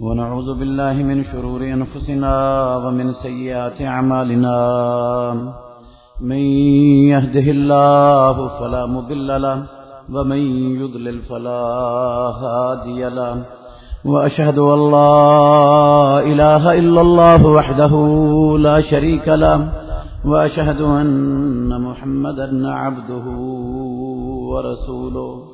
ونعوذ بالله من شرور أنفسنا ومن سيئات أعمالنا. من يهده الله فلا مضل له، ومن يضلل فلا هادي له. وأشهد أن لا إله إلا الله وحده لا شريك له، وأشهد أن محمدا عبده ورسوله.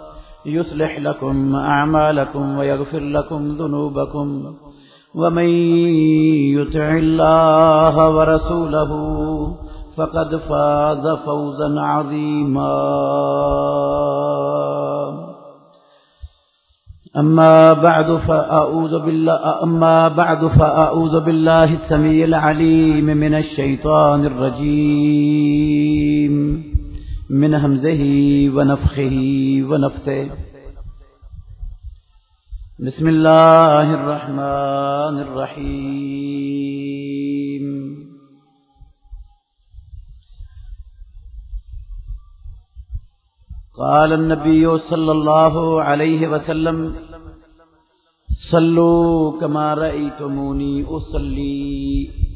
يصلح لكم أعمالكم ويغفر لكم ذنوبكم ومن يتع الله ورسوله فقد فاز فوزا عظيما. أما بعد فأعوذ بالله، أما بعد فأعوذ بالله السميع العليم من الشيطان الرجيم. من همزه ونفخه ونفثه. بسم الله الرحمن الرحيم. قال النبي صلى الله عليه وسلم صلوا كما رأيتموني أصلي.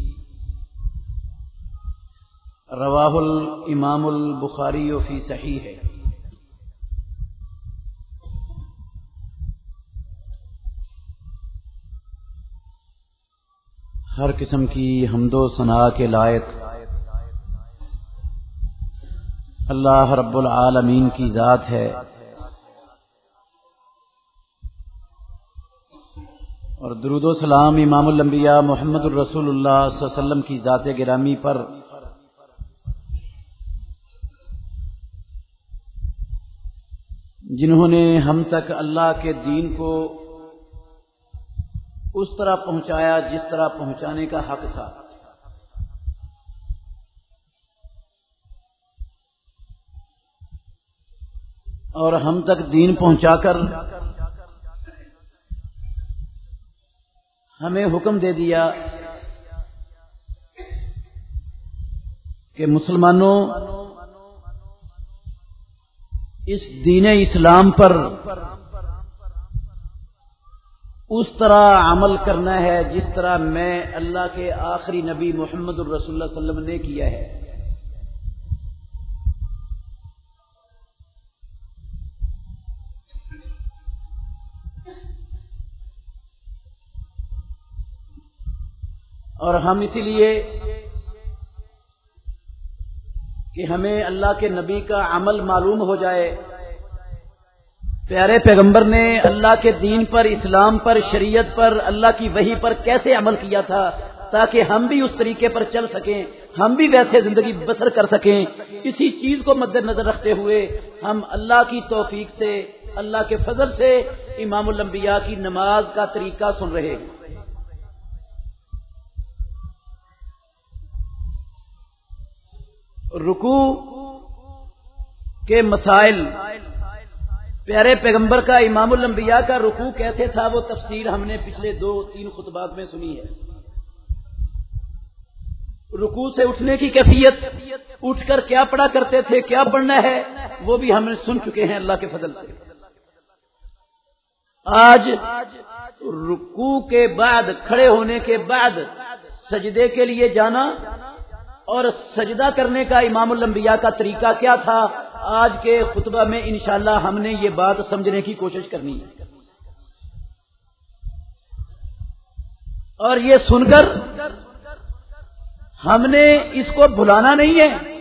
رواہ الامام البخاری فی صحیح ہے۔ ہر قسم کی حمد و ثناء کے لائق اللہ رب العالمین کی ذات ہے۔ اور درود و سلام امام الانبیاء محمد الرسول اللہ صلی اللہ علیہ وسلم کی ذات گرامی پر جنہوں نے ہم تک اللہ کے دین کو اس طرح پہنچایا جس طرح پہنچانے کا حق تھا۔ اور ہم تک دین پہنچا کر ہمیں حکم دے دیا کہ مسلمانوں اس دین اسلام پر اس طرح عمل کرنا ہے جس طرح میں اللہ کے آخری نبی محمد الرسول اللہ علیہ وسلم نے کیا ہے۔ اور ہم اسی لیے کہ ہمیں اللہ کے نبی کا عمل معلوم ہو جائے۔ پیارے پیغمبر نے اللہ کے دین پر، اسلام پر، شریعت پر، اللہ کی وہی پر کیسے عمل کیا تھا تاکہ ہم بھی اس طریقے پر چل سکیں، ہم بھی ویسے زندگی بسر کر سکیں۔ اسی چیز کو مد نظر رکھتے ہوئے ہم اللہ کی توفیق سے، اللہ کے فضل سے امام الانبیاء کی نماز کا طریقہ سن رہے ہیں۔ رکو کے مسائل۔ پیارے پیغمبر کا، امام الانبیاء کا رکو کیسے تھا، وہ تفسیر ہم نے پچھلے دو، تین خطبات میں سنی ہے۔ رکو سے اٹھنے کی کیفیت، اٹھ کر کیا پڑھا کرتے تھے، کیا پڑھنا ہے، وہ بھی ہم نے سن چکے ہیں اللہ کے فضل سے۔ آج رکو کے بعد، کھڑے ہونے کے بعد، سجدے کے لیے جانا اور سجدہ کرنے کا امام الانبیاء کا طریقہ کیا تھا؟ آج کے خطبہ میں انشاءاللہ ہم نے یہ بات سمجھنے کی کوشش کرنی ہے۔ اور یہ سن کر ہم نے اس کو بھلانا نہیں ہے۔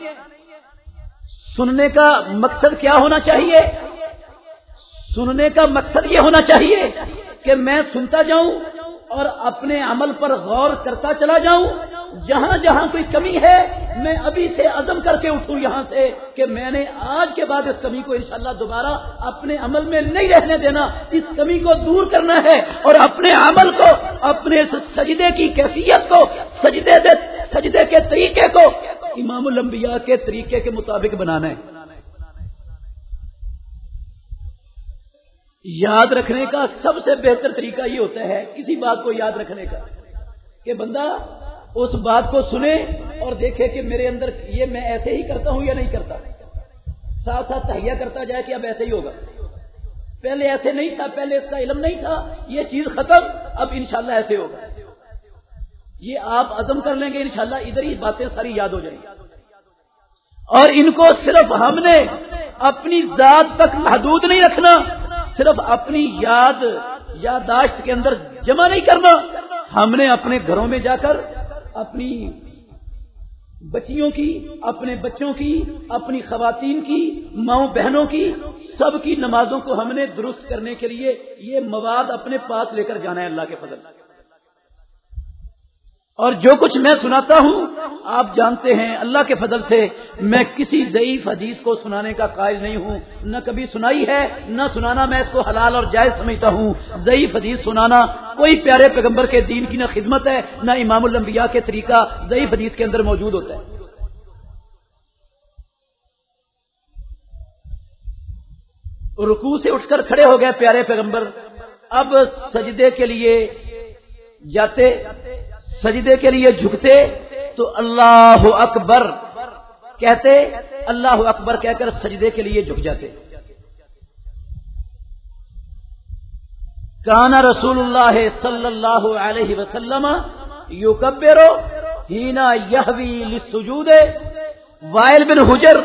سننے کا مقصد کیا ہونا چاہیے؟ سننے کا مقصد یہ ہونا چاہیے کہ میں سنتا جاؤں اور اپنے عمل پر غور کرتا چلا جاؤں جہاں جہاں کوئی کمی ہے میں ابھی سے عزم کر کے اٹھوں یہاں سے کہ میں نے آج کے بعد اس کمی کو انشاءاللہ دوبارہ اپنے عمل میں نہیں رہنے دینا اس کمی کو دور کرنا ہے اور اپنے عمل کو اپنے سجدے کی کیفیت کو سجدے دے سجدے کے طریقے کو امام الانبیاء کے طریقے کے مطابق بنانا ہے یاد رکھنے کا سب سے بہتر طریقہ یہ ہوتا ہے کسی بات کو یاد رکھنے کا کہ بندہ اس بات کو سنے اور دیکھے کہ میرے اندر یہ میں ایسے ہی کرتا ہوں یا نہیں کرتا۔ ساتھ ساتھ تہیا کرتا جائے کہ اب ایسے ہی ہوگا۔ پہلے ایسے نہیں تھا، پہلے اس کا علم نہیں تھا، یہ چیز ختم، اب انشاءاللہ ایسے ہوگا۔ یہ آپ عزم کر لیں گے، انشاءاللہ ادھر ہی باتیں ساری یاد ہو جائیں۔ گی اور ان کو صرف ہم نے اپنی ذات تک محدود نہیں رکھنا صرف اپنی یاد، یاداشت کے اندر جمع نہیں کرنا۔ ہم نے اپنے گھروں میں جا کر اپنی بچیوں کی، اپنے بچوں کی، اپنی خواتین کی، ماؤں بہنوں کی، سب کی نمازوں کو ہم نے درست کرنے کے لیے یہ مواد اپنے پاس لے کر جانا ہے اللہ کے فضل۔ اور جو کچھ میں سناتا ہوں، آپ جانتے ہیں، اللہ کے فضل سے میں کسی ضعیف حدیث کو سنانے کا قائل نہیں ہوں۔ نہ کبھی سنائی ہے، نہ سنانا میں اس کو حلال اور جائز سمجھتا ہوں۔ ضعیف حدیث سنانا کوئی پیارے پیغمبر کے دین کی نہ خدمت ہے، نہ امام الانبیاء کے طریقہ ضعیف حدیث کے اندر موجود ہوتا ہے۔ رکو سے اٹھ کر کھڑے ہو گئے پیارے پیغمبر۔ اب سجدے کے لیے جاتے۔ سجدے کے لیے جھکتے تو اللہ اکبر کہتے، اللہ اکبر کہہ کر سجدے کے لیے جھک جاتے۔ کانا رسول اللہ صلی اللہ علیہ وسلم یو کبیرو ہینا یہ سجود وائل بن حجر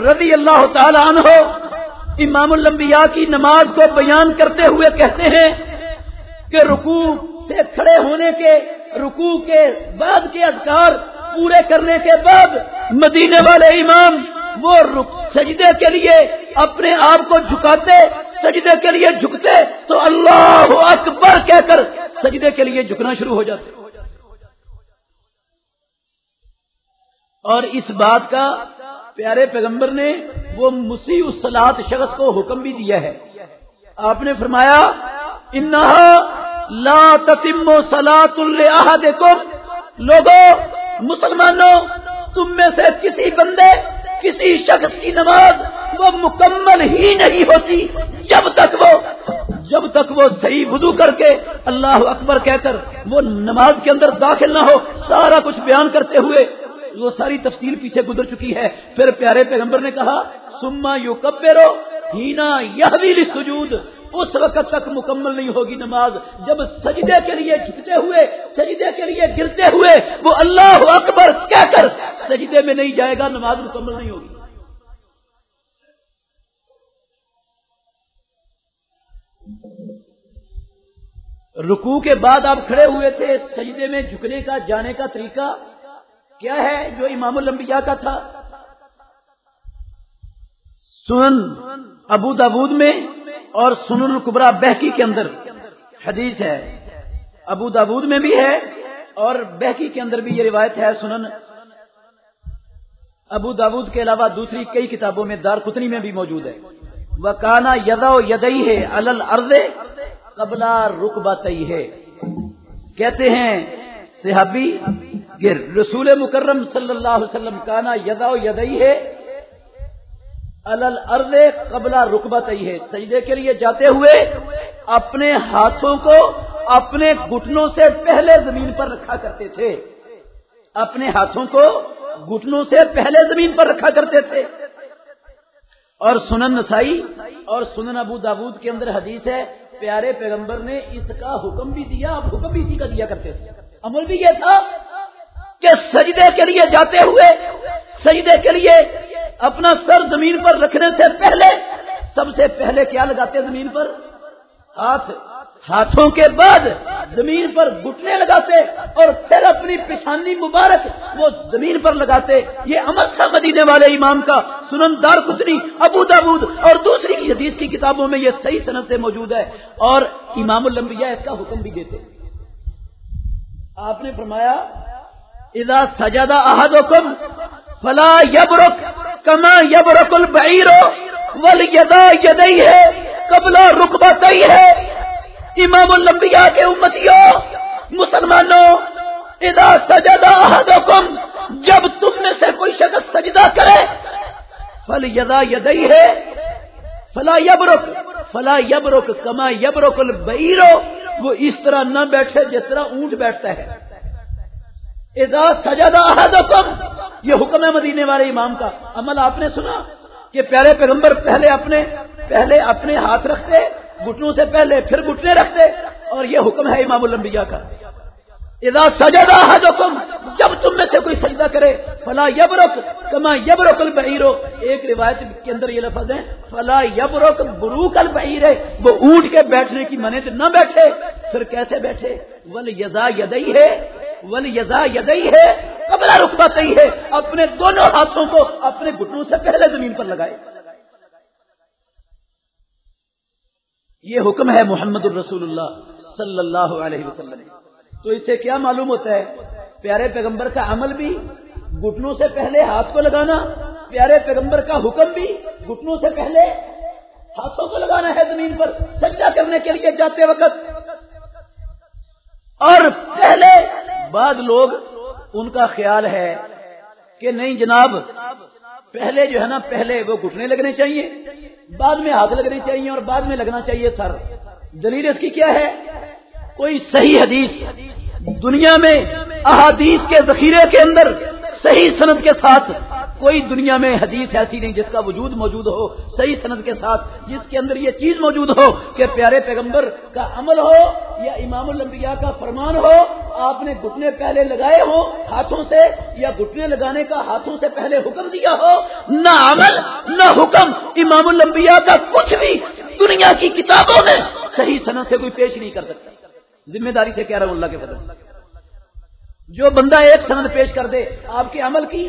رضی اللہ تعالی عنہ امام الانبیاء کی نماز کو بیان کرتے ہوئے کہتے ہیں کہ رکوع سے کھڑے ہونے کے رکوع کے بعد کے اذکار پورے کرنے کے بعد مدینے والے امام وہ سجدے کے لیے اپنے آپ کو جھکاتے، سجدے کے لیے جھکتے تو اللہ اکبر کہہ کر سجدے کے لیے جھکنا شروع ہو جاتے۔ اور اس بات کا پیارے پیغمبر نے وہ مسیح السلاط شخص کو حکم بھی دیا ہے۔ آپ نے فرمایا، انہا لا تتم سلاۃ اللہ لوگوں، مسلمانوں، تم میں سے کسی بندے، کسی شخص کی نماز وہ مکمل ہی نہیں ہوتی۔ جب تک وہ، جب تک وہ صحیح وضو کر کے اللہ اکبر کہہ کر وہ نماز کے اندر داخل نہ ہو، سارا کچھ بیان کرتے ہوئے وہ ساری تفصیل پیچھے گزر چکی ہے۔ پھر پیارے پیغمبر نے کہا سما یو کبیرو ہینا یہ سجود اس وقت تک مکمل نہیں ہوگی نماز۔ جب سجدے کے لیے جھکتے ہوئے، سجدے کے لیے گرتے ہوئے، وہ اللہ اکبر کہہ کر سجدے میں نہیں جائے گا، نماز مکمل نہیں ہوگی۔ رکوع کے بعد آپ کھڑے ہوئے تھے، سجدے میں جھکنے کا، جانے کا طریقہ کیا ہے جو امام الانبیاء کا تھا؟ سن ابو دابود میں اور سنن القبرا بہکی کے اندر حدیث ہے۔ ابو دابود میں بھی ہے اور بہکی کے اندر بھی یہ روایت ہے سنن۔ ابو دابود کے علاوہ دوسری کئی کتابوں میں دار کتنی میں بھی موجود ہے۔ وہ کانا یدا یدئی ہے الل ارد قبلہ رقبہ ہے کہتے ہیں صحابی کہ رسول مکرم صلی اللہ علیہ وسلم کانا یدا یدئی ہے الل قبلہ رکبت ہی ہے۔ سجدے کے لیے جاتے ہوئے اپنے ہاتھوں کو اپنے گھٹنوں سے پہلے زمین پر رکھا کرتے تھے۔ اپنے ہاتھوں کو گھٹنوں سے پہلے زمین پر رکھا کرتے تھے۔ اور سنن نسائی اور سنن ابو داود کے اندر حدیث ہے، پیارے پیغمبر نے اس کا حکم بھی دیا، اب حکم بھی اسی کا دیا کرتے تھے۔ عمل بھی یہ تھا کہ سجدے کے لیے جاتے ہوئے، سجدے کے لیے اپنا سر زمین پر رکھنے سے پہلے، سب سے پہلے کیا لگاتے زمین پر؟ ہاتھ۔ ہاتھوں کے بعد زمین پر گٹنے لگاتے اور پھر اپنی پچھانی مبارک وہ زمین پر لگاتے۔ یہ امر تھا مدینے والے امام کا سنن دار کتنی ابو دابود اور دوسری حدیث کی کتابوں میں یہ صحیح صنعت سے موجود ہے۔ اور امام المبیا اس کا حکم بھی دیتے۔ آپ نے فرمایا ادا سجادہ احد حکم فلا یب رک کما یب رک البعیرو ول یدا یدئی ہے قبلہ رکبہ ہے۔ امام الانبیاء کے امتیوں، مسلمانوں ادا سجدہ احدکم، جب تم میں سے کوئی شخص سجدہ کرے فل یدا یدئی ہے فلا یبرک فلا یبرک کما یبرک البیرو وہ اس طرح نہ بیٹھے جس طرح اونٹ بیٹھتا ہے۔ یہ حکم ہے مدینے والے امام کا۔ عمل آپ نے سنا کہ پیارے پیغمبر پہلے اپنے پہلے اپنے ہاتھ رکھتے گٹنوں سے پہلے پھر گٹنے رکھتے، اور یہ حکم ہے امام الانبیاء کا۔ اذا سجدہ حدکم جب تم میں سے کوئی سجدہ کرے، فلا یبرک کما یبرک البعیرو ایک روایت کے اندر یہ لفظ ہے، فلا یبرک بروک البعیر. وہ اونٹ کے بیٹھنے کی منت نہ بیٹھے، پھر کیسے بیٹھے؟ ول یزا یدئی ہے ول یزا یدئی ہے قبلہ رکبہ ہے، اپنے دونوں ہاتھوں کو اپنے گھٹنوں سے پہلے زمین پر لگائے۔ یہ حکم ہے محمد الرسول اللہ صلی اللہ علیہ وسلم تو اس سے کیا معلوم ہوتا ہے؟ پیارے پیغمبر کا عمل بھی، گھٹنوں سے پہلے ہاتھ کو لگانا، پیارے پیغمبر کا حکم بھی، گھٹنوں سے پہلے ہاتھوں کو لگانا ہے زمین پر، سجدہ کرنے کے لیے جاتے وقت۔ اور پہلے بعد لوگ ان کا خیال ہے کہ نہیں جناب، پہلے جو ہے نا، پہلے وہ گھٹنے لگنے چاہیے، بعد میں ہاتھ لگنے چاہیے اور بعد میں لگنا چاہیے سر۔ دلیل اس کی کیا ہے؟ کوئی صحیح حدیث دنیا میں احادیث کے ذخیرے کے اندر صحیح صنعت کے ساتھ کوئی دنیا میں حدیث ایسی نہیں جس کا وجود موجود ہو، صحیح صنعت کے ساتھ جس کے اندر یہ چیز موجود ہو کہ پیارے پیغمبر کا عمل ہو یا امام الانبیاء کا فرمان ہو، آپ نے گھٹنے پہلے لگائے ہو ہاتھوں سے یا گھٹنے لگانے کا ہاتھوں سے پہلے حکم دیا ہو، نہ عمل، نہ حکم، امام الانبیاء کا کچھ بھی دنیا کی کتابوں میں صحیح صنعت سے کوئی پیش نہیں کر سکتا۔ ذمہ داری سے کہہ رہا ہوں اللہ کے فضل جو بندہ ایک سند پیش کر دے، آپ کے عمل کی،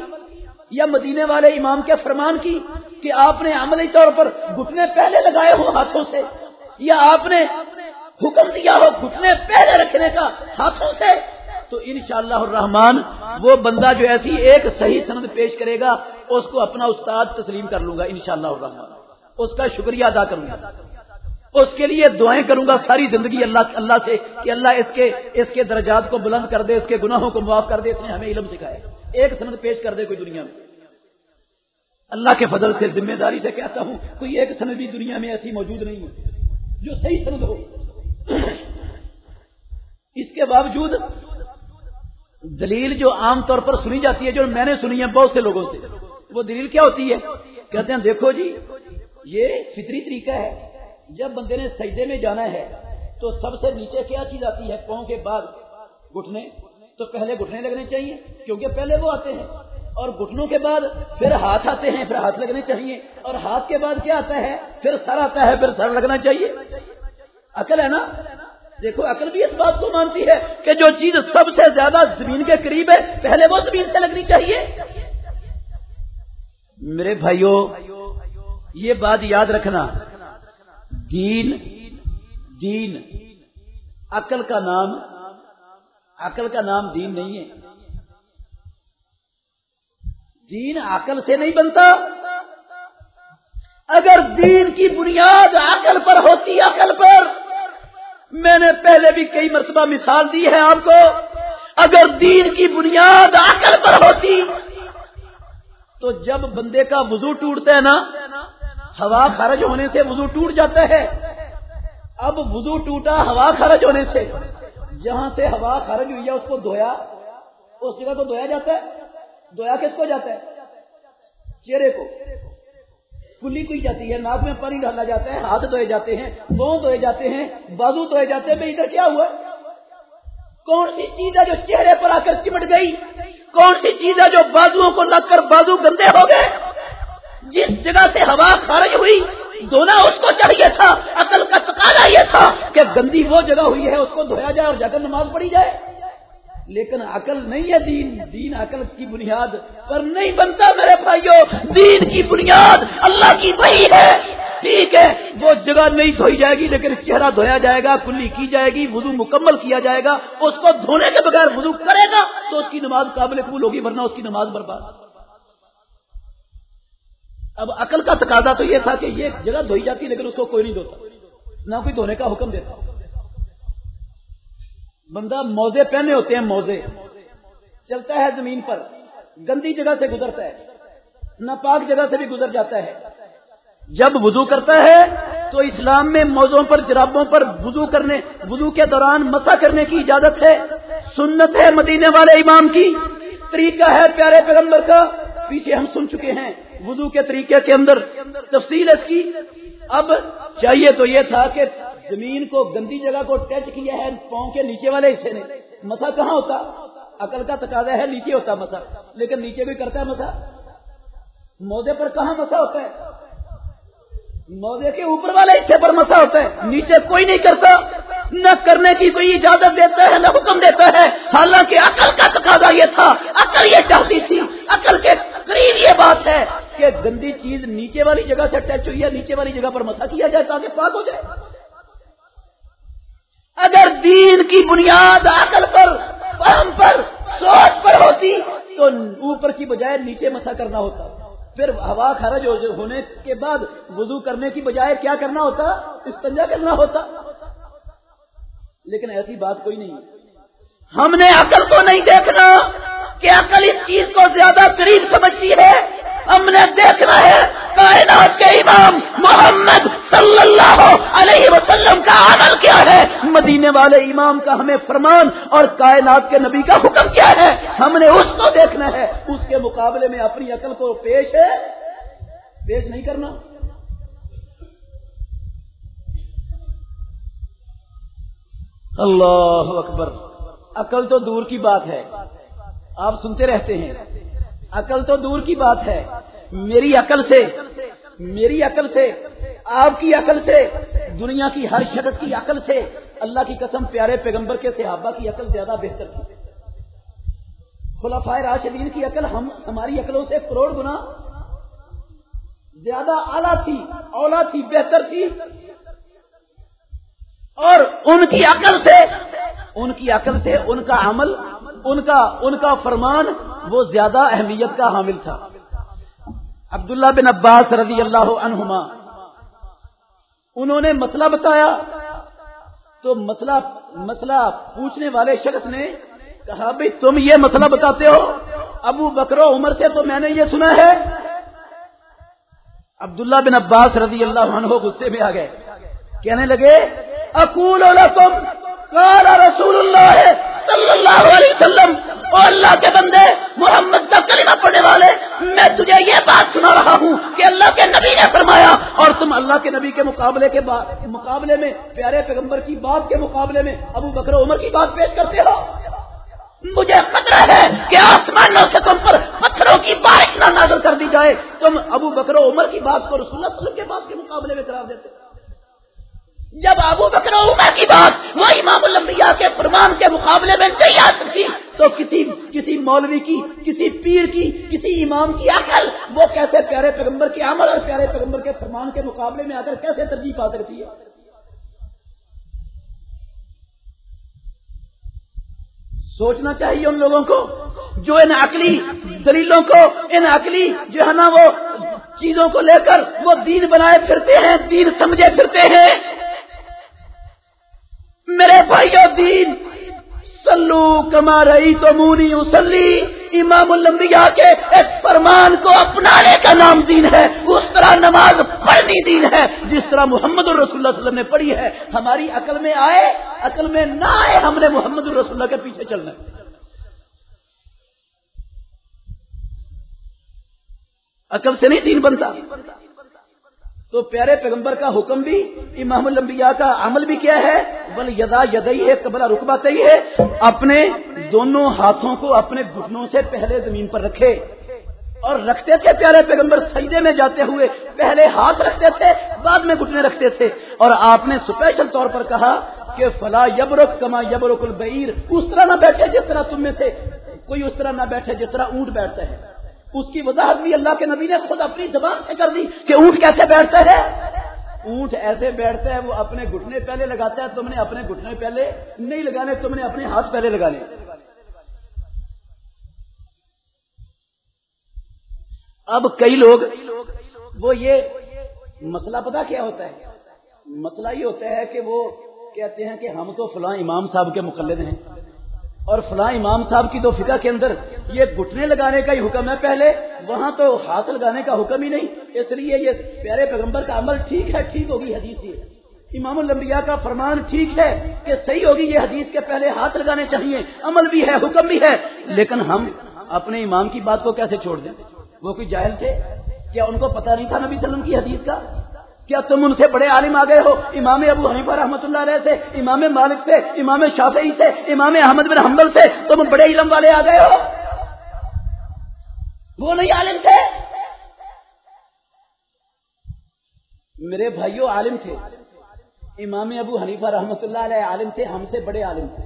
یا مدینے والے امام کے فرمان کی کہ آپ نے عملی طور پر گھٹنے پہلے لگائے ہو ہاتھوں سے، یا آپ نے حکم دیا ہو گھٹنے پہلے رکھنے کا ہاتھوں سے، تو انشاءاللہ الرحمن وہ بندہ جو ایسی ایک صحیح سند پیش کرے گا، اس کو اپنا استاد تسلیم کر لوں گا انشاءاللہ الرحمن۔ اس کا شکریہ ادا کروں گا۔ اس کے لیے دعائیں کروں گا ساری زندگی اللہ اللہ سے کہ اللہ اس کے اس کے درجات کو بلند کر دے، اس کے گناہوں کو معاف کر دے، اس نے ہمیں علم سکھائے ایک سند پیش کر دے کوئی دنیا میں۔ اللہ کے فضل سے، ذمہ داری سے کہتا ہوں، کوئی ایک سند بھی دنیا میں ایسی موجود نہیں ہے جو صحیح سند ہو۔ اس کے باوجود دلیل جو عام طور پر سنی جاتی ہے، جو میں نے سنی ہے بہت سے لوگوں سے، وہ دلیل کیا ہوتی ہے؟ کہتے ہیں، دیکھو جی یہ فطری طریقہ ہے۔ جب بندے نے سجدے میں جانا ہے تو سب سے نیچے کیا چیز آتی ہے؟ پاؤں کے بعد گھٹنے۔ تو پہلے گھٹنے لگنے چاہیے، کیونکہ پہلے وہ آتے ہیں۔ اور گھٹنوں کے بعد پھر ہاتھ آتے ہیں، پھر ہاتھ لگنے چاہیے۔ اور ہاتھ کے بعد کیا آتا ہے؟ پھر سر آتا ہے، پھر سر لگنا چاہیے۔ عقل ہے نا؟ دیکھو، عقل بھی اس بات کو مانتی ہے کہ جو چیز سب سے زیادہ زمین کے قریب ہے، پہلے وہ زمین سے لگنی چاہیے۔ میرے بھائیوں یہ بات یاد رکھنا۔ دین دین، عقل کا نام، عقل کا نام دین نہیں ہے۔ دین عقل سے نہیں بنتا۔ اگر دین کی بنیاد عقل پر ہوتی، عقل پر۔ میں نے پہلے بھی کئی مرتبہ مثال دی ہے آپ کو۔ اگر دین کی بنیاد عقل پر ہوتی، تو جب بندے کا وضو ٹوٹتا ہے نا ہوا خرچ ہونے سے وضو ٹوٹ جاتا ہے۔ اب وضو ٹوٹا، ہوا خرچ ہونے سے۔ جہاں سے ہوا خرج ہوئی ہے، اس کو دھویا۔ اس جگہ کو دھویا جاتا ہے۔ دھویا کس کو جاتا ہے؟ چہرے کو۔ کلی کوئی جاتی ہے، ناک میں پانی ڈالا جاتا ہے، ہاتھ دھوئے جاتے ہیں، پاؤں دھوئے جاتے ہیں، بازو دھوئے جاتے ہیں۔ بھائی، ادھر کیا ہوا؟ کون سی چیز ہے جو چہرے پر آ کر چمٹ گئی؟ کون سی چیز ہے جو بازو کو لگ کر بازو گندے ہو گئے؟ جس جگہ سے ہوا خارج ہوئی دھونا اس کو چاہیے تھا، عقل کا تقاضا یہ تھا کہ گندی وہ جگہ ہوئی ہے، اس کو دھویا جائے اور جا کر نماز پڑھی جائے۔ لیکن عقل نہیں ہے دین دین عقل کی بنیاد پر نہیں بنتا میرے بھائیوں دین کی بنیاد اللہ کی وہی ہے۔ ٹھیک ہے، وہ جگہ نہیں دھوئی جائے گی، لیکن چہرہ دھویا جائے گا کلی کی جائے گی، وضو مکمل کیا جائے گا، اس کو دھونے کے بغیر وضو کرے گا تو اس کی نماز قابل قبول ہوگی، ورنہ اس کی نماز برباد۔ اب عقل کا تقاضا تو یہ تھا کہ یہ جگہ دھوئی جاتی لیکن اس کو کوئی نہیں دھوتا، نہ کوئی دھونے کا حکم دیتا۔ بندہ موزے پہنے ہوتے ہیں، موزے۔ چلتا ہے زمین پر، گندی جگہ سے گزرتا ہے، ناپاک جگہ سے بھی گزر جاتا ہے۔ جب وضو کرتا ہے تو اسلام میں موزوں پر، جرابوں پر وضو کرنے، وضو کے دوران مسا کرنے کی اجازت ہے۔ سنت ہے مدینے والے امام کی۔ طریقہ ہے پیارے پیغمبر کا۔ پیچھے ہم سن چکے ہیں وضو کے طریقے کے اندر تفصیل اس کی۔ اب چاہیے تو یہ تھا کہ زمین کو گندی جگہ کو ٹچ کیا ہے، پاؤں کے نیچے والے حصے نے۔ مسا کہاں ہوتا؟ عقل کا تقاضا ہے نیچے ہوتا مسا، لیکن نیچے بھی کرتا ہے مسا؟ موزے پر کہاں مسا ہوتا ہے؟ موزے کے اوپر والے حصے پر مسا ہوتا ہے۔ نیچے کوئی نہیں کرتا، نہ کرنے کی کوئی اجازت دیتا ہے، نہ حکم دیتا ہے۔ حالانکہ عقل کا تقاضا یہ تھا، عقل یہ چاہتی تھی، عقل کے قریب یہ بات ہے کہ گندی چیز نیچے والی جگہ سے ٹچ ہوئی ہے، نیچے والی جگہ پر مسا کیا جائے تاکہ پاک ہو جائے۔ اگر دین کی بنیاد عقل پر، فہم پر، سوچ پر ہوتی، تو اوپر کی بجائے نیچے مسا کرنا ہوتا۔ پھر ہوا خرج ہونے کے بعد وضو کرنے کی بجائے کیا کرنا ہوتا؟ استنجا کرنا ہوتا۔ لیکن ایسی بات کوئی نہیں۔ ہم نے عقل کو نہیں دیکھنا۔ کہ عقل اس چیز کو زیادہ قریب سمجھتی ہے۔ ہم نے دیکھنا ہے کائنات کے امام محمد صلی اللہ علیہ وسلم کا عمل کیا ہے۔ مدینے والے امام کا ہمیں فرمان اور کائنات کے نبی کا حکم کیا ہے۔ ہم نے اس کو دیکھنا ہے۔ اس کے مقابلے میں اپنی عقل کو پیش ہے۔ پیش نہیں کرنا۔ اللہ اکبر۔ عقل تو دور کی بات ہے۔ آپ سنتے رہتے ہیں۔ عقل تو دور کی بات ہے۔ میری عقل سے، میری عقل سے، آپ کی عقل سے، دنیا کی ہر شخص کی عقل سے۔ اللہ کی قسم پیارے پیغمبر کے صحابہ کی عقل زیادہ بہتر تھی۔ خلافائے راشدین کی عقل ہم، ہماری عقلوں سے کروڑ گنا زیادہ اعلیٰ تھی اولا تھی، بہتر تھی۔ اور ان کی عقل سے، ان کی عقل سے ان کا عمل ان کا ان کا فرمان وہ زیادہ اہمیت کا حامل تھا۔ عبداللہ بن عباس رضی اللہ عنہما، انہوں نے مسئلہ بتایا۔ تو مسئلہ مسئلہ پوچھنے والے شخص نے کہا بھائی تم یہ مسئلہ بتاتے ہو؟ ابو بکرو عمر سے تو میں نے یہ سنا ہے۔ عبداللہ بن عباس رضی اللہ عنہ غصے میں آ گئے۔ کہنے لگے اکول رسول اللہ صلی اللہ علیہ وسلم اور اللہ کے بندے، محمد کا کلمہ پڑھنے والے، میں تجھے یہ بات سنا رہا ہوں کہ اللہ کے نبی نے فرمایا، اور تم اللہ کے نبی کے مقابلے کے مقابلے میں، پیارے پیغمبر کی بات کے مقابلے میں ابو بکر عمر کی بات پیش کرتے ہو۔ مجھے خطرہ ہے کہ آسمانوں سے تم پر پتھروں کی بارش نہ نازل کر دی جائے۔ تم ابو بکر عمر کی بات کو رسول اللہ صلی اللہ علیہ وسلم کے بات کے مقابلے میں قرار دیتے جب ابو بکر عمر کی بات وہ امام الانبیاء کے فرمان کے مقابلے میں نہیں آ سکتی تو کسی کسی مولوی کی، کسی پیر کی، کسی امام کی عقل وہ کیسے پیارے پیغمبر کے عمل اور پیارے پیغمبر کے فرمان کے مقابلے میں آ کر کیسے ترجیح پا سکتی ہے؟ سوچنا چاہیے ان لوگوں کو جو ان عقلی دلیلوں کو، ان عقلی جو ہے نا وہ چیزوں کو لے کر وہ دین بنائے پھرتے ہیں، دین سمجھے پھرتے ہیں میرے بھائیو دین سلو کما رہی تو مونی اسلی امام الانبیاء کے اس فرمان کو اپنانے کا نام دین ہے۔ اس طرح نماز پڑھنی دین ہے۔ جس طرح محمد الرسول اللہ علیہ وسلم نے پڑھی ہے، ہماری عقل میں آئے، عقل میں نہ آئے ہم نے محمد الرسول اللہ کے پیچھے چلنا ہے۔ عقل سے نہیں دین بنتا۔ تو پیارے پیغمبر کا حکم بھی، امام الانبیاء کا عمل بھی کیا ہے؟ بل یدا یدئی ہے قبلہ رقبہ صحیح ہے۔ اپنے دونوں ہاتھوں کو اپنے گھٹنوں سے پہلے زمین پر رکھے۔ اور رکھتے تھے پیارے پیغمبر، سجدے میں جاتے ہوئے۔ پہلے ہاتھ رکھتے تھے، بعد میں گھٹنے رکھتے تھے۔ اور آپ نے اسپیشل طور پر کہا کہ فلا یبرک کما یبرک البیر اس طرح نہ بیٹھے جس طرح تم میں سے کوئی اس طرح نہ بیٹھے جس طرح اونٹ بیٹھتا ہے۔ اس کی وضاحت بھی اللہ کے نبی نے خود اپنی زبان سے کر دی کہ اونٹ کیسے بیٹھتا ہے اونٹ ایسے بیٹھتا ہے وہ اپنے گھٹنے پہلے لگاتا ہے، تم نے اپنے گھٹنے پہلے نہیں لگانے، تم نے اپنے ہاتھ پہلے لگانے اب کئی لوگ، وہ یہ مسئلہ پتا کیا ہوتا ہے؟ مسئلہ یہ ہوتا ہے کہ وہ کہتے ہیں کہ ہم تو فلاں امام صاحب کے مقلد ہیں۔ اور فلاں امام صاحب کی تو فقہ کے اندر یہ گھٹنے لگانے کا ہی حکم ہے پہلے، وہاں تو ہاتھ لگانے کا حکم ہی نہیں، اس لیے یہ پیارے پیغمبر کا عمل ٹھیک ہے، ٹھیک ہوگی حدیث یہ۔ امام الانبیاء کا فرمان ٹھیک ہے کہ صحیح ہوگی یہ حدیث کے پہلے ہاتھ لگانے چاہیے، عمل بھی ہے، حکم بھی ہے، لیکن ہم اپنے امام کی بات کو کیسے چھوڑ دیں؟ وہ کوئی جاہل تھے؟ کیا ان کو پتا نہیں تھا نبی وسلم کی حدیث کا؟ کیا تم ان سے بڑے عالم آ گئے ہو؟ امام ابو حنیفہ رحمۃ اللہ علیہ سے، امام مالک سے، امام شافعی سے، امام احمد بن حنبل سے تم بڑے علم والے آ گئے ہو؟ وہ نہیں عالم تھے؟ میرے بھائیوں عالم تھے۔ امام ابو حنیفہ رحمۃ اللہ علیہ عالم تھے، ہم سے بڑے عالم تھے۔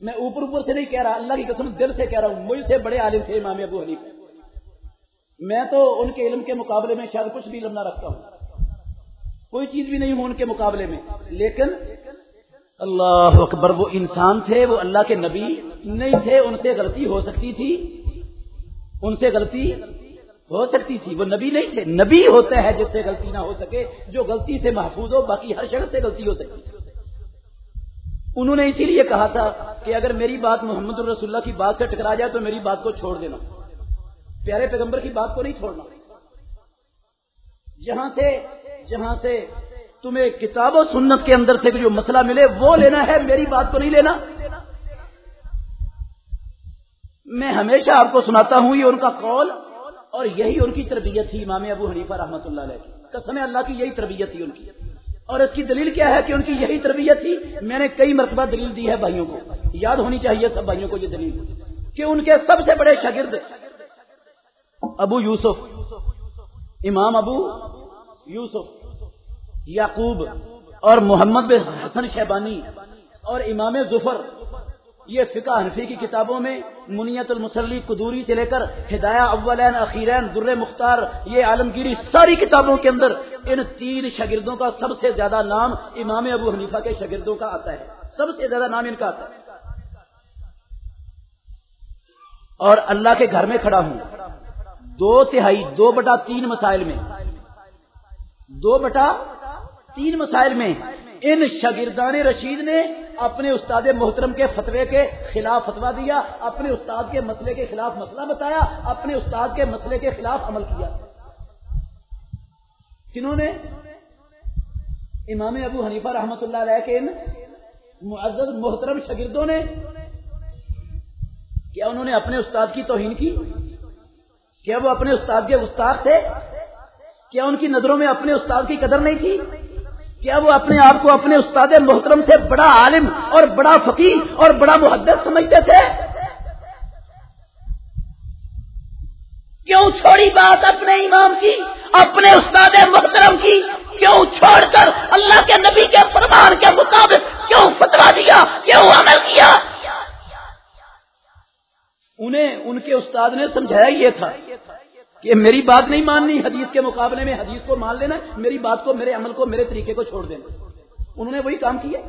میں اوپر اوپر سے نہیں کہہ رہا، اللہ کی قسم دل سے کہہ رہا ہوں، مجھ سے بڑے عالم تھے امام ابو حنیفہ۔ میں تو ان کے علم کے مقابلے میں شاید کچھ بھی علم نہ رکھتا ہوں۔ کوئی چیز بھی نہیں ہوں ان کے مقابلے میں۔ لیکن اللہ اکبر، وہ انسان تھے، وہ اللہ کے نبی نہیں تھے، ان سے غلطی ہو سکتی تھی۔ ان سے غلطی ہو سکتی تھی۔ وہ نبی نہیں تھے۔ نبی ہوتا ہے جس سے غلطی نہ ہو سکے، جو غلطی سے محفوظ ہو، باقی ہر شخص سے غلطی ہو سکتی انہوں نے اسی لیے کہا تھا کہ اگر میری بات محمد الرسول اللہ کی بات سے ٹکرا جائے تو میری بات کو چھوڑ دینا۔ پیارے پیغمبر کی بات کو نہیں چھوڑنا۔ جہاں سے جہاں سے تمہیں کتاب و سنت کے اندر سے جو مسئلہ ملے، وہ لینا ہے، میری بات کو نہیں لینا۔ میں ہمیشہ آپ کو سناتا ہوں، یہ ان کا قول اور یہی ان کی تربیت تھی، امام ابو حنیفہ رحمۃ اللہ علیہ کی۔ قسم اللہ کی یہی تربیت تھی ان کی۔ اور اس کی دلیل کیا ہے کہ ان کی یہی تربیت تھی؟ میں نے کئی مرتبہ دلیل دی ہے بھائیوں کو۔ یاد ہونی چاہیے سب بھائیوں کو یہ دلیل، کہ ان کے سب سے بڑے شاگرد ابو یوسف، امام ابو یوسف، یعقوب اور محمد بن حسن شیبانی اور امام ظفر۔ یہ فقہ حنفی کی کتابوں میں منیت المسلی قدوری سے لے کر ہدایہ اولین، اخیرین، در مختار، یہ عالمگیری ساری کتابوں کے اندر ان تین شاگردوں کا سب سے زیادہ نام امام ابو حنیفہ کے شاگردوں کا آتا ہے۔ سب سے زیادہ نام ان کا آتا ہے۔ اور اللہ کے گھر میں کھڑا ہوں۔ دو تہائی، دو بٹا تین مسائل میں۔ دو بٹا تین مسائل میں۔ ان شاگردان رشید نے اپنے استاد محترم کے فتوے کے خلاف فتوا دیا، اپنے استاد کے مسئلے کے خلاف مسئلہ بتایا، اپنے استاد کے مسئلے کے خلاف عمل کیا۔ کنہوں نے؟ امام ابو حنیفہ رحمت اللہ علیہ کے ان معزز محترم شاگردوں نے، کیا انہوں نے اپنے استاد کی توہین کی؟ کیا وہ اپنے استاد کے استاد تھے، کیا ان کی نظروں میں اپنے استاد کی قدر نہیں تھی؟ کیا وہ اپنے آپ کو اپنے استاد محترم سے بڑا عالم اور بڑا فقیر اور بڑا محدث سمجھتے تھے؟ کیوں چھوڑی بات اپنے امام کی، اپنے استاد محترم کی؟ کیوں چھوڑ کر اللہ کے نبی کے فرمان کے مطابق کیوں فتوا دیا، کیوں عمل کیا؟ انہیں ان کے استاد نے سمجھایا یہ تھا کہ میری بات نہیں ماننی، حدیث کے مقابلے میں حدیث کو مان لینا، میری بات کو، میرے عمل کو، میرے طریقے کو چھوڑ دینا۔ انہوں نے وہی کام کیا۔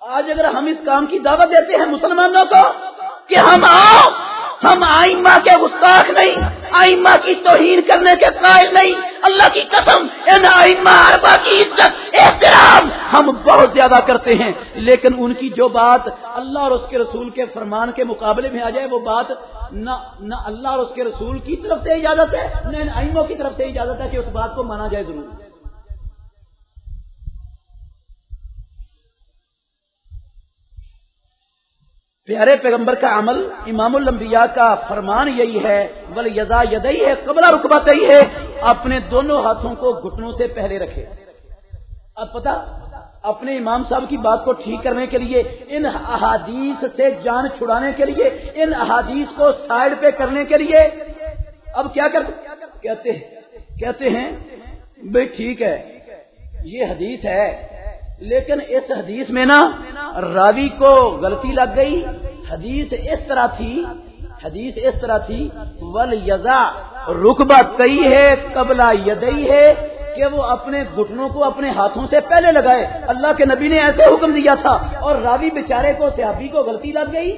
آج اگر ہم اس کام کی دعوت دیتے ہیں مسلمانوں کو کہ ہم آؤ ہم آئمہ کے گستاخ نہیں، آئمہ کی توہین کرنے کے قائل نہیں۔ اللہ کی قسم، ان آئمہ اربا کی عزت، احترام۔ ہم بہت زیادہ کرتے ہیں، لیکن ان کی جو بات اللہ اور اس کے رسول کے فرمان کے مقابلے میں آ جائے، وہ بات نہ نہ اللہ اور اس کے رسول کی طرف سے اجازت ہے، نہ ان آئموں کی طرف سے اجازت ہے کہ اس بات کو مانا جائے ضرور۔ پیارے پیغمبر کا عمل، امام الانبیاء کا فرمان یہی ہے بل یزا یدئی ہے قبلہ رقبہ ہے اپنے دونوں ہاتھوں کو گھٹنوں سے پہلے رکھے۔ اب پتا اپنے امام صاحب کی بات کو ٹھیک کرنے کے لیے، ان احادیث سے جان چھڑانے کے لیے، ان احادیث کو سائڈ پہ کرنے کے لیے۔ اب کیا کر، کہتے کہتے ہیں بھائی ٹھیک ہے، یہ حدیث ہے۔ لیکن اس حدیث میں نا راوی کو غلطی لگ گئی۔ حدیث اس طرح تھی، حدیث اس طرح تھی، ول یزا رکبا کئی ہے قبلہ یدئی ہے کہ وہ اپنے گھٹنوں کو اپنے ہاتھوں سے پہلے لگائے۔ اللہ کے نبی نے ایسے حکم دیا تھا۔ اور راوی بیچارے کو، صحابی کو غلطی لگ گئی۔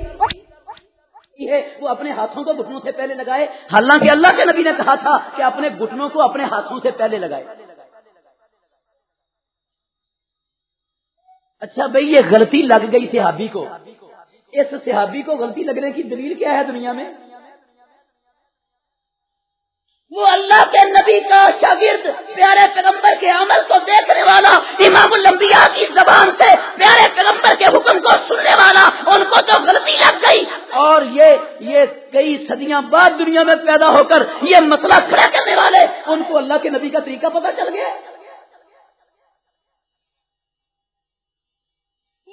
ہے، وہ اپنے ہاتھوں کو گھٹنوں سے پہلے لگائے۔ حالانکہ اللہ کے نبی نے کہا تھا کہ اپنے گھٹنوں کو اپنے ہاتھوں سے پہلے لگائے۔ اچھا بھائی، یہ غلطی لگ گئی صحابی کو۔ اس صحابی کو غلطی لگنے کی دلیل کیا ہے دنیا میں؟ وہ اللہ کے نبی کا شاگرد، پیارے پیغمبر کے عمل کو دیکھنے والا، امام الانبیاء کی زبان سے پیارے پیغمبر کے حکم کو سننے والا، ان کو تو غلطی لگ گئی۔ اور یہ یہ کئی صدیاں بعد دنیا میں پیدا ہو کر یہ مسئلہ کھڑا کرنے والے، ان کو اللہ کے نبی کا طریقہ پتہ چل گیا۔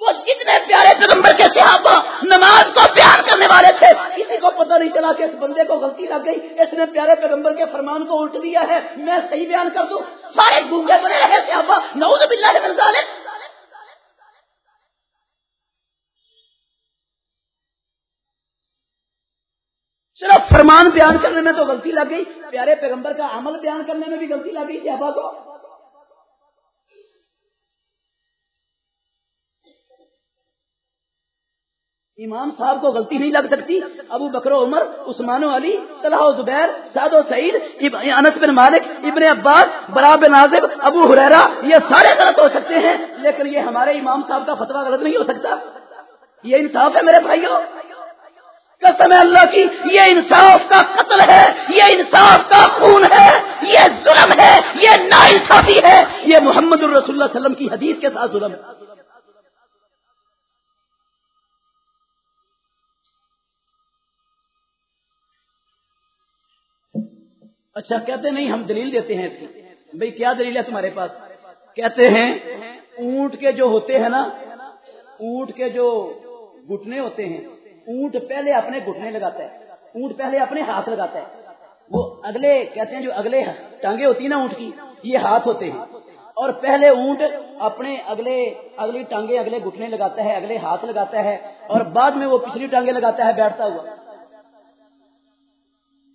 وہ جتنے پیارے پیغمبر کے صحابہ نماز کو پیار کرنے والے تھے کسی کو پتہ نہیں چلا کہ اس بندے کو غلطی لگ گئی۔ اس نے پیارے پیغمبر کے فرمان کو الٹ دیا ہے۔ میں صحیح بیان کر دوں۔ سارے گونگے بنے رہے صحابہ۔ نعوذ باللہ من ذالک صرف فرمان بیان کرنے میں تو غلطی لگ گئی۔ پیارے پیغمبر کا عمل بیان کرنے میں بھی غلطی لگ گئی۔ صحابہ کو امام صاحب کو غلطی نہیں لگ سکتی۔ ابو بکر و عمر، عثمان و علی طلح و زبیر، سعد و سعید انس بن مالک، ابن عباس، برا بن نازب ابو حریرا یہ سارے غلط ہو سکتے ہیں، لیکن یہ ہمارے امام صاحب کا فتوا غلط نہیں ہو سکتا۔ یہ انصاف ہے میرے بھائیوں قسم اللہ کی، یہ انصاف کا قتل ہے، یہ انصاف کا خون ہے، یہ ظلم ہے، یہ نا انصافی ہے۔ یہ محمد الرسول اللہ علیہ وسلم کی حدیث کے ساتھ ظلم ہے۔ اچھا کہتے نہیں، ہم دلیل دیتے ہیں اس کی۔ بھائی کیا دلیل ہے تمہارے پاس؟ کہتے ہیں، اونٹ کے جو ہوتے ہیں نا، اونٹ کے جو گھٹنے ہوتے ہیں، اونٹ پہلے اپنے گھٹنے لگاتا ہے، اونٹ پہلے اپنے ہاتھ لگاتا ہے۔ وہ اگلے، کہتے ہیں جو اگلے ٹانگے ہوتی ہیں نا اونٹ کی، یہ ہاتھ ہوتے ہیں۔ اور پہلے اونٹ اپنے اگلے، اگلی ٹانگے اگلے گھٹنے لگاتا ہے، اگلے ہاتھ لگاتا ہے، اور بعد میں وہ پچھلی ٹانگیں لگاتا ہے، بیٹھتا ہوا۔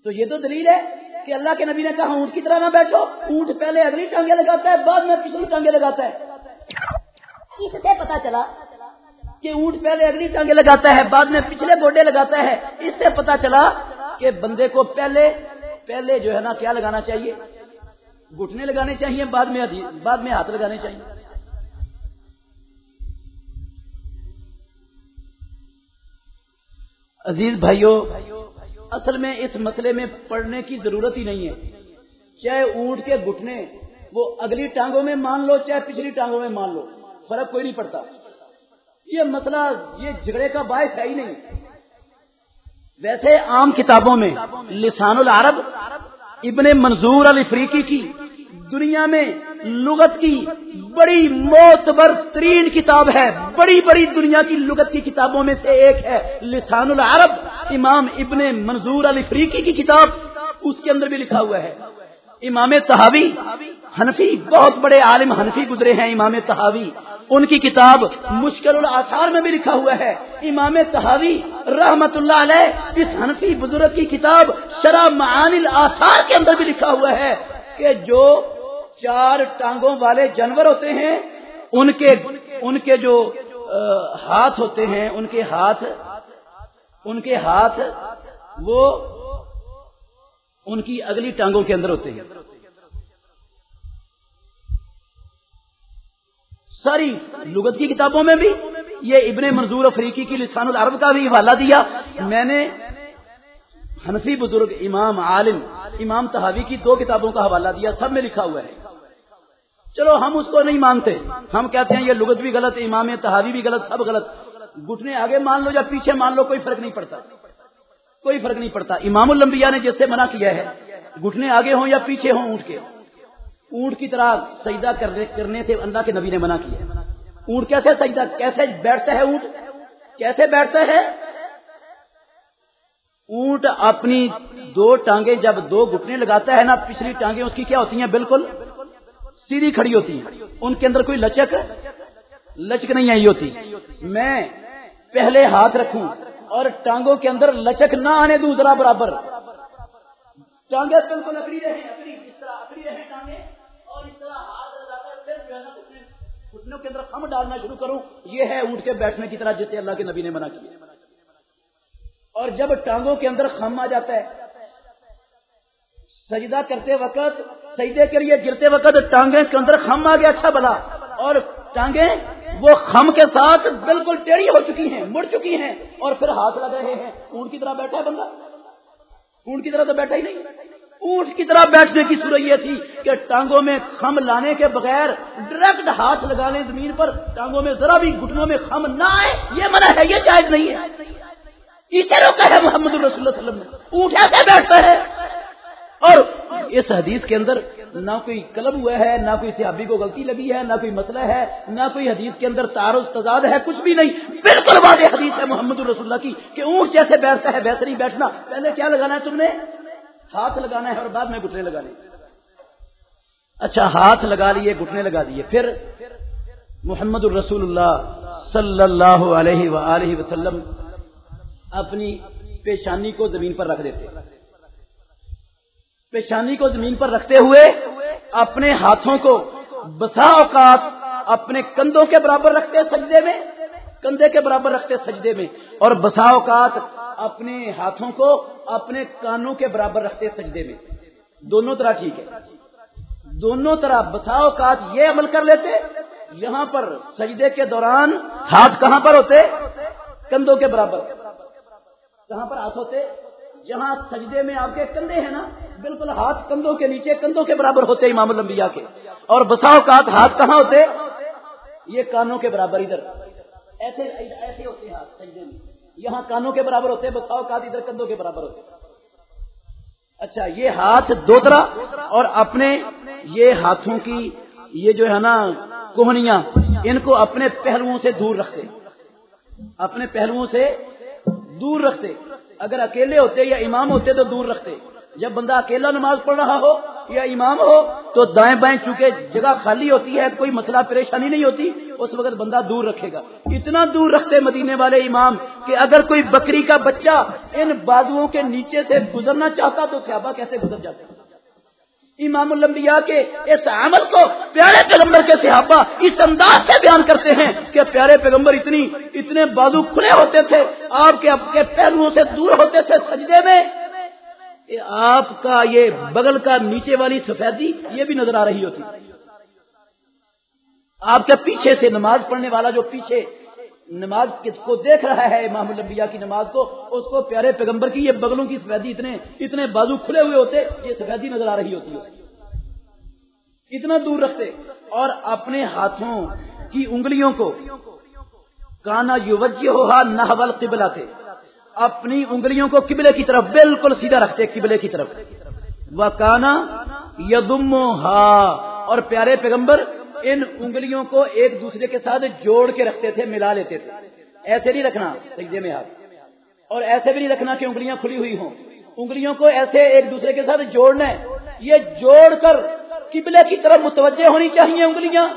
تو یہ تو دلیل ہے؟ کہ اللہ کے نبی نے کہا اونٹ کی طرح نہ بیٹھو۔ اونٹ پہلے اگلی ٹانگیں لگاتا ہے، بعد میں پچھلی ٹانگیں لگاتا ہے۔ اس سے پتا چلا کہ اونٹ پہلے اگلی ٹانگیں لگاتا ہے، بعد میں پچھلے گوڈے لگاتا ہے۔ اس سے پتا چلا کہ بندے کو پہلے پہلے جو ہے نا کیا لگانا چاہیے؟ گھٹنے لگانے چاہیے، بعد میں بعد میں ہاتھ لگانے چاہیے۔ عزیز بھائیوں اصل میں اس مسئلے میں پڑھنے کی ضرورت ہی نہیں ہے۔ چاہے اونٹ کے گھٹنے، وہ اگلی ٹانگوں میں مان لو، چاہے پچھلی ٹانگوں میں مان لو، فرق کوئی نہیں پڑتا۔ یہ مسئلہ، یہ جھگڑے کا باعث ہے ہی نہیں۔ ویسے عام کتابوں میں لسان العرب، ابن منظور الفریقی کی دنیا میں لغت کی بڑی معتبر ترین کتاب ہے، بڑی بڑی دنیا کی لغت کی کتابوں میں سے ایک ہے۔ لسان العرب، امام ابن منظور علی فریقی کی کتاب، اس کے اندر بھی لکھا ہوا ہے۔ امام تحاوی حنفی، بہت بڑے عالم حنفی گزرے ہیں امام تحاوی ان کی کتاب مشکل الاثار میں بھی لکھا ہوا ہے۔ امام تحاوی رحمت اللہ علیہ، اس حنفی بزرگ کی کتاب شرح معانی الاثار کے اندر بھی لکھا ہوا ہے کہ جو چار ٹانگوں والے جانور ہوتے ہیں، ان کے ان کے جو ہاتھ ہوتے ہیں، ان کے ہاتھ، ان کے ہاتھ وہ ان کی اگلی ٹانگوں کے اندر ہوتے ہیں۔ ساری لغت کی کتابوں میں بھی یہ ابن منظور افریقی کی لسان العرب کا بھی حوالہ دیا۔ میں نے حنفی بزرگ امام عالم، امام تحاوی کی دو کتابوں کا حوالہ دیا، سب میں لکھا ہوا ہے۔ چلو ہم اس کو نہیں مانتے۔ ہم کہتے ہیں یہ لغت بھی غلط، امام تحاوی بھی غلط، سب غلط۔ گھٹنے آگے مان لو یا پیچھے مان لو، کوئی فرق نہیں پڑتا۔ کوئی فرق نہیں پڑتا۔ امام الانبیاء نے جس سے منع کیا ہے، گھٹنے آگے ہوں یا پیچھے ہوں، اونٹ کے۔ اونٹ کی طرح سجدہ کرنے سے اللہ کے نبی نے منع کیا۔ اونٹ کیسے سجدہ، کیسے بیٹھتا ہے اونٹ؟ کیسے بیٹھتا ہے؟ اونٹ اپنی دو ٹانگیں، جب دو گھٹنے لگاتا ہے نا، پچھلی ٹانگیں اس کی کیا ہوتی ہیں؟ بالکل سیدھی کھڑی ہوتی۔ ہیں ان کے اندر کوئی لچک؟ لچک نہیں آئی ہوتی۔ میں پہلے ہاتھ رکھوں اور ٹانگوں کے اندر لچک نہ آنے دوں ذرا برابر۔ ٹانگیں بالکل اکڑی رہے اس طرح اکڑی رہے ٹانگیں اور اس طرح ہاتھ گھٹنوں کے اندر خم ڈالنا شروع کروں۔ یہ ہے اونٹ کے بیٹھنے کی طرح جسے اللہ کے نبی نے منع کیا۔ اور جب ٹانگوں کے اندر خم آ جاتا ہے، سجدہ کرتے وقت سجدے کے لیے گرتے وقت ٹانگیں کے اندر خم آ گیا اچھا بلا اور ٹانگیں وہ خم کے ساتھ بالکل ٹیڑھی ہو چکی ہیں، مڑ چکی ہیں۔ اور پھر ہاتھ لگ رہے ہیں۔ اونٹ کی طرح بیٹھا ہے بندہ۔ اونٹ کی طرح تو بیٹھا ہی نہیں۔ اونٹ کی طرح بیٹھنے کی صورت یہ تھی کہ ٹانگوں میں خم لانے کے بغیر ڈائریکٹ ہاتھ لگا لیں زمین پر۔ ٹانگوں میں ذرا بھی گھٹنوں میں خم نہ آئے، یہ منع ہے، یہ جائز نہیں ہے۔ اسے روکا ہے محمد الرسول اللہ علیہ وسلم نے؟ اونٹ ایسے بیٹھتا ہے۔ اور اس حدیث کے اندر نہ کوئی قلم ہوا ہے، نہ کوئی صحابی کو غلطی لگی ہے، نہ کوئی مسئلہ ہے، نہ کوئی حدیث کے اندر تعارض، تضاد ہے، کچھ بھی نہیں۔ بالکل واضح حدیث ہے محمد الرسول اللہ کی کہ اونٹ جیسے بیٹھتا ہے، ویسے نہیں بیٹھنا۔ پہلے کیا لگانا ہے تم نے؟ ہاتھ لگانا ہے اور بعد میں گھٹنے لگا لیے۔ اچھا ہاتھ لگا لیے، گھٹنے لگا دیے۔ پھر محمد الرسول اللہ صلی اللہ علیہ وآلہ وسلم اپنی پیشانی کو زمین پر رکھ دیتے۔ پیشانی کو زمین پر رکھتے ہوئے اپنے ہاتھوں کو بسا اوقات اپنے کندھوں کے برابر رکھتے سجدے میں، کندھے کے برابر رکھتے سجدے میں، اور بسا اوقات اپنے ہاتھوں کو اپنے کانوں کے برابر رکھتے سجدے میں۔ دونوں طرح ٹھیک ہے۔ دونوں طرح بسا اوقات یہ عمل کر لیتے، یہاں پر سجدے کے دوران ہاتھ کہاں پر ہوتے؟ کندھوں کے برابر۔ کہاں پر ہاتھ ہوتے؟ جہاں سجدے میں آپ کے کندھے ہیں نا، بالکل ہاتھ کندھوں کے نیچے، کندھوں کے برابر ہوتے امام الانبیاء کے۔ اور بسا اوقات ہاتھ کہاں ہوتے؟ یہ کانوں کے برابر ادھر۔ ایسے ایسے ہوتے ہاتھ سجدے میں۔ یہاں کانوں کے برابر ہوتے بسا اوقات ادھر کندھوں کے برابر ہوتے۔ اچھا یہ ہاتھ دو طرح، اور اپنے یہ ہاتھوں کی یہ جو ہے نا کوہنیاں، ان کو اپنے پہلوؤں سے دور رکھتے۔ اپنے پہلوؤں سے دور رکھتے۔ اگر اکیلے ہوتے یا امام ہوتے تو دور رکھتے۔ جب بندہ اکیلا نماز پڑھ رہا ہو یا امام ہو تو دائیں بائیں چونکہ جگہ خالی ہوتی ہے، کوئی مسئلہ پریشانی نہیں ہوتی، اس وقت بندہ دور رکھے گا۔ اتنا دور رکھتے مدینے والے امام کہ اگر کوئی بکری کا بچہ ان بازوؤں کے نیچے سے گزرنا چاہتا تو صحابہ کیسے گزر جاتے؟ امام الانبیاء کے اس عمل کو پیارے پیغمبر کے صحابہ اس انداز سے بیان کرتے ہیں کہ پیارے پیغمبر اتنی، اتنے بازو کھلے ہوتے تھے، آپ کے اپنے پہلوؤں سے دور ہوتے تھے سجدے میں۔ آپ کا، یہ بغل کا نیچے والی سفیدی، یہ بھی نظر آ رہی ہوتی۔ آپ کے پیچھے سے نماز پڑھنے والا جو پیچھے نماز کو دیکھ رہا ہے امام الانبیاء کی نماز کو؟ اس کو پیارے پیغمبر کی، یہ بغلوں کی سفیدی اتنے اتنے بازو کھلے ہوئے ہوتے، یہ سفیدی نظر آ رہی ہوتی اتنا دور رکھتے۔ اور اپنے ہاتھوں کی انگلیوں کو، کانا یوجہ ہوا نہ قبلہ تھے اپنی انگلیوں کو قبلے کی طرف بالکل سیدھا رکھتے، قبلے کی طرف۔ وہ کانا یدم ہا اور پیارے پیغمبر ان انگلیوں کو ایک دوسرے کے ساتھ جوڑ کے رکھتے تھے، ملا لیتے تھے۔ ایسے نہیں رکھنا سجدے میں ہاتھ اور ایسے بھی نہیں رکھنا کہ انگلیاں کھلی ہوئی ہوں۔ انگلیوں کو ایسے ایک دوسرے کے ساتھ جوڑنا ہے۔ یہ جوڑ کر قبلے کی طرف متوجہ ہونی چاہیے انگلیاں۔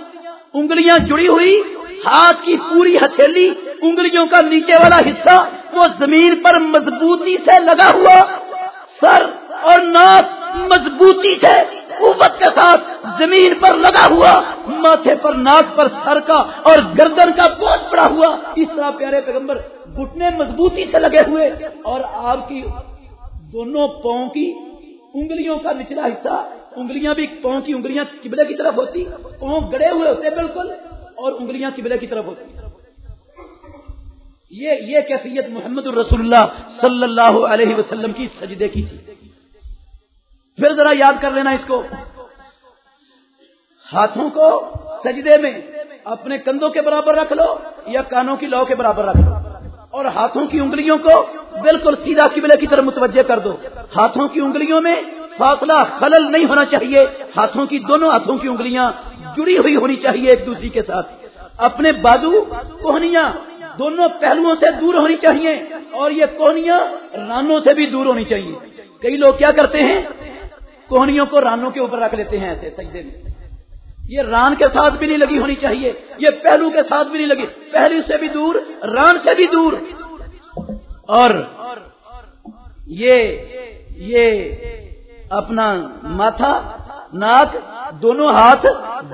انگلیاں جڑی ہوئی، ہاتھ کی پوری ہتھیلی، انگلیوں کا نیچے والا حصہ، وہ زمین پر مضبوطی سے لگا ہوا، سر اور ناک مضبوطی سے قوت کے ساتھ زمین پر لگا ہوا، ماتھے پر ناک پر سر کا اور گردن کا بوجھ پڑا ہوا۔ اس طرح پیارے پیغمبر، گھٹنے مضبوطی سے لگے ہوئے اور آپ کی دونوں پاؤں کی انگلیوں کا نچلا حصہ، انگلیاں بھی پاؤں کی انگلیاں قبلے کی طرف ہوتی، پاؤں گڑے ہوئے ہوتے بالکل اور انگلیاں قبلے کی طرف ہوتی۔ یہ یہ کیفیت محمد الرسول اللہ صلی اللہ علیہ وسلم کی سجدے کی تھی۔ پھر ذرا یاد کر لینا اس کو۔ ہاتھوں کو سجدے میں اپنے کندھوں کے برابر رکھ لو یا کانوں کی لو کے برابر رکھ لو۔ اور ہاتھوں کی انگلیوں کو بالکل سیدھا قبلے کی طرف متوجہ کر دو۔ ہاتھوں کی انگلیوں میں فاصلہ خلل نہیں ہونا چاہیے۔ ہاتھوں کی دونوں ہاتھوں کی انگلیاں جڑی ہوئی ہونی چاہیے ایک دوسری کے ساتھ۔ اپنے بازو کوہنیاں دونوں پہلوؤں سے دور ہونی چاہیے اور یہ کوہنیاں رانوں سے بھی دور ہونی چاہیے۔ کئی لوگ کیا کرتے ہیں؟ کوہنیوں کو رانوں کے اوپر رکھ لیتے ہیں ایسے سجدے میں۔ یہ ران کے ساتھ بھی نہیں لگی ہونی چاہیے، یہ پہلو کے ساتھ بھی نہیں لگی۔ پہلو سے بھی دور، ران سے بھی دور۔ اور یہ یہ اپنا ماتھا، ناک، دونوں ہاتھ،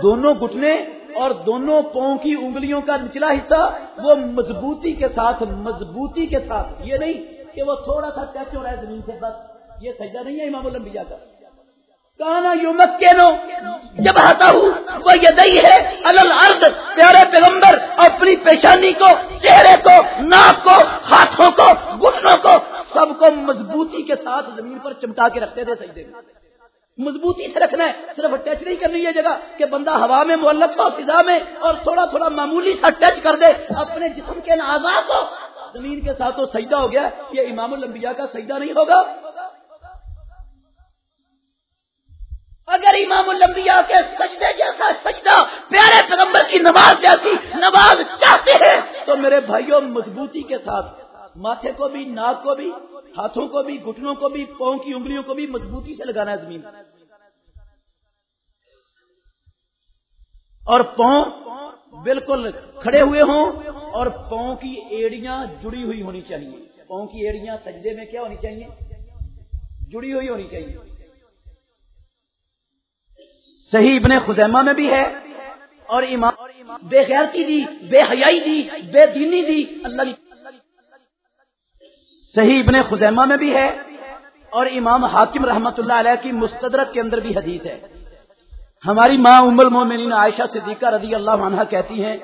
دونوں گٹنے اور دونوں پاؤں کی انگلیوں کا نچلا حصہ، وہ مضبوطی کے ساتھ، مضبوطی کے ساتھ۔ یہ نہیں کہ وہ تھوڑا سا ٹچ ہو رہا ہے زمین سے، بس یہ سجدہ نہیں ہے امام الانبیاء کا۔ کانا یو مکینو جب ہٹا ہوں، وہ یہ دئی ہے الل پیارے پیغمبر، اپنی پیشانی کو، چہرے کو، ناک کو، ہاتھوں کو، گھٹنوں کو، سب کو مضبوطی کے ساتھ زمین پر چمٹا کے رکھتے تھے صحیح دے مضبوطی سے رکھنا ہے، صرف ٹچ نہیں کرنی یہ جگہ کہ بندہ ہوا میں معلق ہو، فضا میں، اور تھوڑا تھوڑا معمولی سا ٹچ کر دے، اپنے جسم کے نازا کو۔ زمین کے ساتھ وہ سجدہ ہو گیا، یہ امام الانبیاء کا سجدہ نہیں ہوگا۔ اگر امام الانبیاء کے سجدے جیسا سجدہ پیارے پیغمبر کی نماز جیسی نماز چاہتے ہیں، تو میرے بھائیوں، مضبوطی کے ساتھ، ماتھے کو بھی، ناک کو بھی، ہاتھوں کو بھی، گھٹنوں کو بھی، پاؤں کی انگلیوں کو بھی مضبوطی سے لگانا ہے زمین۔ اور پاؤں بالکل کھڑے ہوئے ہوں اور پاؤں کی ایڑیاں جڑی ہوئی ہونی چاہیے۔ پاؤں کی ایڑیاں سجدے میں کیا ہونی چاہیے؟ جڑی ہوئی ہونی چاہیے۔ صحیح ابن خزیمہ میں بھی ہے۔ اور ایمان بے غیرتی دی، بے حیائی دی، بے دینی دی۔ اللہ صحیح ابن خزیمہ میں بھی ہے۔ اور امام حاکم رحمت اللہ علیہ کی مستدرک کے اندر بھی حدیث ہے۔ ہماری ماں ام المومنین عائشہ صدیقہ رضی اللہ عنہ کہتی ہیں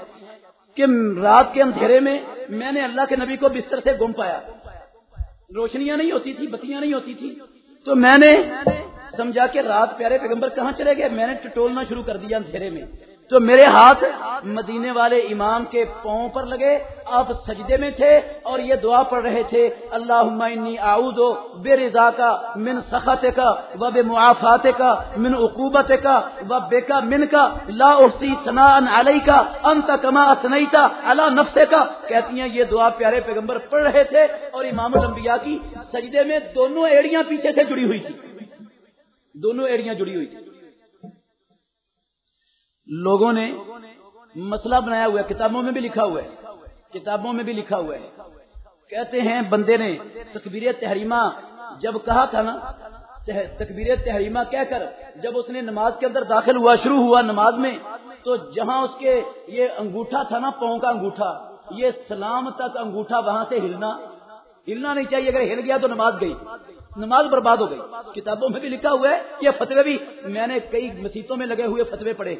کہ رات کے اندھیرے میں میں نے اللہ کے نبی کو بستر سے گم پایا۔ روشنیاں نہیں ہوتی تھی بتیاں نہیں ہوتی تھی تو میں نے سمجھا کہ رات پیارے پیغمبر کہاں چلے گئے؟ میں نے ٹٹولنا شروع کر دیا اندھیرے میں۔ تو میرے ہاتھ مدینے والے امام کے پاؤں پر لگے۔ آپ سجدے میں تھے اور یہ دعا پڑھ رہے تھے اللہ آؤ بے رضا کا من سخت کا و بے معافات کا من عقوبت کا و بے کا من کا لا اسی سنا علیہ کا انت کما سنیتا اللہ نفس کا کہتی ہیں، یہ دعا پیارے پیغمبر پڑھ رہے تھے اور امام الانبیاء کی سجدے میں دونوں ایڑیاں پیچھے سے جڑی ہوئی تھی۔ دونوں ایڑیاں جڑی ہوئی تھی لوگوں نے مسئلہ بنایا ہوا ہے، کتابوں میں بھی لکھا ہوا ہے، کتابوں میں بھی لکھا ہوا ہے۔ کہتے ہیں، بندے نے تکبیر تحریمہ جب کہا تھا نا تکبیر تحریمہ کہہ کر جب اس نے نماز کے اندر داخل ہوا، شروع ہوا نماز میں، تو جہاں اس کے یہ انگوٹھا تھا نا، پاؤں کا انگوٹھا، یہ سلام تک انگوٹھا وہاں سے ہلنا ہلنا نہیں چاہیے، اگر ہل گیا تو نماز گئی۔ نماز برباد ہو گئی۔ کتابوں میں بھی لکھا ہوا ہے یہ فتوے بھی۔ میں نے کئی مسیطوں میں لگے ہوئے فتوے پڑے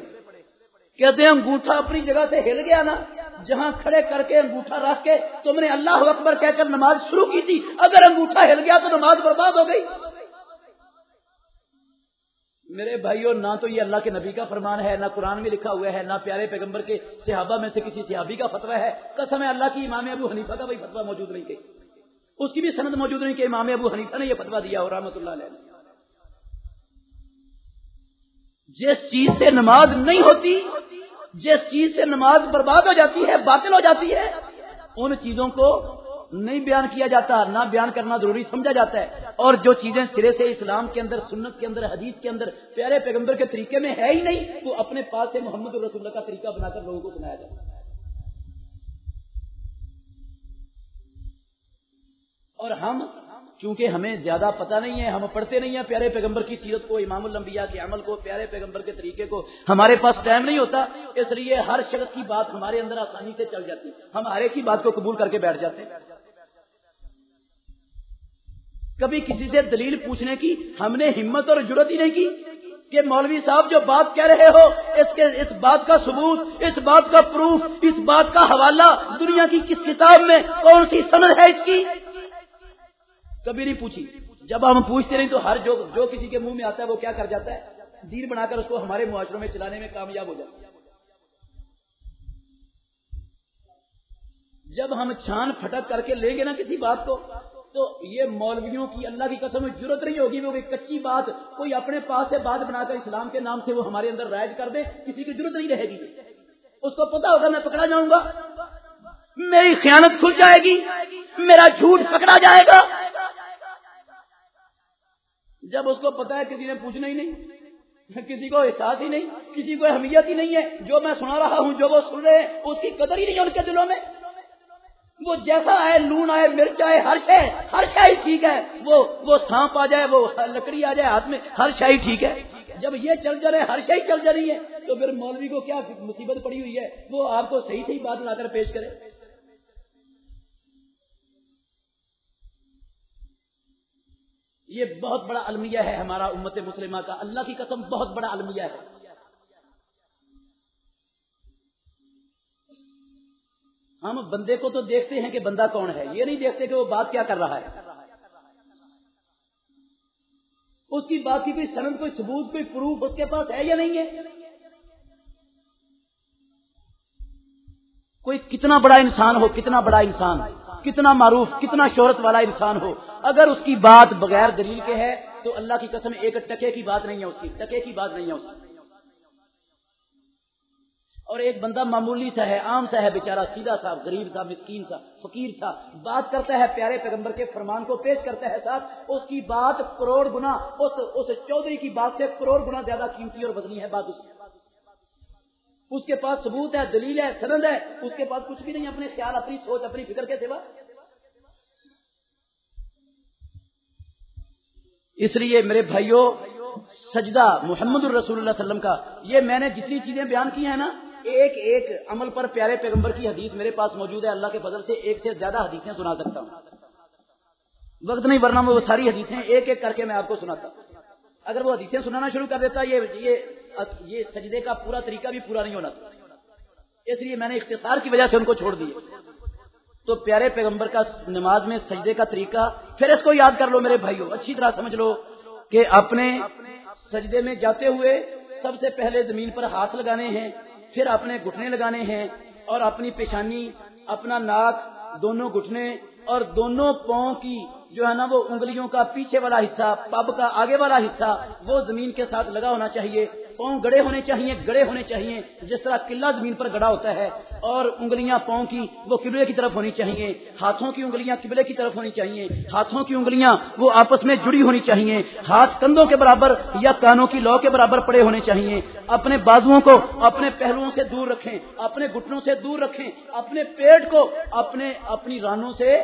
کہتے ہیں انگوٹھا اپنی جگہ سے ہل گیا نا، جہاں کھڑے کر کے انگوٹھا رکھ کے تم نے اللہ اکبر کہہ کر نماز شروع کی تھی۔ اگر انگوٹھا ہل گیا تو نماز برباد ہو گئی۔ میرے بھائیوں نہ تو یہ اللہ کے نبی کا فرمان ہے، نہ قرآن میں لکھا ہوا ہے، نہ پیارے پیغمبر کے صحابہ میں سے کسی صحابی کا فتویٰ ہے۔ قسم ہے، اللہ کی امام ابو حنیفہ کا بھائی فتویٰ موجود نہیں کہ اس کی بھی سند موجود نہیں کہ امام ابو حنیفہ نے یہ فتویٰ دیا ہو رحمۃ اللہ علیہ جس چیز سے نماز نہیں ہوتی، جس چیز سے نماز برباد ہو جاتی ہے، باطل ہو جاتی ہے، ان چیزوں کو نہیں بیان کیا جاتا، نہ بیان کرنا ضروری سمجھا جاتا ہے۔ اور جو چیزیں سرے سے اسلام کے اندر، سنت کے اندر، حدیث کے اندر، پیارے پیغمبر کے طریقے میں ہے ہی نہیں، وہ اپنے پاس سے محمد الرسول اللہ کا طریقہ بنا کر لوگوں کو سنایا جاتا ہے۔ اور ہم، کیونکہ ہمیں زیادہ پتہ نہیں ہے، ہم پڑھتے نہیں ہیں پیارے پیغمبر کی سیرت کو، امام الانبیاء کے عمل کو، پیارے پیغمبر کے طریقے کو، ہمارے پاس ٹائم نہیں ہوتا، اس لیے ہر شخص کی بات ہمارے اندر آسانی سے چل جاتی، ہم ہر ایک کی بات کو قبول کر کے بیٹھ جاتے ہیں۔ کبھی کسی سے دلیل پوچھنے کی ہم نے ہمت اور ضرورت ہی نہیں کی کہ مولوی صاحب جو بات کہہ رہے ہو، اس کے، اس بات کا ثبوت، اس بات کا پروف، اس بات کا حوالہ دنیا کی کس کتاب میں، کون سی سند ہے اس کی؟ کبھی نہیں پوچھی۔ جب ہم پوچھتے نہیں تو ہر جو جو کسی کے منہ میں آتا ہے وہ کیا کر جاتا ہے؟ دین بنا کر اس کو ہمارے معاشروں میں چلانے میں کامیاب ہو جاتا ہے۔ جب ہم چھان پھٹک کر کے لیں گے نا کسی بات کو، تو یہ مولویوں کی اللہ کی قسم میں ضرورت نہیں ہوگی، وہ کچی بات، کوئی اپنے پاس سے بات بنا کر اسلام کے نام سے وہ ہمارے اندر رائج کر دے، کسی کی ضرورت نہیں رہے گی۔ اس کو پتا ہوگا میں پکڑا جاؤں گا۔ میری خیانت کھل جائے گی، میرا جھوٹ پکڑا جائے گا۔ جب اس کو پتا ہے کسی نے پوچھنا ہی نہیں کسی کو احساس ہی نہیں، کسی کو اہمیت ہی نہیں ہے، جو میں سنا رہا ہوں، جو وہ سن رہے ہیں، اس کی قدر ہی نہیں ہے ان کے دلوں میں۔ وہ جیسا آئے لون آئے مرچ آئے، ہر شے، ہر شاہی ٹھیک ہے۔ وہ وہ سانپ آ جائے، وہ لکڑی آ جائے، ہاتھ میں ہر شاہی ٹھیک ہے۔ جب یہ چل جا رہے، ہر شاہی چل جا رہی ہے، تو پھر مولوی کو کیا مصیبت پڑی ہوئی ہے؟ وہ آپ کو صحیح صحیح بات لا کر پیش کرے۔ یہ بہت بڑا المیہ ہے ہمارا امت مسلمہ کا۔ اللہ کی قسم بہت بڑا المیہ ہے۔ ہم بندے کو تو دیکھتے ہیں کہ بندہ کون ہے، یہ نہیں دیکھتے کہ وہ بات کیا کر رہا ہے۔ اس کی بات کی کوئی سند کوئی ثبوت، کوئی پروف اس کے پاس ہے یا نہیں ہے؟ کوئی کتنا بڑا انسان ہو، کتنا بڑا انسان۔ کتنا معروف، کتنا شہرت والا انسان ہو۔ اگر اس کی بات بغیر دلیل کے ہے، تو اللہ کی قسم ایک ٹکے کی بات نہیں ہے اس کی، ٹکے کی بات نہیں ہے اس کی۔ اور ایک بندہ معمولی سا ہے، عام سا ہے بےچارا سیدھا سا، غریب سا، مسکین سا، فقیر سا، بات کرتا ہے پیارے پیغمبر کے فرمان کو پیش کرتا ہے ساتھ، اس کی بات کروڑ گنا، اس اس چودھری کی بات سے کروڑ گنا زیادہ قیمتی اور بدنی ہے بات اس کی۔ اس کے پاس ثبوت ہے، دلیل ہے، سند ہے، اس کے پاس کچھ بھی نہیں، اپنے خیال، اپنی سوچ، اپنی فکر کے سوا۔ اس لیے میرے بھائیوں سجدہ محمد الرسول اللہ علیہ وسلم کا، یہ میں نے جتنی چیزیں بیان کی ہیں نا، ایک ایک عمل پر پیارے پیغمبر کی حدیث میرے پاس موجود ہے۔ اللہ کے فضل سے ایک سے زیادہ حدیثیں سنا سکتا ہوں۔ وقت نہیں، ورنہ میں وہ ساری حدیثیں ایک ایک کر کے میں آپ کو سناتا اگر وہ حدیثیں سنانا شروع کر دیتا، یہ یہ یہ سجدے کا پورا طریقہ بھی پورا نہیں ہونا تھا۔ اس لیے میں نے اختصار کی وجہ سے ان کو چھوڑ دیے۔ تو پیارے پیغمبر کا نماز میں سجدے کا طریقہ، پھر اس کو یاد کر لو میرے بھائیوں اچھی طرح سمجھ لو کہ اپنے سجدے میں جاتے ہوئے سب سے پہلے زمین پر ہاتھ لگانے ہیں، پھر اپنے گھٹنے لگانے ہیں اور اپنی پیشانی، اپنا ناک، دونوں گھٹنے اور دونوں پاؤں کی جو ہے نا وہ انگلیوں کا پیچھے والا حصہ، پب کا آگے والا حصہ، وہ زمین کے ساتھ لگا ہونا چاہیے۔ پاؤں گڑے ہونے چاہیے، گڑے ہونے چاہیے، جس طرح قلعہ زمین پر گڑا ہوتا ہے، اور انگلیاں پاؤں کی وہ قبلے کی طرف ہونی چاہیے، ہاتھوں کی انگلیاں قبلے کی طرف ہونی چاہیے، ہاتھوں کی انگلیاں وہ آپس میں جڑی ہونی چاہیے، ہاتھ کندھوں کے برابر یا کانوں کی لو کے برابر پڑے ہونے چاہیے، اپنے بازوؤں کو اپنے پہلوؤں سے دور رکھیں، اپنے گھٹنوں سے دور رکھیں، اپنے پیٹ کو اپنے، اپنی رانوں سے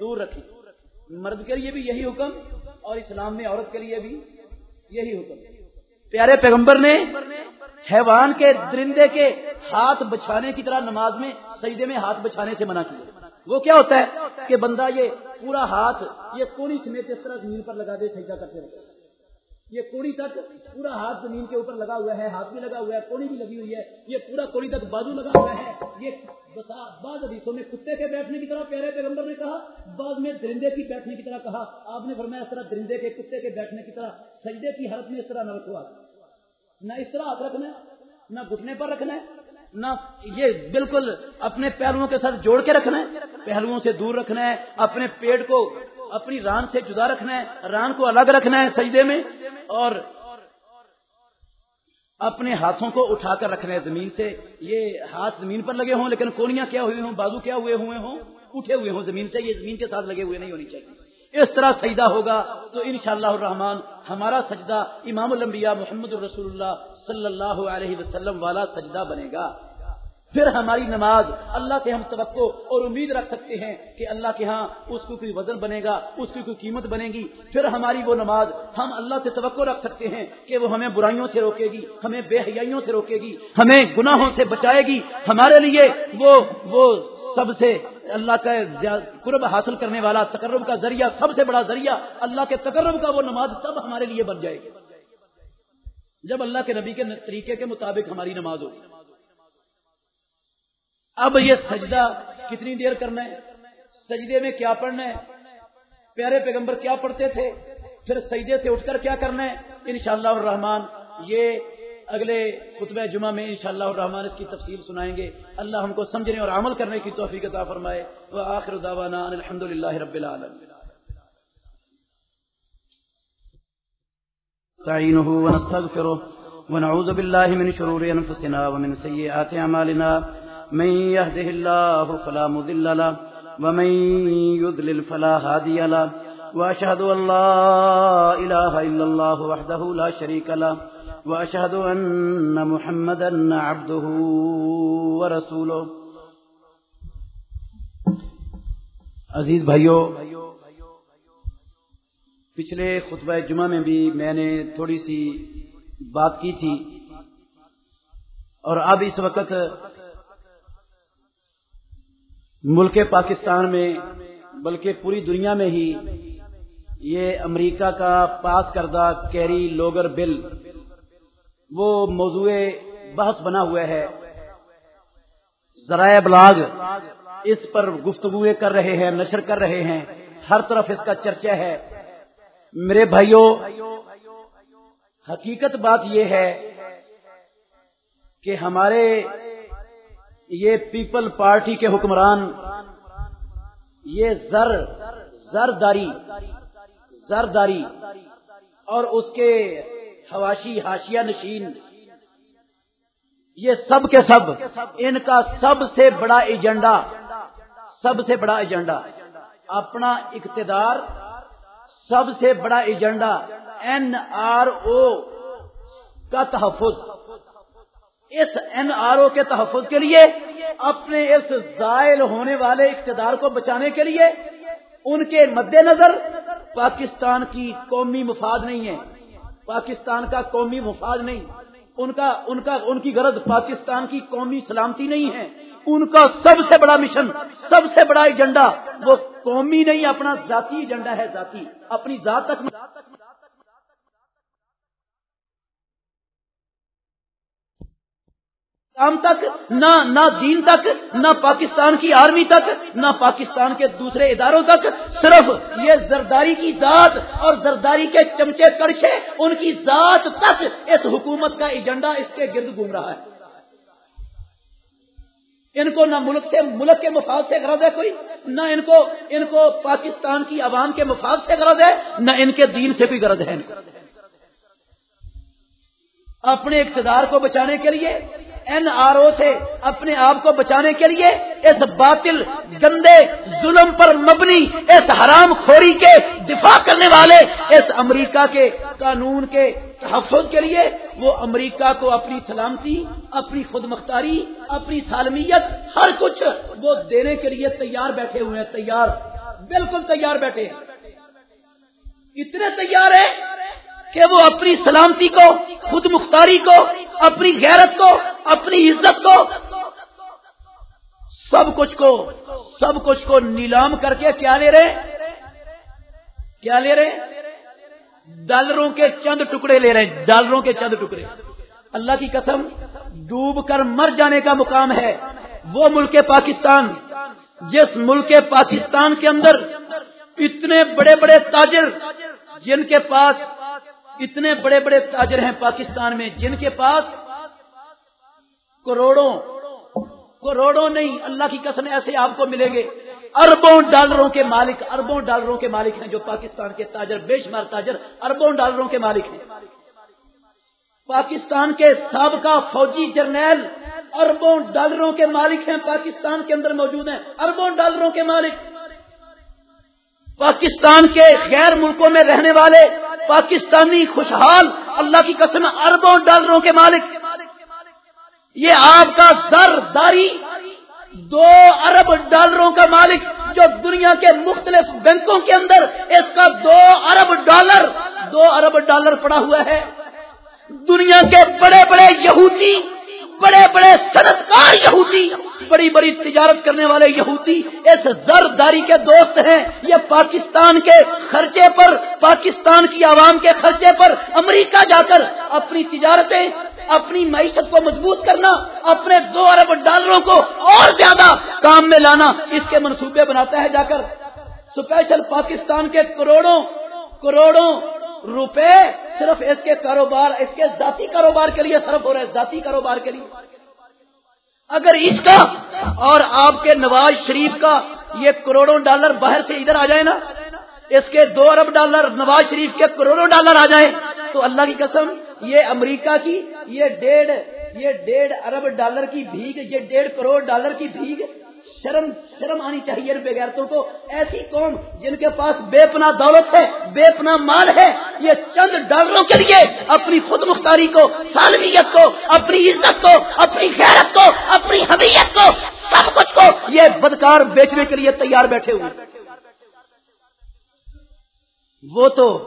دور رکھیں۔ مرد کے لیے بھی یہی حکم اور اسلام میں عورت کے لیے بھی یہی حکم۔ پیارے پیغمبر نے حیوان کے درندے کے ہاتھ بچھانے کی طرح نماز میں سجدے میں ہاتھ بچھانے سے منع کیا وہ کیا ہوتا ہے کہ بندہ یہ پورا ہاتھ، یہ کونی سمیت اس طرح زمین پر لگا دے، سجدہ کرتے رہتے یہ کوڑی تک پورا ہاتھ زمین کے اوپر لگا ہوا ہے، ہاتھ بھی لگا ہوا ہے، کوڑی بھی لگی ہوئی ہے۔ یہ پورا کوڑی تک بازو لگا ہوا ہے۔ یہ بعض حدیثوں میں کتے کے بیٹھنے کی طرح پیارے پیغمبر نے کہا، بعض میں درندے کی بیٹھنے کی طرح کہا۔ آپ نے فرمایا اس طرح درندے کے کتے کے بیٹھنے کی طرح سجدے کی حالت میں اس طرح نہ رکھو نہ اس طرح ہاتھ رکھنا ہے نہ گھٹنے پر رکھنا ہے نہ یہ بالکل اپنے پہلوؤں کے ساتھ جوڑ کے رکھنا ہے پہلوؤں سے دور رکھنا ہے اپنے پیٹ کو، اپنی ران سے جدا رکھنا ہے ران کو الگ رکھنا ہے سجدے میں، اور اپنے ہاتھوں کو اٹھا کر رکھنا ہے زمین سے۔ یہ ہاتھ زمین پر لگے ہوں، لیکن کونیاں کیا ہوئے ہوں، بازو کیا ہوئے ہوئے ہوں؟ اٹھے ہوئے ہوں زمین سے، یہ زمین کے ساتھ لگے ہوئے نہیں ہونی چاہیے۔ اس طرح سجدہ ہوگا تو انشاءاللہ الرحمن ہمارا سجدہ امام الانبیاء محمد الرسول اللہ صلی اللہ علیہ وسلم والا سجدہ بنے گا۔ پھر ہماری نماز اللہ سے ہم توقع اور امید رکھ سکتے ہیں کہ اللہ کے ہاں اس کو کوئی وزن بنے گا، اس کی کوئی قیمت بنے گی۔ پھر ہماری وہ نماز ہم اللہ سے توقع رکھ سکتے ہیں کہ وہ ہمیں برائیوں سے روکے گی، ہمیں بے حیائیوں سے روکے گی، ہمیں گناہوں سے بچائے گی۔ ہمارے لیے وہ وہ سب سے اللہ کا قرب حاصل کرنے والا، تقرب کا ذریعہ، سب سے بڑا ذریعہ اللہ کے تقرب کا وہ نماز تب ہمارے لیے بن جائے گی۔ جب اللہ کے نبی کے طریقے کے مطابق ہماری نماز ہوگی اب یہ سجدہ کتنی دیر کرنا ہے؟ سجدے میں کیا پڑھنا ہے؟ پیارے پیغمبر کیا پڑھتے تھے؟ پھر سجدے سے اٹھ کر کیا کرنا ہے؟ انشاءاللہ الرحمن، یہ اگلے خطبہ جمعہ میں انشاءاللہ الرحمن اس کی تفصیل سنائیں گے۔ اللہ ہم کو سمجھنے اور عمل کرنے کی توفیق عطا فرمائے۔ وآخر دعوانا الحمد للہ رب العالمین۔ ونستغفره ونعوذ بالله من شرور أنفسنا ومن سيئات أعمالنا من يهده الله فلا مذل له ومن يذلل فلا هادي له۔ وأشهد أن لا إله إلا الله وحده لا شريك له۔ وأشهد أن محمدا عبده ورسوله. عزیز بھائیو، پچھلے خطبہ جمعہ میں بھی میں نے تھوڑی سی بات کی تھی اور اب اس وقت ملک پاکستان میں بلکہ پوری دنیا میں ہی یہ امریکہ کا پاس کردہ کیری لوگر بل وہ موضوع بحث بنا ہوا ہے۔ ذرائع ابلاغ اس پر گفتگو کر رہے ہیں، نشر کر رہے ہیں۔ ہر طرف اس کا چرچا ہے۔ میرے بھائیوں حقیقت بات یہ ہے کہ ہمارے یہ پیپل پارٹی کے حکمران، یہ زر، زرداری زرداری اور اس کے حواشی ہاشیہ نشین۔ یہ سب کے سب، ان کا سب سے بڑا ایجنڈا، سب سے بڑا ایجنڈا۔ اپنا اقتدار، سب سے بڑا ایجنڈا این آر او کا تحفظ۔ اس این آر او کے تحفظ کے لیے، اپنے اس زائل ہونے والے اقتدار کو بچانے کے لیے، ان کے مد نظر پاکستان کی قومی مفاد نہیں ہے پاکستان کا قومی مفاد نہیں۔ ان کا ان کا، ان کی غرض پاکستان کی قومی سلامتی نہیں ہے۔ ان کا سب سے بڑا مشن، سب سے بڑا ایجنڈا وہ قومی نہیں، اپنا ذاتی ایجنڈا ہے، ذاتی، اپنی ذات تک۔ کام تک، نہ نہ دین تک، نہ پاکستان کی آرمی تک، نہ پاکستان کے دوسرے اداروں تک، صرف یہ زرداری کی ذات اور زرداری کے چمچے کرشے ان کی ذات تک اس حکومت کا ایجنڈا اس کے گرد گھوم رہا ہے۔ ان کو نہ ملک سے، ملک کے مفاد سے غرض ہے کوئی، نہ ان کو ان کو پاکستان کی عوام کے مفاد سے غرض ہے، نہ ان کے دین سے کوئی غرض ہے۔ اپنے اقتدار کو بچانے کے لیے این آر او سے اپنے آپ کو بچانے کے لیے اس باطل گندے ظلم پر مبنی اس حرام خوری کے دفاع کرنے والے اس امریکہ کے قانون کے تحفظ کے لیے وہ امریکہ کو اپنی سلامتی، اپنی خود مختاری اپنی سالمیت، ہر کچھ وہ دینے کے لیے تیار بیٹھے ہوئے ہیں، تیار، بالکل تیار بیٹھے ہیں۔ اتنے تیار ہیں کہ وہ اپنی سلامتی کو، خود مختاری کو، اپنی غیرت کو، اپنی عزت کو، سب کچھ کو، سب کچھ کو نیلام کر کے کیا لے رہے؟ کیا لے رہے؟ ڈالروں کے چند ٹکڑے لے رہے ہیں ڈالروں کے چند ٹکڑے۔ اللہ کی قسم، ڈوب کر مر جانے کا مقام ہے۔ وہ ملک پاکستان، جس ملک پاکستان کے اندر اتنے بڑے بڑے تاجر، جن کے پاس اتنے بڑے بڑے تاجر ہیں پاکستان میں جن کے پاس کروڑوں کروڑوں نہیں، اللہ کی قسم ایسے آپ کو ملیں گے۔ اربوں ڈالروں کے مالک، اربوں ڈالروں کے مالک ہیں جو پاکستان کے تاجر، بے شمار تاجر، اربوں ڈالروں کے مالک ہیں۔ پاکستان کے سابقہ فوجی جرنیل اربوں ڈالروں کے مالک ہیں، پاکستان کے اندر موجود ہیں۔ اربوں ڈالروں کے مالک۔ پاکستان کے غیر ملکوں میں رہنے والے پاکستانی خوشحال اللہ کی قسم اربوں ڈالروں کے مالک۔ یہ آپ کا سرداری دو ارب ڈالروں کا مالک جو دنیا کے مختلف بینکوں کے اندر اس کا دو ارب ڈالر، دو ارب ڈالر پڑا ہوا ہے۔ دنیا کے بڑے بڑے یہودی بڑے بڑے صنعتکار یہودی، بڑی بڑی تجارت کرنے والے یہودی، اس زرداری کے دوست ہیں، یہ پاکستان کے خرچے پر، پاکستان کی عوام کے خرچے پر امریکہ جا کر اپنی تجارتیں، اپنی معیشت کو مضبوط کرنا، اپنے دو ارب ڈالروں کو اور زیادہ کام میں لانا، اس کے منصوبے بناتا ہے جا کر۔ اسپیشل پاکستان کے کروڑوں کروڑوں روپے صرف اس کے کاروبار، اس کے ذاتی کاروبار کے لیے صرف ہو رہے ذاتی کاروبار کے لیے۔ اگر اس کا اور آپ کے نواز شریف کا یہ کروڑوں ڈالر باہر سے ادھر آ جائے نا، اس کے دو ارب ڈالر نواز شریف کے کروڑوں ڈالر آ جائیں تو اللہ کی قسم، یہ امریکہ کی، یہ ڈیڑھ یہ ڈیڑھ ارب ڈالر کی بھیگ، یہ ڈیڑھ کروڑ ڈالر کی بھیگ شرم شرم آنی چاہیے بغیرتوں کو۔ ایسی قوم جن کے پاس بے پناہ دولت ہے، بے پناہ مال ہے، یہ چند ڈالروں کے لیے اپنی خود مختاری کو، سالمیت کو، اپنی عزت کو، اپنی غیرت کو، اپنی حمیت کو، سب کچھ کو یہ بدکار بیچنے کے لیے تیار بیٹھے ہوئے۔ وہ تو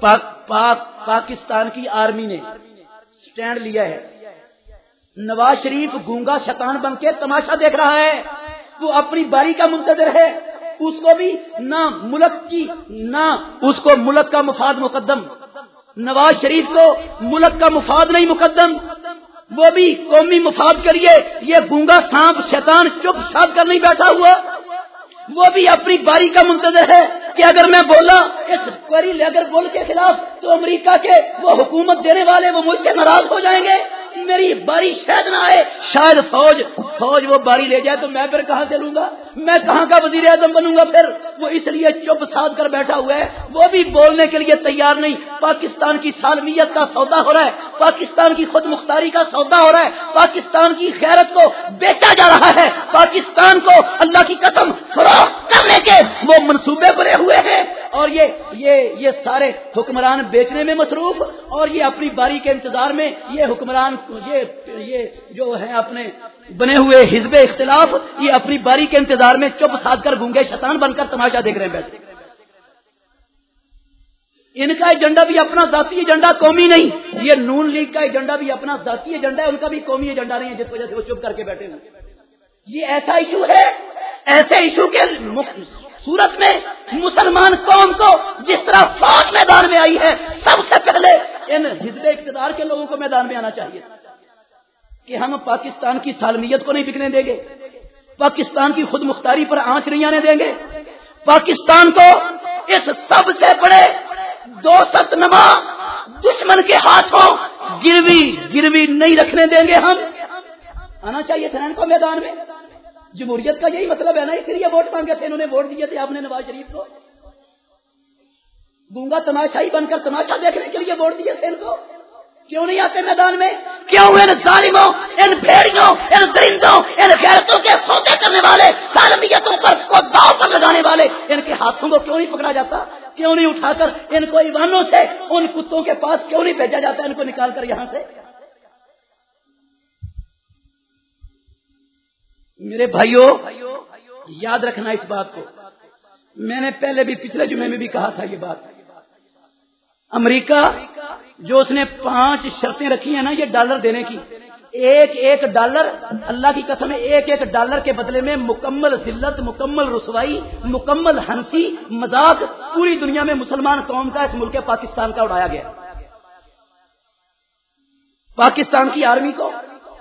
پاک پاک، پاکستان کی آرمی نے سٹینڈ لیا ہے۔ نواز شریف گونگا شیطان بن کے تماشا دیکھ رہا ہے۔ وہ اپنی باری کا منتظر ہے، اس کو بھی نہ ملک کی، نہ اس کو ملک کا مفاد مقدم۔ نواز شریف کو ملک کا مفاد نہیں مقدم۔ وہ بھی قومی مفاد کے لیے یہ گونگا سانپ شیطان چپ ساتھ کر نہیں بیٹھا ہوا۔ وہ بھی اپنی باری کا منتظر ہے کہ اگر میں بولا، اس کوری اگر بول کے خلاف تو امریکہ کے وہ حکومت دینے والے وہ مجھ سے ناراض ہو جائیں گے۔ میری باری شاید نہ آئے، شاید فوج فوج وہ باری لے جائے تو میں پھر کہاں سے لوں گا؟ میں کہاں کا وزیر اعظم بنوں گا پھر؟ وہ اس لیے چپ ساتھ کر بیٹھا ہوا ہے، وہ بھی بولنے کے لیے تیار نہیں۔ پاکستان کی سالمیت کا سودا ہو رہا ہے، پاکستان کی خود مختاری کا سودا ہو رہا ہے، پاکستان کی خیرت کو بیچا جا رہا ہے۔ پاکستان کو اللہ کی قسم فروخت کرنے کے وہ منصوبے بنے ہوئے ہیں۔ اور یہ یہ یہ سارے حکمران بیچنے میں مصروف اور یہ اپنی باری کے انتظار میں یہ حکمران، یہ یہ جو ہے اپنے بنے ہوئے حزب اختلاف، یہ اپنی باری کے انتظار میں چپ ساتھ کر گونگے شیطان بن کر تماشا دیکھ رہے ہیں بیٹھے۔ ان کا ایجنڈا بھی اپنا ذاتی ایجنڈا، قومی نہیں۔ یہ نون لیگ کا ایجنڈا بھی اپنا ذاتی ایجنڈا ہے، ان کا بھی قومی ایجنڈا نہیں ہے، جس وجہ سے وہ چپ کر کے بیٹھے ہیں۔ یہ ایسا ایشو ہے، ایسے ایشو کے صورت میں مسلمان قوم کو جس طرح فوج میدان میں آئی ہے، سب سے پہلے ان حزب اقتدار کے لوگوں کو میدان میں آنا چاہیے۔ کہ ہم پاکستان کی سالمیت کو نہیں بکنے دیں گے، پاکستان کی خود مختاری پر آنچ نہیں آنے دیں گے۔ پاکستان کو اس سب سے بڑے دو ست نما دشمن کے ہاتھوں گروی گروی نہیں رکھنے دیں گے ہم۔ آنا چاہیے تھا ان کو میدان میں۔ جمہوریت کا یہی مطلب ہے نا، اس لیے ووٹ مانگے تھے، انہوں نے ووٹ دیے تھے آپ نے نواز شریف کو۔ گونگا تماشائی بن کر تماشا دیکھنے کے لیے ووٹ دیے تھے ان کو۔ کیوں نہیں آتے میدان میں؟ کیوں ان ظالموں، ان بھیڑیوں، ان درندوں ان غیرتوں کے سوتے کرنے والے سالمیتوں پر داؤ پر لگانے والے، ان کے ہاتھوں کو کیوں نہیں پکڑا جاتا؟ کیوں نہیں اٹھا کر ان کو ایوانوں سے، ان کتوں کے پاس کیوں نہیں بھیجا جاتا؟ ان کو نکال کر یہاں سے۔ میرے بھائیوں یاد رکھنا اس بات کو۔ میں نے پہلے بھی پچھلے جمعے میں بھی کہا تھا یہ بات۔ امریکہ، جو اس نے پانچ شرطیں رکھی ہیں نا یہ ڈالر دینے کی۔ ایک ایک ڈالر، اللہ کی قسم، ایک ایک ڈالر کے بدلے میں مکمل ذلت، مکمل رسوائی، مکمل ہنسی، مذاق، پوری دنیا میں مسلمان قوم کا اس ملک پاکستان کا اڑایا گیا۔ پاکستان کی آرمی کو،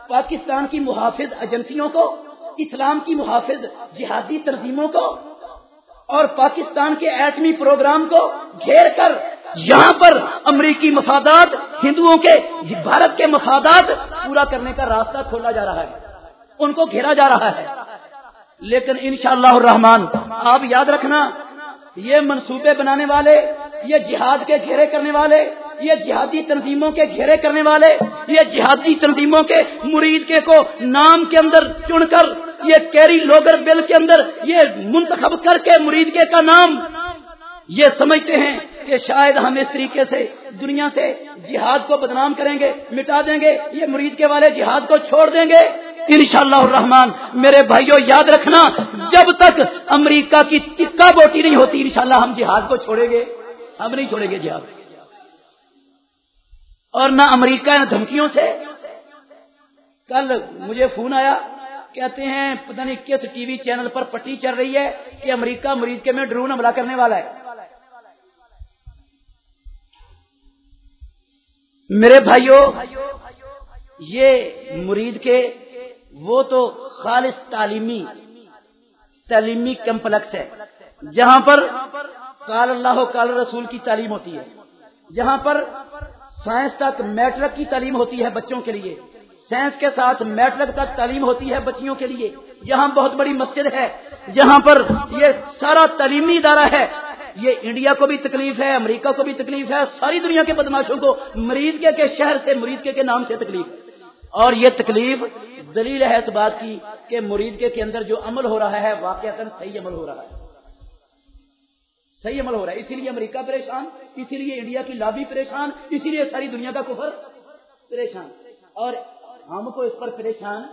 پاکستان کی محافظ ایجنسیوں کو اسلام کی محافظ جہادی تنظیموں کو اور پاکستان کے ایٹمی پروگرام کو گھیر کر یہاں پر امریکی مفادات، ہندوؤں کے، بھارت کے مفادات پورا کرنے کا راستہ کھولا جا رہا ہے۔ ان کو گھیرا جا رہا ہے۔ لیکن انشاءاللہ اللہ آپ یاد رکھنا، یہ منصوبے بنانے والے، یہ جہاد کے گھیرے کرنے والے یہ جہادی تنظیموں کے گھیرے کرنے والے، یہ جہادی تنظیموں کے مرید کے کو نام کے اندر چن کر، یہ کیری لوگر بل کے اندر یہ منتخب کر کے مرید کے کا نام۔ یہ سمجھتے ہیں کہ شاید ہم اس طریقے سے دنیا سے جہاد کو بدنام کریں گے، مٹا دیں گے، یہ مرید کے والے جہاد کو چھوڑ دیں گے۔ انشاءاللہ الرحمن، میرے بھائیوں یاد رکھنا، جب تک امریکہ کی ٹکا بوٹی نہیں ہوتی، انشاءاللہ ہم جہاد کو چھوڑیں گے۔ ہم نہیں چھوڑیں گے جہاد۔ اور نہ امریکہ نہ دھمکیوں سے۔ کل مجھے فون آیا، کہتے ہیں، پتہ نہیں کس ٹی وی چینل پر پٹی چل رہی ہے کہ امریکہ مریض کے میں ڈرون حملہ کرنے والا ہے۔ میرے بھائیوں یہ مرید کے، وہ تو خالص تعلیمی تعلیمی کمپلیکس ہے، جہاں پر کال اللہ کال رسول کی تعلیم ہوتی ہے، جہاں پر سائنس تک میٹرک کی تعلیم ہوتی ہے بچوں کے لیے۔ سائنس کے ساتھ میٹرک تک تعلیم ہوتی ہے بچیوں کے لیے۔ جہاں بہت بڑی مسجد ہے، جہاں پر یہ سارا تعلیمی ادارہ ہے۔ یہ انڈیا کو بھی تکلیف ہے، امریکہ کو بھی تکلیف ہے، ساری دنیا کے بدماشوں کو مریض کے کے شہر سے، مرید کے کے نام سے تکلیف۔ اور یہ تکلیف دلیل ہے اس بات کی کہ مرید کے کے اندر جو عمل ہو رہا ہے واقع صحیح عمل ہو رہا ہے۔ صحیح عمل ہو رہا ہے۔ اسی لیے امریکہ پریشان، اسی لیے انڈیا کی لابی پریشان، اسی لیے ساری دنیا کا کفر پریشان۔ اور ہم کو اس پر پریشان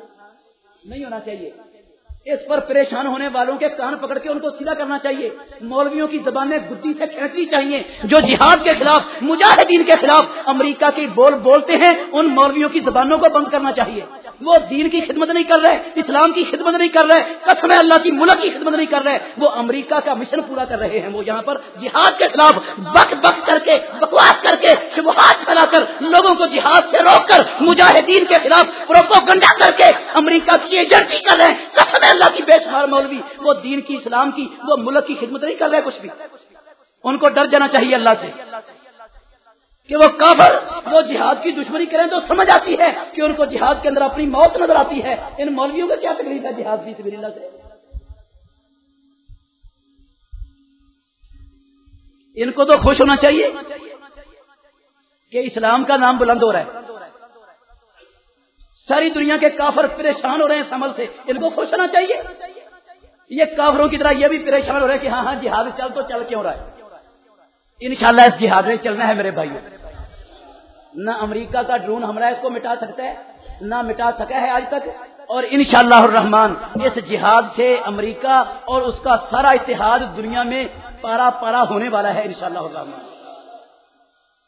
نہیں ہونا چاہیے۔ اس پر پریشان ہونے والوں کے کان پکڑ کے ان کو سیدھا کرنا چاہیے۔ مولویوں کی زبانیں گدی سے کھینچنی چاہیے۔ جو جہاد کے خلاف، مجاہدین کے خلاف امریکہ کی بول بولتے ہیں، ان مولویوں کی زبانوں کو بند کرنا چاہیے۔ وہ دین کی خدمت نہیں کر رہے، اسلام کی خدمت نہیں کر رہے، قسم اللہ کی، ملک کی خدمت نہیں کر رہے، وہ امریکہ کا مشن پورا کر رہے ہیں، وہ یہاں پر جہاد کے خلاف بک بک کر کے، بکواس کر کے شبہات پھیلا کر لوگوں کو جہاد سے روک کر مجاہدین کے خلاف پروپو گنڈا کر کے امریکہ کی ایجنسی کر رہے ہیں۔ قسم اللہ کی، بے شمار مولوی، وہ دین کی، اسلام کی، وہ ملک کی خدمت نہیں کر رہے کچھ بھی۔ ان کو ڈر جانا چاہیے اللہ سے۔ کہ وہ کافر وہ جہاد کی دشمنی کریں تو سمجھ آتی ہے کہ ان کو جہاد کے اندر اپنی موت نظر آتی ہے۔ ان مولویوں کا کیا تکلیف ہے جہاد کی سبیل اللہ سے؟ ان کو تو خوش ہونا چاہیے کہ اسلام کا نام بلند ہو رہا ہے۔ ساری دنیا کے کافر پریشان ہو رہے ہیں سمل سے۔ ان کو خوش ہونا چاہیے۔ یہ کافروں کی طرح یہ بھی پریشان ہو رہے ہیں کہ ہاں ہاں جہاد چل تو چل کیوں رہا ہے؟ انشاءاللہ اس جہاد میں چلنا ہے میرے بھائیوں۔ نہ امریکہ کا ڈرون حملہ اس کو مٹا سکتا ہے، نہ مٹا سکا ہے آج تک۔ اور انشاءاللہ الرحمن، اس جہاد سے امریکہ اور اس کا سارا اتحاد دنیا میں پارا پارا ہونے والا ہے انشاءاللہ الرحمن۔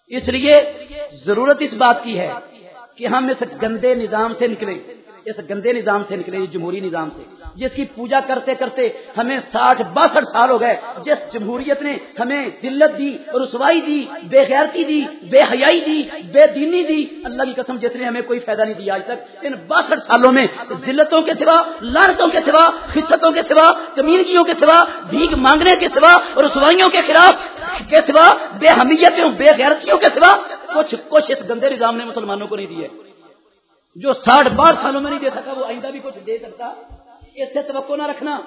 اس لیے ضرورت اس بات کی ہے کہ ہم اس گندے نظام سے نکلیں۔ اس گندے نظام سے نکلے جمہوری نظام سے۔ جس کی پوجا کرتے کرتے ہمیں ساٹھ، باسٹھ سال ہو گئے۔ جس جمہوریت نے ہمیں ذلت دی، رسوائی دی، بے غیرتی دی، بے حیائی دی، بے دینی دی، اللہ کی قسم جس نے ہمیں کوئی فائدہ نہیں دیا آج تک، ان باسٹھ سالوں میں ذلتوں کے سوا لانتوں کے سوا خدتوں کے سوا، کمیونٹیوں کے سوا بھیگ مانگنے کے سوا، رسوائیوں کے خلاف کے سوا، بے حمیتوں، بے غیرتیوں کے سوا، کچھ کچھ اس گندے نظام نے مسلمانوں کو نہیں دیے۔ جو ساٹھ بار سالوں میں نہیں دے سکا، وہ آئندہ بھی کچھ دے سکتا۔ اس سے توقع نہ رکھنا۔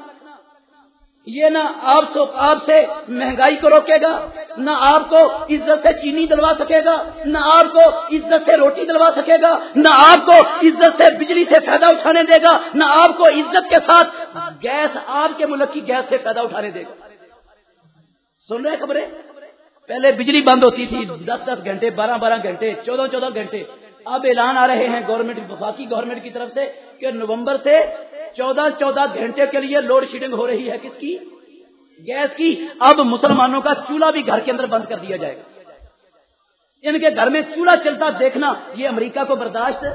یہ نہ آپ سو آپ سے مہنگائی کو روکے گا، نہ آپ کو عزت سے چینی دلوا سکے گا، نہ آپ کو عزت سے روٹی دلوا سکے گا، نہ آپ کو عزت سے بجلی سے فائدہ اٹھانے دے گا، نہ آپ کو عزت کے ساتھ گیس، آپ کے ملک کی گیس سے فائدہ اٹھانے دے گا۔ سن رہے خبریں؟ پہلے بجلی بند ہوتی تھی، دس دس گھنٹے، بارہ بارہ گھنٹے، چودہ چودہ گھنٹے۔ اب اعلان آ رہے ہیں گورنمنٹ وفاقی گورنمنٹ کی طرف سے کہ نومبر سے چودہ چودہ گھنٹے کے لیے لوڈ شیڈنگ ہو رہی ہے. کس کی؟ گیس کی. اب مسلمانوں کا چولہا بھی گھر کے اندر بند کر دیا جائے گا. ان کے گھر میں چولہا چلتا دیکھنا یہ امریکہ کو برداشت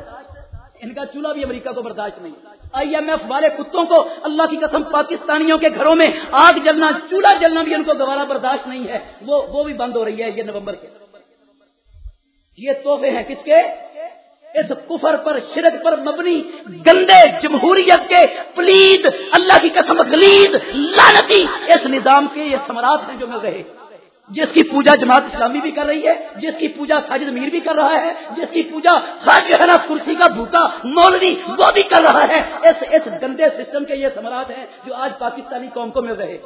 ان کا چولہا بھی امریکہ کو برداشت نہیں. آئی ایم ایف والے کتوں کو اللہ کی قسم پاکستانیوں کے گھروں میں آگ جلنا چولہا جلنا بھی ان کو دوبارہ برداشت نہیں ہے. وہ وہ بھی بند ہو رہی ہے یہ نومبر کے. یہ تحفے ہیں کس کے؟ اس کفر پر، شرک پر مبنی گندے جمہوریت کے پلید، اللہ کی قسم غلید لانتی اس نظام کے یہ سمراٹ ہیں جو مل رہے جس کی پوجا جماعت اسلامی بھی کر رہی ہے، جس کی پوجا ساجد میر بھی کر رہا ہے، جس کی پوجا خاص جو ہے نا کرسی کا بھوکا مولوی وہ بھی کر رہا ہے۔ اس اس گندے سسٹم کے یہ سمراٹ ہیں جو آج پاکستانی قوم کو مل رہے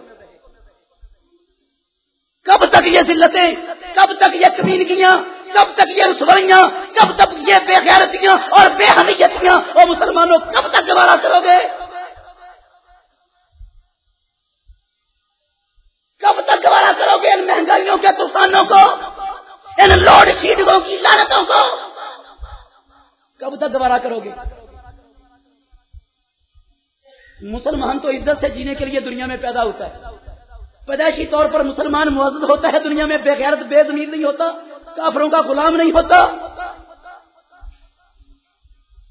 کب تک یہ ذلتیں، کب تک یہ کمینگیاں، کب تک یہ رسوائیاں کب تک یہ بے غیرتیاں اور بے حمیتیاں؟ اور مسلمانوں، کب تک دوبارہ کرو گے؟ کب تک دوبارہ کرو گے ان مہنگائیوں کے طوفانوں کو؟ ان لوڈ شیڈوں کی لانتوں کو؟ کب تک دوبارہ کرو گے؟ مسلمان تو عزت سے جینے کے لیے دنیا میں پیدا ہوتا ہے۔ پیدائشی طور پر مسلمان معزز ہوتا ہے، دنیا میں بے غیرت بے زمین نہیں ہوتا، کافروں کا غلام نہیں ہوتا۔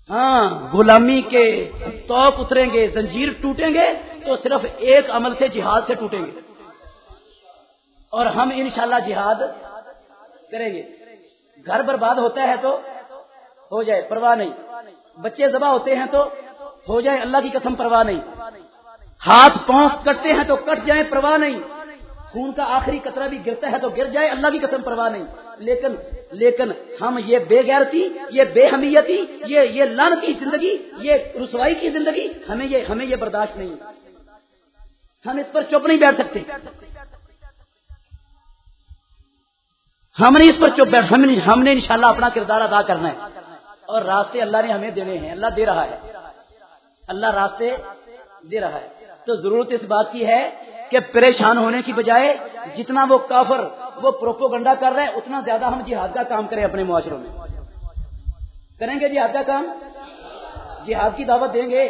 ہاں غلامی کے توق اتریں گے، زنجیر ٹوٹیں گے، تو صرف ایک عمل سے جہاد سے ٹوٹیں گے۔ اور ہم انشاءاللہ جہاد کریں گے۔ گھر برباد ہوتا ہے تو ہو جائے، پرواہ نہیں۔ بچے ذبح ہوتے ہیں تو ہو جائے، اللہ کی قسم پرواہ نہیں۔ ہاتھ پاؤں کٹتے ہیں تو کٹ جائیں، پرواہ نہیں۔ خون کا آخری قطرہ بھی گرتا ہے تو گر جائے، اللہ کی قسم پرواہ نہیں۔ لیکن لیکن ہم یہ بے غیرتی، یہ بے حمیتی، یہ یہ لانتی زندگی، یہ رسوائی کی زندگی، ہمیں یہ ہمیں یہ برداشت نہیں۔ ہم اس پر چپ نہیں بیٹھ سکتے۔ ہم نے اس پر چپ بیٹھ ہم نے انشاءاللہ اپنا کردار ادا کرنا ہے۔ اور راستے اللہ نے ہمیں دینے ہیں، اللہ دے رہا ہے۔ اللہ راستے دے رہا ہے۔ تو ضرورت اس بات کی ہے کہ پریشان ہونے کی بجائے جتنا وہ کافر وہ پروپو گنڈا کر رہے اتنا زیادہ ہم جہاد کا کام کریں اپنے معاشروں میں۔ کریں گے جہاد کا کام؟ جہاد کی دعوت دیں گے۔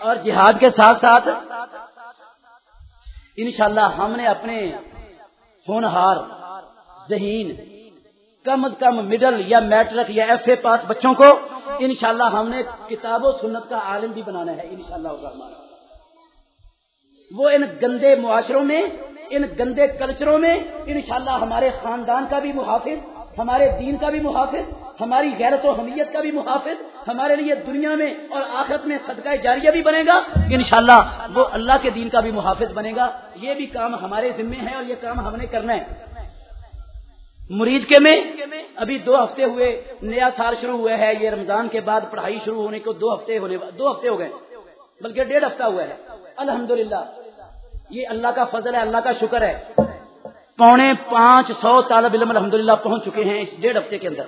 اور جہاد کے ساتھ ساتھ انشاءاللہ ہم نے اپنے ہونہار، ذہین، کم از کم مڈل یا میٹرک یا ایف اے پاس بچوں کو انشاءاللہ ہم نے کتاب و سنت کا عالم بھی بنانا ہے، انشاءاللہ الرحمن وہ ان گندے معاشروں میں، ان گندے کلچروں میں، انشاءاللہ ہمارے خاندان کا بھی محافظ، ہمارے دین کا بھی محافظ، ہماری غیرت و حمیت کا بھی محافظ، ہمارے لیے دنیا میں اور آخرت میں صدقہ جاریہ بھی بنے گا، انشاءاللہ وہ اللہ کے دین کا بھی محافظ بنے گا۔ یہ بھی کام ہمارے ذمے ہے اور یہ کام ہم نے کرنا ہے۔ مرید کے میں ابھی دو ہفتے ہوئے، نیا سال شروع ہوا ہے، یہ رمضان کے بعد پڑھائی شروع ہونے کو دو ہفتے ہونے، دو ہفتے ہو گئے، بلکہ ڈیڑھ ہفتہ ہوا ہے۔ الحمدللہ۔ یہ اللہ کا فضل ہے، اللہ کا شکر ہے۔ پونے پانچ سو طالب علم الحمد پہنچ چکے ہیں اس ڈیڑھ ہفتے کے اندر۔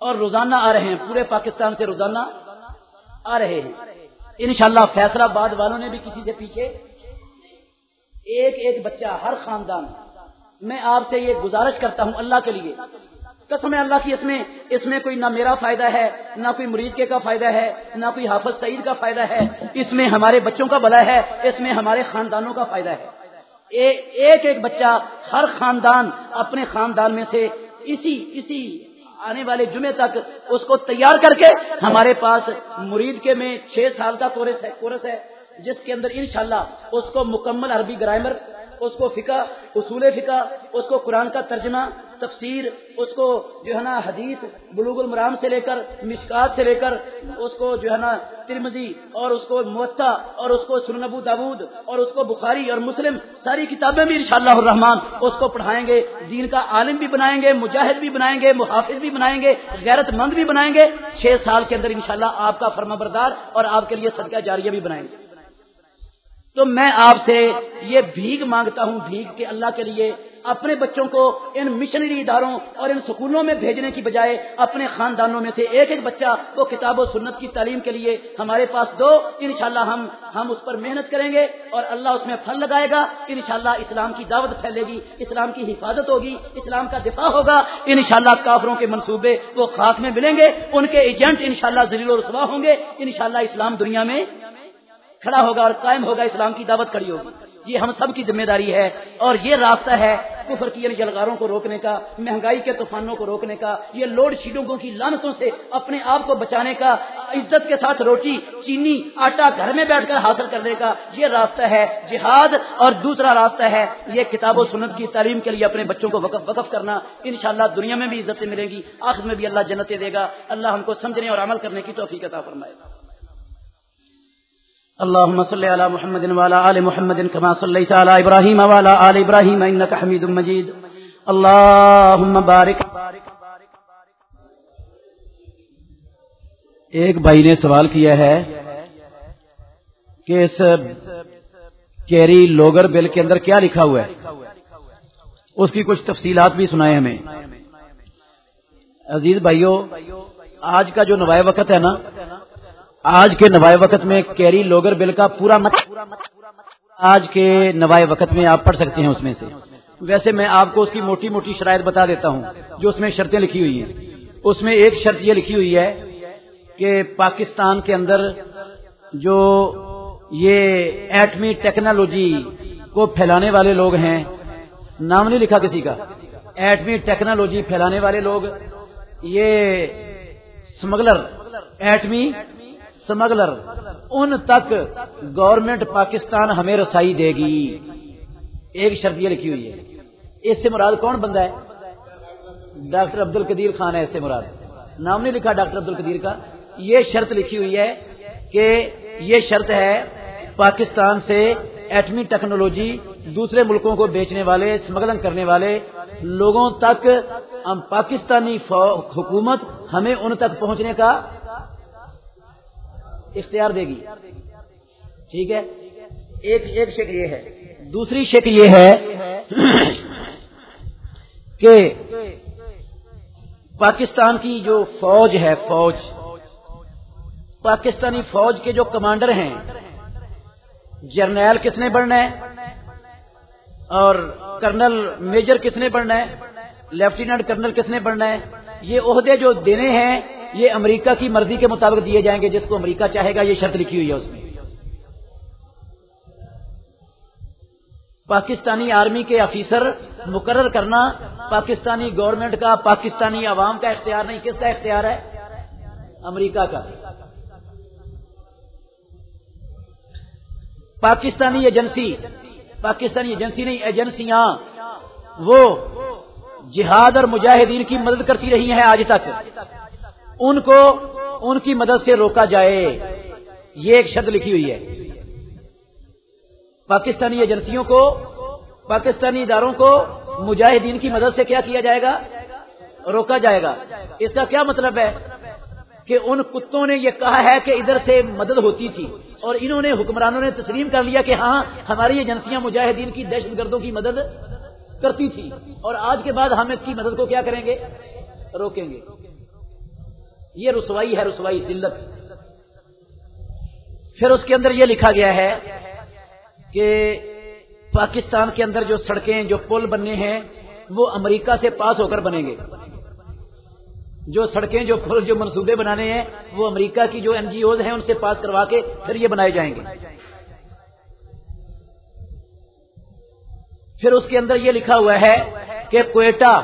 اور روزانہ آ رہے ہیں، پورے پاکستان سے روزانہ آ رہے ہیں۔ انشاءاللہ فیصلہ آباد والوں نے بھی کسی سے پیچھے۔ ایک ایک بچہ، ہر خاندان۔ میں آپ سے یہ گزارش کرتا ہوں اللہ کے لیے قسم اللہ کی اس میں اس میں کوئی نہ میرا فائدہ ہے، نہ کوئی مریض کے کا فائدہ ہے، نہ کوئی حافظ سعید کا فائدہ ہے۔ اس میں ہمارے بچوں کا بلا ہے، اس میں ہمارے خاندانوں کا فائدہ ہے۔ ایک ایک بچہ ہر خاندان اپنے خاندان میں سے اسی اسی آنے والے جمعے تک اس کو تیار کر کے ہمارے پاس مرید کے میں چھ سال کا کورس ہے کورس ہے، جس کے اندر انشاءاللہ اس کو مکمل عربی گرامر اس کو فقہ، اصول فقہ، اس کو قرآن کا ترجمہ، تفسیر، اس کو جو ہے نا حدیث، بلوغ المرام سے لے کر، مشکات سے لے کر، اس کو جو ہے نا ترمزی اور اس کو معطا اور اس کو سنبو داود اور اس کو بخاری اور مسلم ساری کتابیں بھی انشاءاللہ الرحمن اس کو پڑھائیں گے، دین کا عالم بھی بنائیں گے، مجاہد بھی بنائیں گے، محافظ بھی بنائیں گے، غیرت مند بھی بنائیں گے، چھ سال کے اندر انشاءاللہ شاء آپ کا فرما بردار اور آپ کے لیے صدقہ جاریہ بھی بنائیں گے۔ تو میں آپ سے یہ بھیگ مانگتا ہوں، بھیگ کے اللہ کے لیے اپنے بچوں کو ان مشنری اداروں اور ان سکولوں میں بھیجنے کی بجائے اپنے خاندانوں میں سے ایک ایک بچہ وہ کتاب و سنت کی تعلیم کے لیے ہمارے پاس دو۔ انشاءاللہ ہم ہم اس پر محنت کریں گے اور اللہ اس میں پھل لگائے گا۔ انشاءاللہ اسلام کی دعوت پھیلے گی، اسلام کی حفاظت ہوگی، اسلام کا دفاع ہوگا۔ انشاءاللہ کافروں کے منصوبے وہ خاک میں ملیں گے۔ ان کے ایجنٹ انشاءاللہ شاء و رسوا ہوں گے۔ انشاءاللہ اسلام دنیا میں کھڑا ہوگا اور قائم ہوگا، اسلام کی دعوت کھڑی ہوگی۔ یہ ہم سب کی ذمہ داری ہے اور یہ راستہ ہے کفر کی یعنی جلغاروں کو روکنے کا، مہنگائی کے طوفانوں کو روکنے کا، یہ لوڈ شیڈوں کی لانتوں سے اپنے آپ کو بچانے کا، عزت کے ساتھ روٹی، چینی، آٹا گھر میں بیٹھ کر حاصل کرنے کا، یہ راستہ ہے جہاد۔ اور دوسرا راستہ ہے یہ کتاب و سنت کی تعلیم کے لیے اپنے بچوں کو وقف وقف کرنا۔ انشاءاللہ دنیا میں بھی عزتیں ملیں گی آخر میں بھی اللہ جنتیں دے گا۔ اللہ ہم کو سمجھنے اور عمل کرنے کی توفیق عطا فرمائے۔ گا اللهم صل على محمد وعلى آل محمد كما صليت على إبراهيم وعلى آل إبراهيم إنك حميد مجيد. اللهم بارك. ایک بھائی نے سوال کیا ہے کہ اس کیری لوگر بل کے اندر کیا لکھا ہوا ہے؟ اس کی کچھ تفصیلات بھی سنائے ہمیں۔ عزیز بھائیوں آج کا جو نوائے وقت ہے نا آج کے نوائے وقت میں کیری لوگر بل کا پورا مت آج کے نوائے وقت میں آپ پڑھ سکتے ہیں اس میں سے۔ ویسے میں آپ کو اس کی موٹی موٹی شرائط بتا دیتا ہوں، جو اس میں شرطیں لکھی ہوئی ہیں۔ اس میں ایک شرط یہ لکھی ہوئی ہے کہ پاکستان کے اندر جو یہ ایٹمی ٹیکنالوجی کو پھیلانے والے لوگ ہیں، نام نہیں لکھا کسی کا۔ ایٹمی ٹیکنالوجی پھیلانے والے لوگ، یہ اسمگلر ایٹمی سمگلر، ان تک گورنمنٹ پاکستان ہمیں رسائی دے گی۔ ایک شرط یہ لکھی ہوئی ہے، اس سے مراد کون بندہ ہے؟ ڈاکٹر عبد القدیر خان ہے اس سے مراد۔ نام نہیں لکھا ڈاکٹر عبد القدیر کا۔ یہ شرط لکھی ہوئی ہے کہ یہ شرط ہے پاکستان سے ایٹمی ٹیکنالوجی دوسرے ملکوں کو بیچنے والے اسمگلنگ کرنے والے لوگوں تک ہم پاکستانی حکومت ہمیں ان تک پہنچنے کا اختیار دے گی۔ ٹھیک ہے؟ ایک ایک شک یہ ہے۔ دوسری شک یہ ہے کہ پاکستان کی جو فوج ہے، فوج۔ پاکستانی فوج کے جو کمانڈر ہیں، جرنیل کس نے بڑھنا ہے؟ اور کرنل میجر کس نے بڑھنا ہے؟ لیفٹیننٹ کرنل کس نے بڑھنا ہے؟ یہ عہدے جو دینے ہیں یہ امریکہ کی مرضی کے مطابق دیے جائیں گے، جس کو امریکہ چاہے گا، یہ شرط لکھی ہوئی ہے اس میں۔ پاکستانی آرمی کے آفیسر مقرر کرنا، پاکستانی گورنمنٹ کا، پاکستانی عوام کا اختیار نہیں، کس کا اختیار ہے؟ امریکہ کا۔ پاکستانی ایجنسی پاکستانی ایجنسی نہیں، ایجنسیاں، وہ جہاد اور مجاہدین کی مدد کرتی رہی ہیں آج تک۔ ان کو ان کی مدد سے روکا جائے۔ یہ ایک شرط لکھی ہوئی ہے۔ پاکستانی ایجنسیوں کو، پاکستانی اداروں کو مجاہدین کی مدد سے کیا کیا جائے گا؟ روکا جائے گا۔ اس کا کیا مطلب ہے؟ کہ ان کتوں نے یہ کہا ہے کہ ادھر سے مدد ہوتی تھی اور انہوں نے حکمرانوں نے تسلیم کر لیا کہ ہاں ہماری ایجنسیاں مجاہدین کی دہشت گردوں کی مدد کرتی تھی اور آج کے بعد ہم اس کی مدد کو کیا کریں گے؟ روکیں گے۔ یہ رسوائی ہے، رسوائی سلت پھر اس کے اندر یہ لکھا گیا ہے کہ پاکستان کے اندر جو سڑکیں، جو پل بننے ہیں، وہ امریکہ سے پاس ہو کر بنیں گے۔ جو سڑکیں، جو پل، جو منصوبے بنانے ہیں، وہ امریکہ کی جو این جی اوز ہیں، ان سے پاس کروا کے پھر یہ بنائے جائیں گے۔ پھر اس کے اندر یہ لکھا ہوا ہے کہ کوئٹہ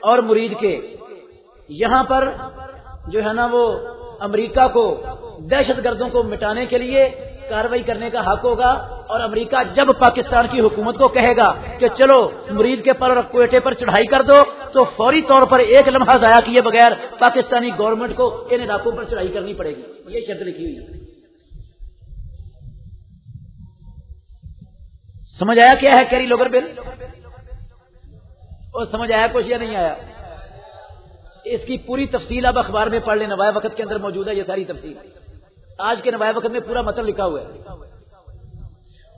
اور مرید کے، یہاں پر جو ہے نا وہ امریکہ کو دہشت گردوں کو مٹانے کے لیے کاروائی کرنے کا حق ہوگا اور امریکہ جب پاکستان کی حکومت کو کہے گا کہ چلو مرید کے پر اور کوئٹے پر چڑھائی کر دو، تو فوری طور پر ایک لمحہ ضائع کیے بغیر پاکستانی گورنمنٹ کو ان علاقوں پر چڑھائی کرنی پڑے گی۔ یہ شرط لکھی ہوئی سمجھ آیا کیا ہے کیری لوگر بل اور سمجھ آیا کچھ یا نہیں آیا؟ اس کی پوری تفصیل اب اخبار میں پڑھ لیں، نوائے وقت کے اندر موجود ہے یہ ساری تفصیل۔ آج کے نوائے وقت میں پورا مطلب لکھا ہوا ہے۔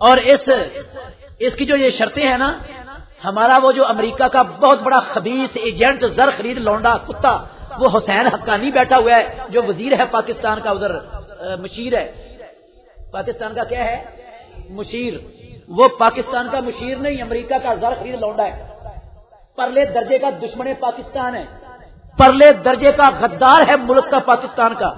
اور اس اس کی جو یہ شرطیں ہیں نا، ہمارا وہ جو امریکہ کا بہت بڑا خبیص ایجنٹ زر خرید لونڈا کتا، وہ حسین حقانی بیٹھا ہوا ہے، جو وزیر ہے پاکستان کا، ادھر مشیر ہے۔ پاکستان کا کیا ہے؟ مشیر۔ وہ پاکستان کا مشیر نہیں، امریکہ کا زر خرید لونڈا ہے۔ پرلے درجے کا دشمن پاکستان ہے۔ پرلے درجے کا غدار ہے ملک کا پاکستان کا۔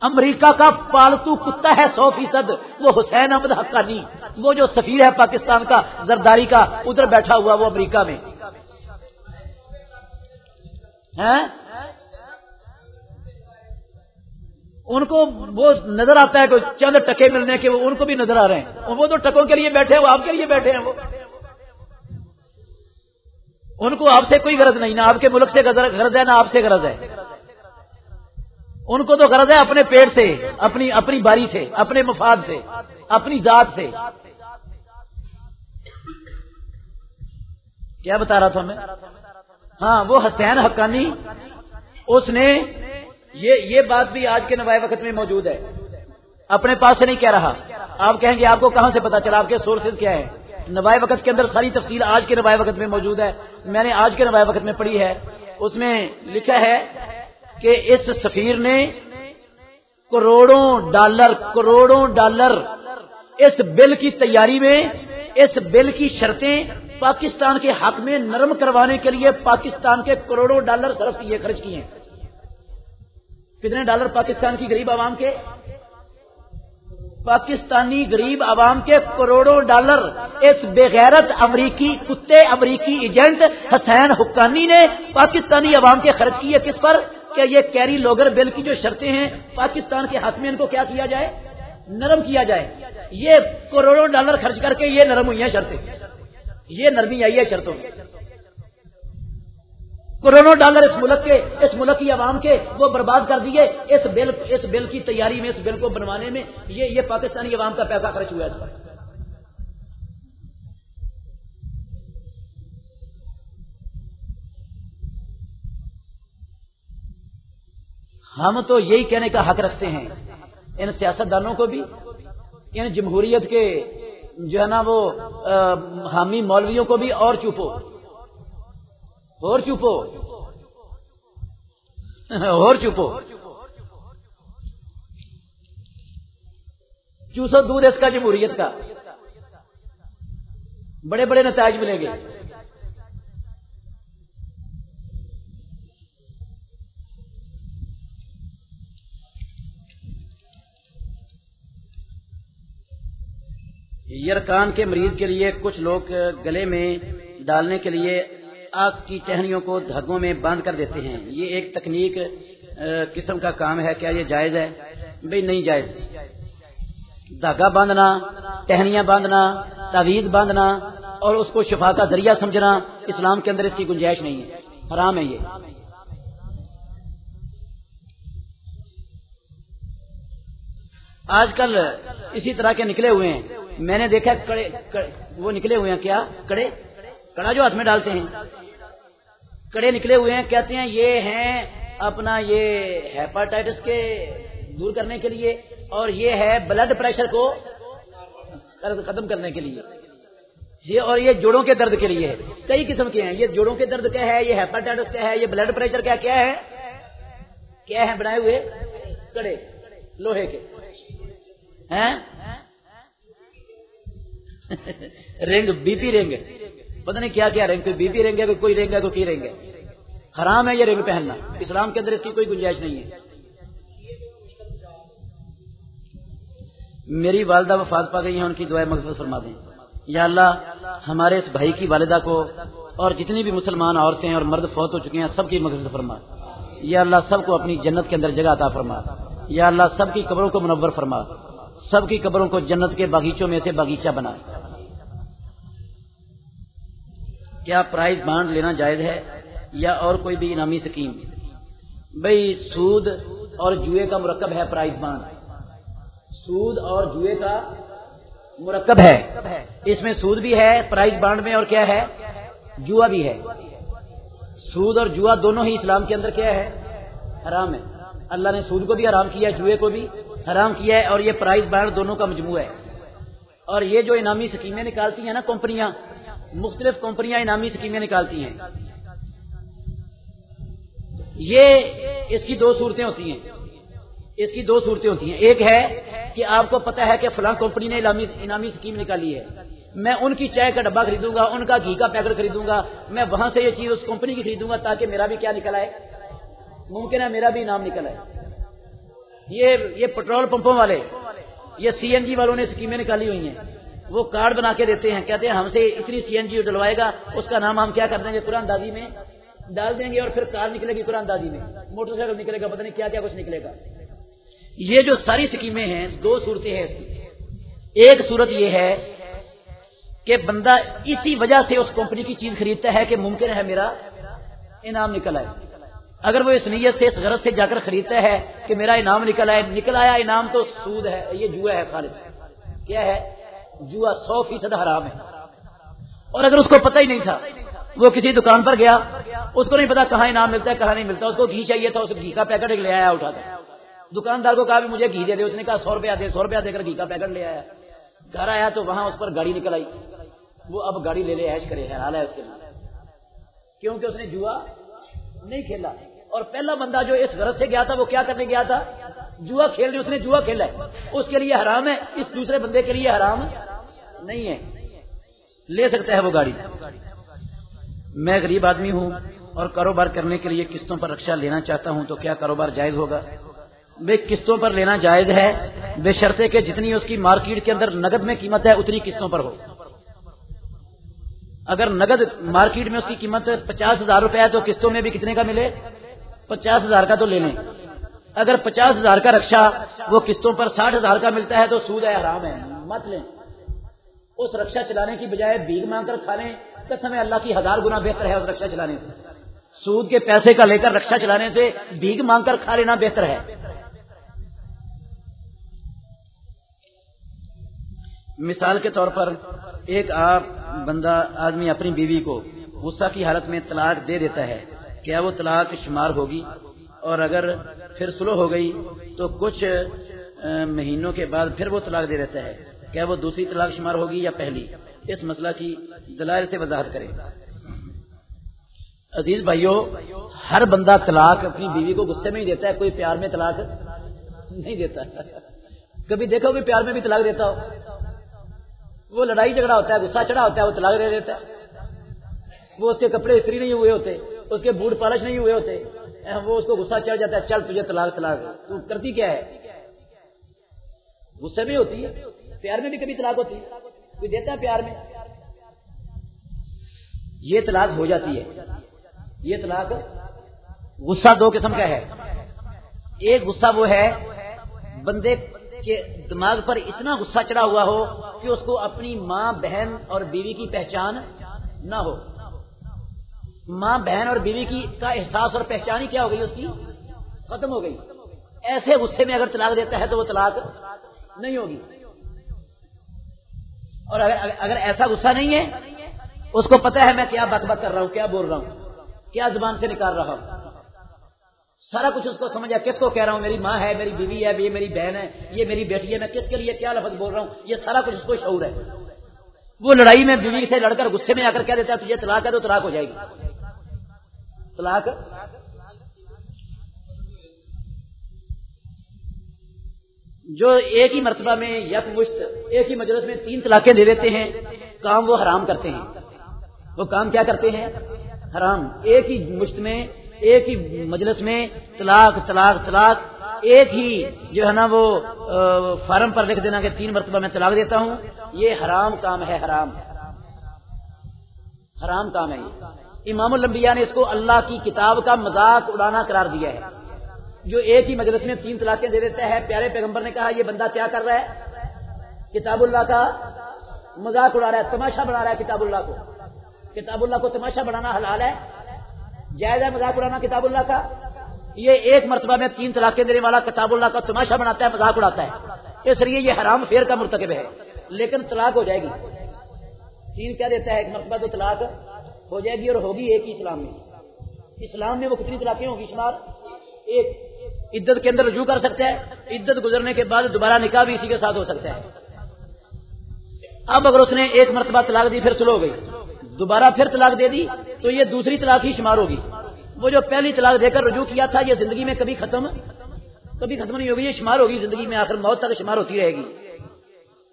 امریکہ کا پالتو کتا ہے سو فیصد، وہ حسین احمد حقانی، وہ جو سفیر ہے پاکستان کا، زرداری کا، ادھر بیٹھا ہوا وہ امریکہ میں۔ ان کو وہ نظر آتا ہے کہ چند ٹکے ملنے کے وہ، ان کو بھی نظر آ رہے ہیں۔ وہ تو ٹکوں کے لیے بیٹھے ہیں، وہ آپ کے لیے بیٹھے ہیں وہ۔ ان کو آپ سے کوئی غرض نہیں، نہ آپ کے ملک سے غرض ہے، نہ آپ سے غرض ہے۔ ان کو تو غرض ہے اپنے پیٹ سے، اپنی اپنی باری سے، اپنے مفاد سے، اپنی ذات سے۔ کیا بتا رہا تھا میں؟ ہاں وہ حسین حقانی، اس نے یہ یہ بات بھی آج کے نوائے وقت میں موجود ہے۔ اپنے پاس سے نہیں کہہ رہا۔ آپ کہیں گے، آپ کو کہاں سے پتا چلا؟ آپ کے سورسز کیا ہے نوائے وقت کے اندر ساری تفصیل آج کے نوائے وقت میں موجود ہے۔ میں نے آج کے نوائے وقت میں پڑھی ہے۔ اس میں لکھا ہے کہ اس سفیر نے کروڑوں ڈالر کروڑوں ڈالر اس بل کی تیاری میں، اس بل کی شرطیں پاکستان کے حق میں نرم کروانے کے لیے پاکستان کے کروڑوں ڈالر صرف کیے خرچ کیے۔ کتنے ڈالر پاکستان کی غریب عوام کے؟ پاکستانی غریب عوام کے کروڑوں ڈالر اس بغیرت امریکی، کتے امریکی ایجنٹ حسین حکانی نے پاکستانی عوام کے خرچ کیے کس پر؟ کہ یہ کیری لوگر بل کی جو شرطیں ہیں، پاکستان کے حق میں ان کو کیا کیا جائے؟ نرم کیا جائے۔ یہ کروڑوں ڈالر خرچ کر کے یہ نرم ہوئی ہیں شرطیں۔ یہ نرمی آئی ہے شرطوں کروڑوں ڈالر اس ملک کے، اس ملک کی عوام کے وہ برباد کر دیے، اس بل اس بل کی تیاری میں، اس بل کو بنوانے میں یہ یہ پاکستانی عوام کا پیسہ خرچ ہوا ہے اس پر۔ ہم تو یہی کہنے کا حق رکھتے ہیں، ان سیاست دانوں کو بھی، ان جمہوریت کے جو ہے نا وہ حامی مولویوں کو بھی اور چوپو۔ اور چپو اور چپو چوسو دودھ اس کا جمہوریت کا۔ بڑے بڑے نتائج ملیں گے۔ یرکان کے مریض کے لیے کچھ لوگ گلے میں ڈالنے کے لیے آگ کی ٹہنیوں کو دھاگوں میں باندھ کر دیتے ہیں۔ یہ ایک تکنیک قسم کا کام ہے۔ کیا یہ جائز ہے؟ بھائی نہیں جائز۔ دھاگا باندھنا، ٹہنیاں باندھنا تعویذ باندھنا اور اس کو شفا کا ذریعہ سمجھنا اسلام کے اندر اس کی گنجائش نہیں ہے۔ حرام ہے یہ۔ آج کل اسی طرح کے نکلے ہوئے ہیں۔ میں نے دیکھا کڑے، وہ نکلے ہوئے ہیں کیا؟ کڑے، کڑا جو ہاتھ میں ڈالتے ہیں۔ کڑے نکلے ہوئے ہیں، کہتے ہیں یہ ہیں اپنا یہ ہیپاٹائٹس کے دور کرنے کے لیے اور یہ ہے بلڈ پریشر کو ختم کرنے کے لیے۔ یہ اور یہ جوڑوں کے درد کے لیے ہے۔ کئی قسم کے ہیں۔ یہ جوڑوں کے درد کیا ہے؟ یہ ہیپاٹائٹس کیا ہے؟ یہ بلڈ پریشر کیا کیا ہے؟ کیا ہے بنائے ہوئے کڑے لوہے کے۔ ہیں؟ رنگ بی پی رنگ۔ پتہ نہیں کیا کیا رنگ کوئی بی پی رنگ ہے کوئی رنگ ہے کوئی رنگ ہے حرام ہے یہ رنگ پہننا۔ اسلام کے اندر اس کی کوئی گنجائش نہیں ہے۔ میری والدہ وفات پا گئی ہیں، ان کی دعائیں مقصد فرما دیں۔ یا اللہ، ہمارے اس بھائی کی والدہ کو اور جتنی بھی مسلمان عورتیں اور مرد فوت ہو چکے ہیں، سب کی مقصد فرما۔ یا اللہ، سب کو اپنی جنت کے اندر جگہ عطا فرما۔ یا اللہ، سب کی قبروں کو منور فرما۔ سب کی قبروں کو جنت کے باغیچوں میں سے باغیچہ بنا۔ کیا پرائز بانڈ لینا جائز ہے یا اور کوئی بھی انعامی سکیم؟ بھائی سود اور جوئے کا مرکب ہے پرائز بانڈ۔ سود اور جوئے کا مرکب ہے۔ اس میں سود بھی ہے، پرائز بانڈ میں اور کیا ہے؟ جوا بھی ہے۔ سود اور جوا دونوں ہی اسلام کے اندر کیا ہے؟ حرام ہے۔ اللہ نے سود کو بھی حرام کیا جوئے کو بھی حرام کیا ہے اور یہ پرائز بانڈ دونوں کا مجموعہ ہے۔ اور یہ جو انعامی سکیمیں نکالتی ہیں نا کمپنیاں مختلف کمپنیاں انعامی سکیمیں نکالتی ہیں۔ یہ اس کی دو صورتیں ہوتی ہیں۔ اس کی دو صورتیں ہوتی ہیں۔ ایک ہے کہ آپ کو پتا ہے کہ فلاں کمپنی نے انعامی سکیم نکالی ہے۔ میں ان کی چائے کا ڈبا خریدوں گا، ان کا گھی کا پیکٹ خریدوں گا۔ میں وہاں سے یہ چیز اس کمپنی کی خریدوں گا تاکہ میرا بھی کیا نکلا ہے ممکن ہے میرا بھی انعام نکلا ہے یہ یہ پٹرول پمپوں والے، یہ سی این جی والوں نے اسکیمیں نکالی ہوئی ہیں۔ وہ کارڈ بنا کے دیتے ہیں، کہتے ہیں ہم سے اتنی سی این جی ڈلوائے گا، اس کا نام ہم کیا کر دیں گے؟ قرآن دادی میں ڈال دیں گے اور پھر کار نکلے گی قرآن دادی میں۔ موٹر سائیکل نکلے گا، پتہ نہیں کیا کیا کچھ نکلے گا۔ یہ جو ساری سکیمیں ہیں، دو صورتیں ہیں اس کی۔ ایک صورت یہ ہے کہ بندہ اسی وجہ سے اس کمپنی کی چیز خریدتا ہے کہ ممکن ہے میرا انعام نکل آئے۔ اگر وہ اس نیت سے، اس غرض سے جا کر خریدتا ہے کہ میرا انعام نکل آئے، نکل آیا انعام تو سود ہے، یہ جوا ہے خالص۔ کیا ہے؟ جوا سو فیصد حرام ہے۔ اور اگر اس کو پتہ ہی نہیں تھا، وہ کسی دکان پر گیا، اس کو نہیں پتا کہاں انعام ملتا ہے، کہاں نہیں ملتا، اس کو گھی چاہیے تھا، اس گھی کا پیکٹ لے آیا، اٹھا تھا دکاندار کو کہا، بھی مجھے گھی دے دے، اس نے کہا، سو روپیہ دے، سو روپیہ دے کر گھی کا پیکٹ لے آیا۔ گھر آیا تو وہاں اس پر گاڑی نکل آئی۔ وہ اب گاڑی لے لے ایش کرے حال ہے اس کے لیے۔ کیونکہ اس نے جوا نہیں کھیلا۔ اور پہلا بندہ جو اس غرض سے گیا تھا، وہ کیا کرنے گیا تھا؟ جوا کھیل اس نے جوا کھیلا ہے۔ اس کے لیے حرام ہے، اس دوسرے بندے کے لیے حرام ہے۔ نہیں ہے۔ لے سکتا ہے وہ گاڑی۔ میں غریب آدمی ہوں اور کاروبار کرنے کے لیے قسطوں پر رکشا لینا چاہتا ہوں تو کیا کاروبار جائز ہوگا؟ بے قسطوں پر لینا جائز ہے، بے شرطے کہ جتنی اس کی مارکیٹ کے اندر نگد میں قیمت ہے اتنی قسطوں پر ہو۔ اگر نگد مارکیٹ میں اس کی قیمت پچاس ہزار روپے ہے تو قسطوں میں بھی کتنے کا ملے؟ پچاس ہزار کا تو لے لیں۔ اگر پچاس ہزار کا رکشا وہ قسطوں پر ساٹھ ہزار کا ملتا ہے تو سود ہے، حرام ہے، مت لیں۔ اس رکشا چلانے کی بجائے بھیگ مانگ کر کھا لیں قسم اللہ کی ہزار گنا بہتر ہے اس رکشا چلانے سے؟ سود کے پیسے کا لے کر رکشا چلانے سے بھیگ مانگ کر کھا لینا بہتر ہے۔ مثال کے طور پر ایک آپ بندہ آدمی اپنی بیوی کو غصہ کی حالت میں طلاق دے دیتا ہے، کیا وہ طلاق شمار ہوگی؟ اور اگر پھر سلو ہو گئی تو کچھ مہینوں کے بعد پھر وہ طلاق دے دیتا ہے۔ کیا وہ دوسری طلاق شمار ہوگی یا پہلی؟ اس مسئلہ کی دلائل سے وضاحت کرے عزیز بھائیو، ہر بندہ طلاق اپنی بیوی کو غصے میں ہی دیتا ہے، کوئی پیار میں طلاق نہیں دیتا۔ کبھی دیکھو کہ پیار میں بھی طلاق دیتا ہو؟ وہ لڑائی جھگڑا ہوتا ہے، غصہ چڑھا ہوتا ہے، وہ طلاق دے دیتا ہے۔ وہ اس کے کپڑے استری نہیں ہوئے ہوتے، اس کے بوٹ پالش نہیں ہوئے ہوتے۔ وہ اس کو غصہ چڑھ جاتا ہے، چل تجھے طلاق طلاق۔ تو کرتی کیا ہے؟ غصے میں ہوتی ہے۔ پیار میں بھی کبھی طلاق ہوتی ہے؟ کوئی دیتا ہے پیار میں؟ یہ طلاق ہو جاتی ہے۔ یہ طلاق غصہ دو قسم کا ہے۔ ایک غصہ وہ ہے، بندے کے دماغ پر اتنا غصہ چڑھا ہوا ہو کہ اس کو اپنی ماں، بہن اور بیوی کی پہچان نہ ہو۔ ماں، بہن اور بیوی کی کا احساس اور پہچان ہی کیا ہو گئی اس کی؟ ختم ہو گئی۔ ایسے غصے میں اگر طلاق دیتا ہے تو وہ طلاق نہیں ہوگی۔ اور اگر اگر ایسا غصہ نہیں ہے، اس کو پتا ہے میں کیا بک بک کر رہا ہوں، کیا بول رہا ہوں، کیا زبان سے نکال رہا ہوں۔ سارا کچھ اس کو سمجھا کس کو کہہ رہا ہوں، میری ماں ہے، میری بیوی ہے، یہ میری بہن ہے، یہ میری بیٹی ہے، میں کس کے لیے کیا لفظ بول رہا ہوں؟ یہ سارا کچھ اس کو شعور ہے۔ وہ لڑائی میں بیوی سے لڑ کر غصے میں آ کر کہہ دیتا ہے، تجھے طلاق ہے تو طلاق ہو جائے گی۔ طلاق؟ جو ایک ہی مرتبہ میں یک مشت ایک ہی مجلس میں تین طلاقیں دے دیتے ہیں، کام وہ حرام کرتے ہیں۔ وہ کام کیا کرتے ہیں؟ حرام۔ ایک ہی مشت میں، ایک ہی مجلس میں طلاق طلاق طلاق۔ ایک ہی جو ہے نا وہ فارم پر لکھ دینا کہ تین مرتبہ میں طلاق دیتا ہوں۔ یہ حرام کام ہے، حرام۔ حرام کام ہے یہ۔ امام الانبیاء نے اس کو اللہ کی کتاب کا مذاق اڑانا قرار دیا ہے۔ جو ایک ہی مجلس میں تین طلاقیں دے دیتا ہے۔ پیارے پیغمبر نے کہا، یہ بندہ کیا کر رہا ہے؟ کتاب اللہ کا مذاق اڑا رہا ہے، تماشا بنا رہا ہے کتاب اللہ کو۔ کتاب اللہ کو تماشا بنانا حلال ہے؟ جائز ہے مذاق اڑانا کتاب اللہ کا؟ یہ ایک مرتبہ میں تین طلاقیں دینے والا کتاب اللہ کا تماشا بناتا ہے، مذاق اڑاتا ہے۔ اس لیے یہ حرام فیر کا مرتکب ہے۔ لیکن طلاق ہو جائے گی۔ تین کیا دیتا ہے؟ ایک مرتبہ تو طلاق ہو جائے گی اور ہوگی ایک ہی اسلام میں۔ اسلام میں وہ کتنی طلاقیں ہوں گی شمار؟ ایک۔ عدت کے اندر رجوع کر سکتا ہے، عدت گزرنے کے بعد دوبارہ نکاح بھی اسی کے ساتھ ہو سکتا ہے۔ اب اگر اس نے ایک مرتبہ طلاق دی، پھر سلو گئی۔ دوبارہ پھر طلاق دے دی، تو یہ دوسری طلاق ہی شمار ہوگی۔ وہ جو پہلی طلاق دے کر رجوع کیا تھا، یہ زندگی میں کبھی ختم کبھی ختم نہیں ہوگی، یہ شمار ہوگی زندگی میں، آخر موت تک شمار ہوتی رہے گی۔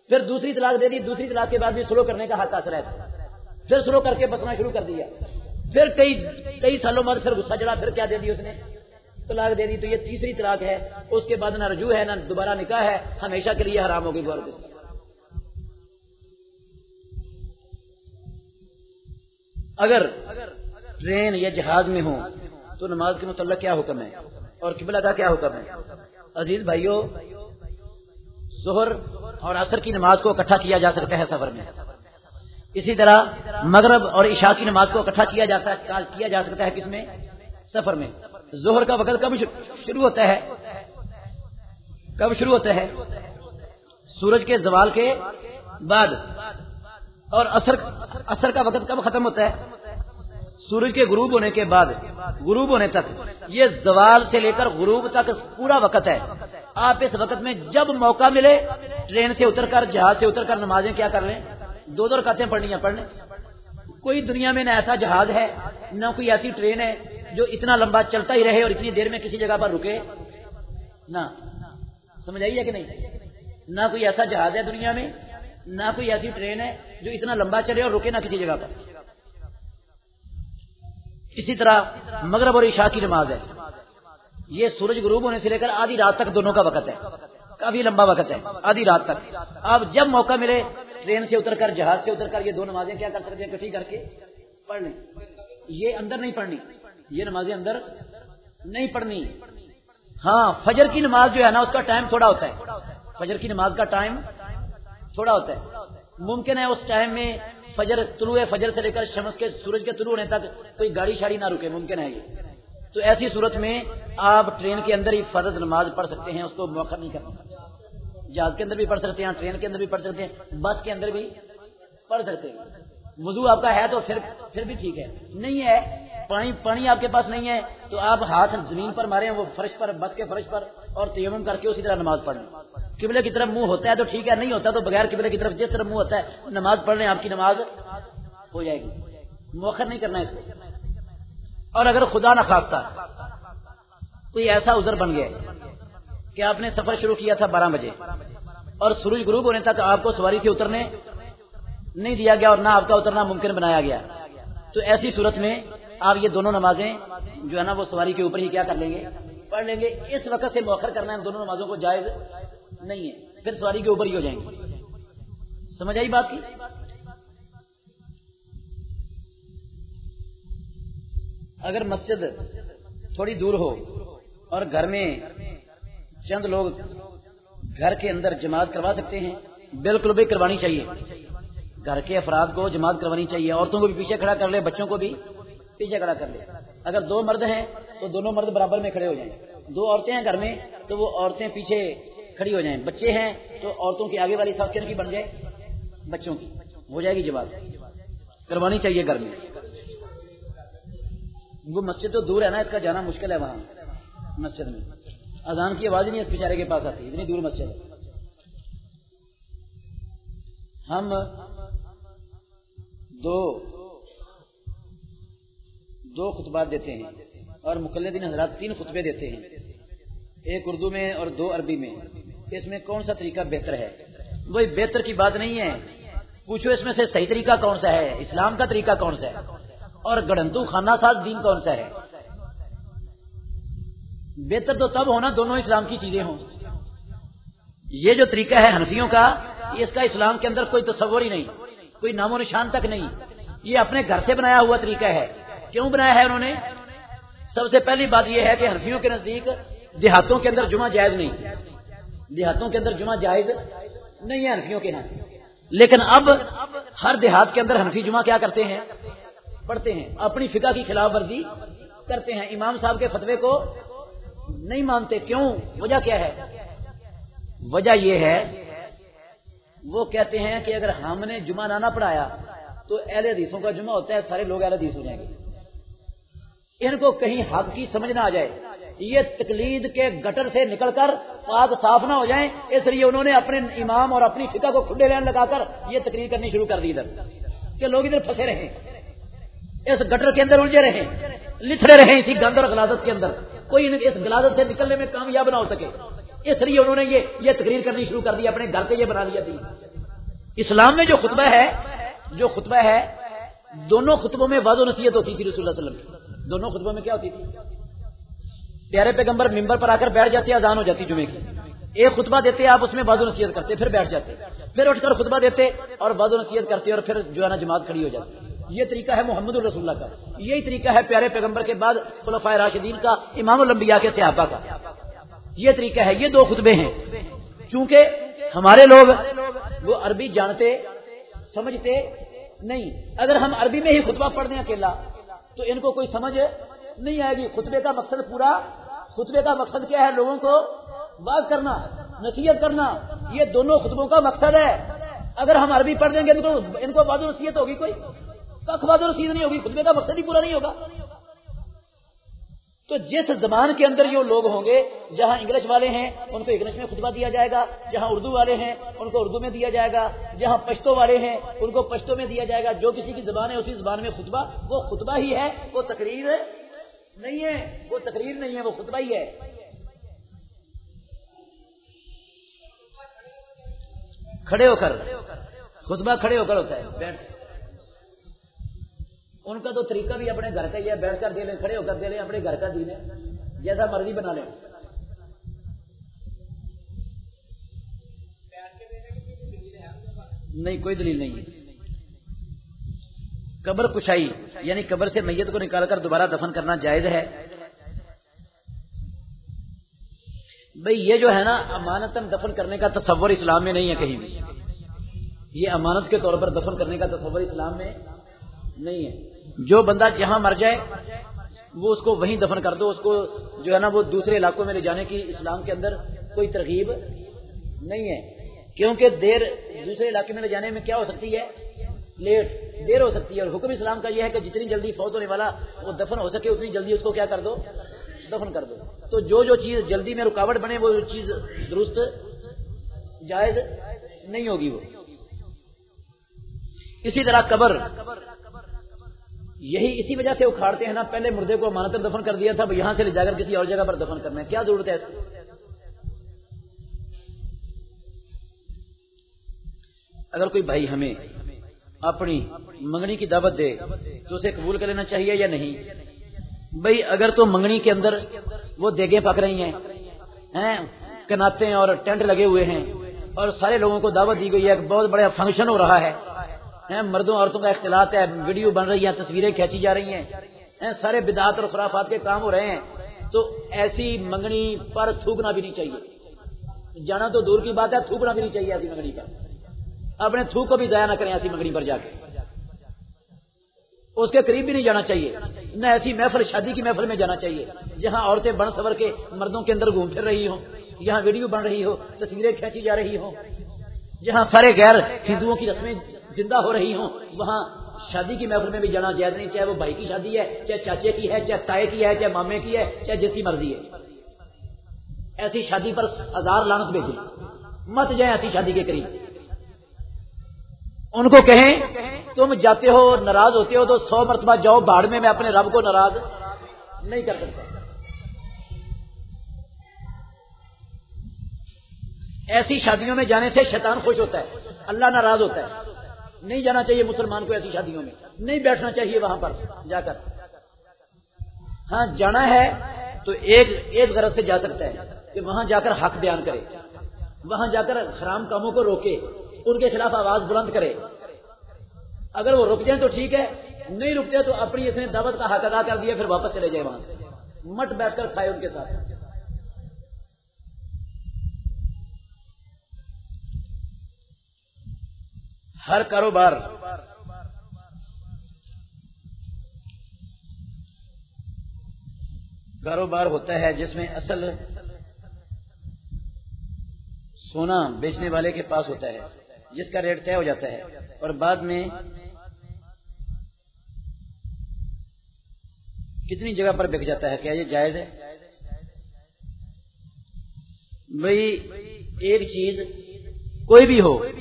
پھر دوسری طلاق دے دی، دوسری طلاق کے بعد بھی سلو کرنے کا حق حاصل ہے۔ پھر سلو کر کے بسنا شروع کر دیا۔ پھر کئی کئی سالوں بعد پھر غصہ چڑھا پھر کیا دے دی اس نے؟ طلاق دے دی تو یہ تیسری طلاق ہے، اس کے بعد نہ رجوع ہے، نہ دوبارہ نکاح ہے، ہمیشہ کے لیے حرام ہوگی غور اگر ٹرین یا جہاز میں ہوں تو نماز کے متعلق کیا حکم ہے؟ اور قبلہ کا کیا حکم ہے؟ عزیز بھائیوں ظہر اور عصر کی نماز کو اکٹھا کیا جا سکتا ہے سفر میں۔ اسی طرح مغرب اور عشاء کی نماز کو اکٹھا کیا جاتا کیا جا سکتا ہے کس میں؟ سفر میں۔ ظہر کا وقت کب شروع ہوتا ہے؟ کب شروع ہوتا ہے؟ سورج کے زوال کے بعد۔ اور اثر کا وقت کب ختم ہوتا ہے؟ سورج کے غروب ہونے کے بعد۔ غروب ہونے تک۔ یہ زوال سے لے کر غروب تک پورا وقت ہے۔ آپ اس وقت میں جب موقع ملے، ٹرین سے اتر کر، جہاز سے اتر کر نمازیں کیا کر لیں؟ دو دو رکعتیں پڑھنی ہیں پڑھ لیں کوئی دنیا میں نہ ایسا جہاز ہے، نہ کوئی ایسی ٹرین ہے جو اتنا لمبا چلتا ہی رہے اور اتنی دیر میں کسی جگہ پر رکے، نہ۔ سمجھ آئیے کہ نہیں؟ نہ کوئی ایسا جہاز ہے دنیا میں، نہ کوئی ایسی ٹرین ہے جو اتنا لمبا چلے اور رکے نہ کسی جگہ پر۔ اسی طرح مغرب اور عشاء کی نماز ہے۔ یہ سورج غروب ہونے سے لے کر آدھی رات تک دونوں کا وقت ہے۔ کافی لمبا وقت ہے۔ آدھی رات تک۔ اب جب موقع ملے، ٹرین سے اتر کر، جہاز سے اتر کر، یہ دو نمازیں کیا کر سکتے ہیں؟ کٹھی کر کے۔ پڑھ لیں۔ یہ اندر نہیں پڑھنی۔ یہ نمازیں اندر نہیں پڑھنی۔ ہاں فجر کی نماز جو ہے نا، اس کا ٹائم تھوڑا ہوتا ہے۔ فجر کی نماز کا ٹائم تھوڑا ہوتا ہے۔ ممکن ہے اس ٹائم میں فجر، طلوع فجر سے لے کر شمس کے سورج کے طلوع ہونے تک کوئی گاڑی شاڑی نہ رکے، ممکن ہے یہ۔ تو ایسی صورت میں آپ ٹرین کے اندر ہی فرض نماز پڑھ سکتے ہیں، اس کو موقع نہیں کرنا۔ جہاز کے اندر بھی پڑھ سکتے ہیں، ٹرین کے اندر بھی پڑھ سکتے ہیں، بس کے اندر بھی پڑھ سکتے ہیں۔ وضو آپ کا ہے تو پھر پھر بھی ٹھیک ہے۔ نہیں ہے پانی پانی آپ کے پاس نہیں ہے، تو آپ ہاتھ زمین پر مارے، وہ فرش پر بس کے فرش پر، اور تیمم کر کے اسی طرح نماز پڑھ لیں قبلے کی طرف منہ ہوتا ہے تو ٹھیک ہے، نہیں ہوتا تو بغیر قبلے کی طرف جس طرف منہ ہوتا ہے، نماز پڑھ لیں، آپ کی نماز ہو جائے گی۔ موخر نہیں کرنا اس کو۔ اور اگر خدا نہ خواستہ کوئی ایسا ازر بن گیا کہ آپ نے سفر شروع کیا تھا بارہ بجے، اور سورج غروب ہونے تک آپ کو سواری سے اترنے نہیں دیا گیا اور نہ آپ کا اترنا ممکن بنایا گیا، تو ایسی صورت میں آپ یہ دونوں نمازیں جو ہے نا وہ سواری کے اوپر ہی کیا کر لیں گے؟ پڑھ لیں گے۔ اس وقت سے موخر کرنا ہے دونوں نمازوں کو جائز نہیں ہے۔ پھر سواری کے اوپر ہی ہو جائیں گے۔ سمجھ آئی بات کی؟ اگر مسجد تھوڑی دور ہو اور گھر میں چند لوگ گھر کے اندر جماعت کروا سکتے ہیں، بالکل بھی کروانی چاہیے۔ گھر کے افراد کو جماعت کروانی چاہیے، عورتوں کو بھی پیچھے کھڑا کر لے، بچوں کو بھی۔ پیچھے کھڑا کر لے۔ اگر دو مرد ہیں تو دونوں مرد برابر میں کھڑے ہو جائیں۔ دو عورتیں ہیں گھر میں تو وہ عورتیں پیچھے کھڑی ہو جائیں۔ بچے ہیں تو عورتوں کی آگے والی سب کی بن جائے بچوں کی۔ ہو جائے گی جواب۔ کروانی چاہیے گھر میں۔ وہ مسجد تو دور ہے نا، اس کا جانا مشکل ہے وہاں۔ مسجد میں۔ اذان کی آواز ہی نہیں اس بیچارے کے پاس آتی، اتنی دور مسجد ہے۔ ہم دو دو خطبات دیتے ہیں اور دن حضرات تین خطبے دیتے ہیں۔ ایک اردو میں اور دو عربی میں۔ اس میں کون سا طریقہ بہتر ہے؟ وہی بہتر کی بات نہیں ہے۔ پوچھو اس میں سے صحیح طریقہ کون سا ہے؟ اسلام کا طریقہ کون سا ہے؟ اور گڑنتو خانہ ساز دین کون سا ہے؟ بہتر تو تب ہونا دونوں اسلام کی چیزیں ہوں۔ یہ جو طریقہ ہے حنفیوں کا، اس کا اسلام کے اندر کوئی تصور ہی نہیں، کوئی نام و نشان تک نہیں۔ یہ اپنے گھر سے بنایا ہوا طریقہ ہے۔ کیوں بنایا ہے انہوں نے؟ سب سے پہلی بات یہ ہے کہ حنفیوں کے نزدیک دیہاتوں کے اندر جمعہ جائز نہیں۔ دیہاتوں کے اندر جمعہ جائز نہیں ہے حنفیوں کے یہاں لیکن اب ہر دیہات کے اندر حنفی جمعہ کیا کرتے ہیں؟ پڑھتے ہیں۔ اپنی فقہ کی خلاف ورزی کرتے ہیں۔ امام صاحب کے فتوے کو نہیں مانتے۔ کیوں؟ وجہ کیا ہے؟ وجہ یہ ہے، وہ کہتے ہیں کہ اگر ہم نے جمعہ نہ پڑھایا تو اہل حدیثوں کا جمعہ ہوتا ہے، سارے لوگ اہل حدیث ہو جائیں گے۔ ان کو کہیں حق کی سمجھ نہ آ جائے۔ یہ تقلید کے گٹر سے نکل کر پاک صاف نہ ہو جائیں، اس لیے انہوں نے اپنے امام اور اپنی فقہ کو کھڈے لین لگا کر یہ تقریر کرنی شروع کر دی ادھر۔ کہ لوگ ادھر پھنسے رہے اس گٹر کے اندر الجھے رہے لتڑے رہے اسی گند اور غلازت کے اندر۔ کوئی اس غلازت سے نکلنے میں کامیاب نہ ہو سکے۔ اس لیے انہوں نے یہ یہ تقریر کرنی شروع کر دی، اپنے گھر سے یہ بنا لیا تھی اسلام میں جو خطبہ ہے، جو خطبہ ہے، دونوں خطبوں میں واضح نصیحت ہوتی تھی رسول اللہ علیہ وسلم کی۔ دونوں خطبوں میں کیا ہوتی تھی؟ پیارے پیغمبر ممبر پر آ کر بیٹھ جاتے، اذان ہو جاتی جمعے کی۔ ایک خطبہ دیتے، آپ اس میں بازو نصیحت کرتے، پھر بیٹھ جاتے۔ پھر اٹھ کر خطبہ دیتے اور بازو نصیحت کرتے اور پھر جو ہے نا جماعت کھڑی ہو جاتی۔ یہ طریقہ ہے محمد الرسول اللہ کا۔ یہی طریقہ ہے پیارے پیغمبر کے بعد خلفۂ راشدین کا، امام الانبیاء کے صحابہ کا۔ یہ طریقہ ہے، یہ دو خطبے ہیں۔ چونکہ ہمارے لوگ وہ عربی جانتے، سمجھتے نہیں۔ اگر ہم عربی میں ہی خطبہ پڑھ دیں اکیلا تو ان کو کوئی سمجھ نہیں آئے گی۔ خطبے کا مقصد پورا، خطبے کا مقصد کیا ہے لوگوں کو؟ بات کرنا، نصیحت کرنا، یہ دونوں خطبوں کا مقصد ہے۔ اگر ہم عربی پڑھ دیں گے تو ان کو باد نصیحت ہوگی کوئی؟ بازو نصیحت نہیں ہوگی، خطبے کا مقصد ہی پورا نہیں ہوگا۔ تو جس زبان کے اندر یہ لوگ ہوں گے، جہاں انگلش والے ہیں، ان کو انگلش میں خطبہ دیا جائے گا، جہاں اردو والے ہیں، ان کو اردو میں دیا جائے گا، جہاں پشتو والے ہیں، ان کو پشتو میں دیا جائے گا، جو کسی کی زبان ہے، اسی زبان میں خطبہ، وہ خطبہ ہی ہے، وہ تقریر نہیں ہے، وہ تقریر نہیں ہے، وہ خطبہ ہی ہے۔ کھڑے ہو کر، خطبہ کھڑے ہو کر ہوتا ہے، بیٹھ ان کا تو طریقہ بھی اپنے گھر کا ہی ہے بیٹھ کر دے لیں کھڑے ہو کر دے لیں اپنے گھر کا دین ہے۔ جیسا مرضی بنا لیں نہیں، کوئی دلیل نہیں ہے۔ قبر کشائی یعنی قبر سے میت کو نکال کر دوبارہ دفن کرنا جائز ہے۔ بھئی، یہ جو ہے نا امانتن دفن کرنے کا تصور اسلام میں نہیں ہے کہیں بھی۔ یہ امانت کے طور پر دفن کرنے کا تصور اسلام میں نہیں ہے۔ جو بندہ جہاں مر جائے، وہ اس کو وہیں دفن کر دو، اس کو جو ہے نا وہ دوسرے علاقوں میں لے جانے کی اسلام کے اندر کوئی ترغیب نہیں ہے۔ کیونکہ دیر دوسرے علاقے میں لے جانے میں کیا ہو سکتی ہے؟ لیٹ، دیر ہو سکتی ہے۔ اور حکم اسلام کا یہ ہے کہ جتنی جلدی فوت ہونے والا وہ دفن ہو سکے، اتنی جلدی اس کو کیا کر دو؟ دفن کر دو۔ تو جو جو چیز جلدی میں رکاوٹ بنے، وہ چیز درست جائز نہیں ہوگی وہ۔ اسی طرح قبر۔ یہی اسی وجہ سے اکھاڑتے ہیں نا، پہلے مردے کو امانت دفن کر دیا تھا یہاں سے لے جا کر کسی اور جگہ پر دفن کرنا ہے۔ کیا ضرورت ہے اس کی اگر کوئی بھائی ہمیں اپنی منگنی کی دعوت دے تو اسے قبول کر لینا چاہیے یا نہیں؟ بھائی، اگر تو منگنی کے اندر وہ دیگیں پک رہی ہیں کناتے اور ٹینٹ لگے ہوئے ہیں اور سارے لوگوں کو دعوت دی گئی ہے بہت بڑا فنکشن ہو رہا ہے۔ مردوں عورتوں کا اختلاط ہے، ویڈیو بن رہی ہے تصویریں کھینچی جا رہی ہیں سارے بدعات اور خرافات کے کام ہو رہے ہیں، تو ایسی منگنی پر تھوکنا بھی نہیں چاہیے۔ جانا تو دور کی بات ہے، تھوکنا بھی نہیں چاہیے ایسی منگنی پر۔ اپنے تھوک کو بھی ضائع نہ کریں ایسی مگنی پر جا کے۔ اس کے قریب بھی نہیں جانا چاہیے۔ نہ ایسی محفل، شادی کی محفل میں جانا چاہیے، جہاں عورتیں بن سور کے مردوں کے اندر گھوم پھر رہی ہوں، یہاں ویڈیو بن رہی ہو، تصویریں کھینچی جا رہی ہوں، جہاں سارے غیر ہندوؤں کی رسمیں زندہ ہو رہی ہوں، وہاں شادی کی محفل میں بھی جانا جائز نہیں، چاہے وہ بھائی کی شادی ہے، چاہے چاچے کی ہے، چاہے تائے کی ہے، چاہے مامے کی ہے، چاہے جس کی مرضی ہے۔ ایسی شادی پر ہزار لانت بھیجیں مت جائیں ایسی شادی کے قریب۔ ان کو کہیں، تم جاتے ہو ناراض ہوتے ہو تو سو مرتبہ جاؤ، باڑ میں میں اپنے رب کو ناراض نہیں کر سکتا۔ ایسی شادیوں میں جانے سے شیطان خوش ہوتا ہے، اللہ ناراض ہوتا ہے۔ نہیں جانا چاہیے مسلمان کو ایسی شادیوں میں۔ نہیں بیٹھنا چاہیے وہاں پر۔ جا کر۔ ہاں جانا ہے تو ایک ایک غرض سے جا سکتا ہے کہ وہاں جا کر حق بیان کرے۔ وہاں جا کر حرام کاموں کو روکے۔ ان کے خلاف آواز بلند کرے۔ اگر وہ رک جائیں تو ٹھیک ہے۔ نہیں رکتے تو اپنی اس نے دعوت کا حق ادا کر دیا، پھر واپس چلے جائے وہاں سے۔ مٹ بیٹھ کر کھائے ان کے ساتھ۔ ہر کاروبار۔ کاروبار ہوتا ہے جس میں اصل سونا بیچنے والے کے پاس ہوتا ہے، جس کا ریٹ طے ہو جاتا ہے۔ اور بعد میں کتنی جگہ پر بک جاتا ہے؟ کیا یہ جائز ہے؟ بھائی، ایک چیز کوئی بھی ہو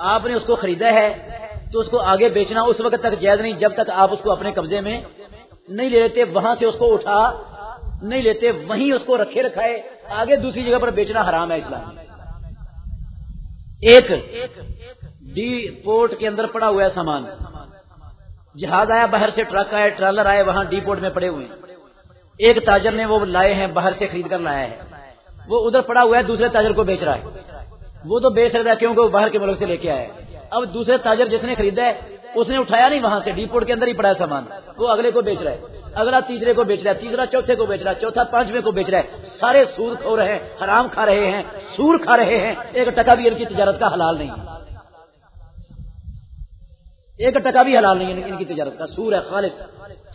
آپ نے اس کو خریدا ہے تو اس کو آگے بیچنا اس وقت تک جائز نہیں، جب تک آپ اس کو اپنے قبضے میں نہیں لے لیتے، وہاں سے اس کو اٹھا نہیں لیتے، وہیں اس کو رکھے رکھائے، آگے دوسری جگہ پر بیچنا حرام ہے اسلام۔ ایک ڈی پورٹ کے اندر پڑا ہوا ہے سامان۔ جہاز آیا، باہر سے ٹرک آیا، ٹرالر آئے وہاں ڈی پورٹ میں پڑے ہوئے ہیں۔ ایک تاجر نے وہ لائے ہیں، باہر سے خرید کر لایا ہے۔ وہ ادھر پڑا ہوا ہے، دوسرے تاجر کو بیچ رہا ہے۔ وہ تو بیچ رہا ہے کیونکہ وہ باہر کے ملک سے لے کے آیا ہے اب دوسرے تاجر جس نے خریدا ہے، اس نے اٹھایا نہیں وہاں سے ڈی پورٹ کے اندر ہی پڑا ہے سامان۔ وہ اگلے کو بیچ رہا ہے، اگلا تیسرے کو بیچ رہا ہے، تیسرا چوتھے کو بیچ رہا ہے، چوتھا پانچویں کو بیچ رہا ہے۔ سارے سور کھو رہے ہیں، حرام کھا رہے ہیں، سور کھا رہے ہیں۔ ایک ٹکا بھی ان کی تجارت کا حلال نہیں۔ ایک ٹکا بھی حلال نہیں ان کی تجارت کا۔ سور ہے خالص،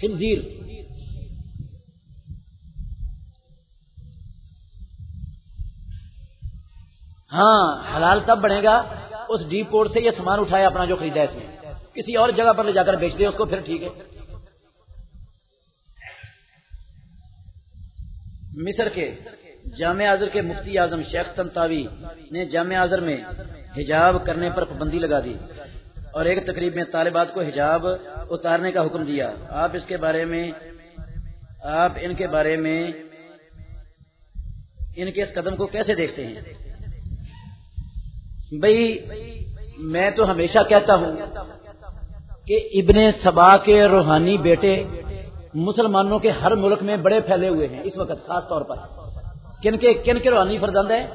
خنزیر۔ ہاں حلال تب بنے گا اس ڈی پورٹ سے یہ سامان اٹھایا اپنا جو خریدا ہے اس نے۔ کسی اور جگہ پر لے جا کر بیچ دے، اس کو پھر ٹھیک ہے۔ مصر کے جامع آزر کے مفتی اعظم شیخ تنتاوی نے جامع آزر میں حجاب کرنے پر پابندی لگا دی اور ایک تقریب میں طالبات کو حجاب اتارنے کا حکم دیا۔ آپ اس کے بارے میں، آپ ان کے بارے میں، ان کے اس قدم کو کیسے دیکھتے ہیں؟ بھائی میں تو ہمیشہ کہتا ہوں کہ ابن سبا کے روحانی بیٹے مسلمانوں کے ہر ملک میں بڑے پھیلے ہوئے ہیں اس وقت خاص طور پر۔ کن کے کن کے روحانی فرزند ہیں؟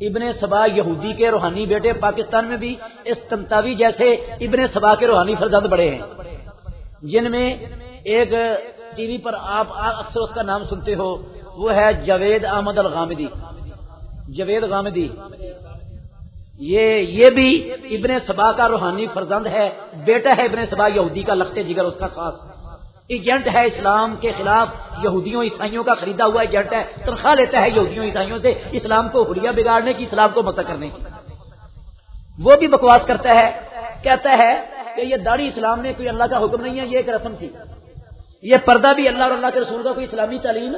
ابن سبا یہودی کے روحانی بیٹے پاکستان میں بھی اس تنتاوی جیسے ابن سبا کے روحانی فرزند بڑے ہیں۔ جن میں ایک ٹی وی پر آپ اکثر اس کا نام سنتے ہو، وہ ہے جاوید احمد الغامدی۔ جوید غامدی۔ یہ یہ بھی ابن سبا کا روحانی فرزند ہے۔ بیٹا ہے ابن سبا یہودی کا لگتے جگر اس کا خاص۔ ایجنٹ ہے اسلام کے خلاف۔ یہودیوں عیسائیوں کا خریدا ہوا ایجنٹ ہے۔ تنخواہ لیتا ہے یہودیوں عیسائیوں سے اسلام کو ہریا بگاڑنے کی، اسلام کو مسا کرنے کی۔ وہ بھی بکواس کرتا ہے، کہتا ہے کہ یہ داڑھی اسلام میں کوئی اللہ کا حکم نہیں ہے، یہ ایک رسم تھی۔ یہ پردہ بھی اللہ اور اللہ کے رسول کا کوئی اسلامی تعلیم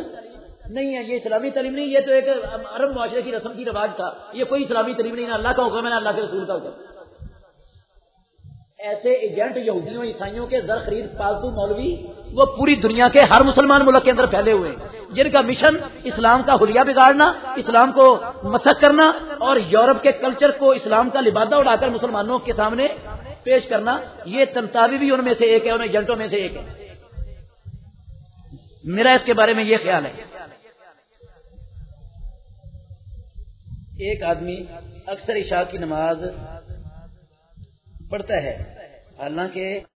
نہیں ہے، یہ اسلامی تعلیم نہیں، یہ تو ایک عرب معاشرے کی رسم کی رواج تھا۔ یہ کوئی اسلامی تعلیم نہیں اللہ کا حکم ہے اللہ کے رسول کا حکم۔ ایسے ایجنٹ یہودیوں، عیسائیوں کے زر خرید پالتو مولوی، وہ پوری دنیا کے ہر مسلمان ملک کے اندر پھیلے ہوئے ہیں۔ جن کا مشن اسلام کا حلیہ بگاڑنا، اسلام کو مسق کرنا اور یورپ کے کلچر کو اسلام کا لبادہ اڑا کر مسلمانوں کے سامنے پیش کرنا، یہ تنتابی بھی ان میں سے ایک ہے، ان ایجنٹوں میں سے ایک ہے۔ میرا اس کے بارے میں یہ خیال ہے۔ ایک آدمی اکثر عشاء کی نماز پڑھتا ہے حالانکہ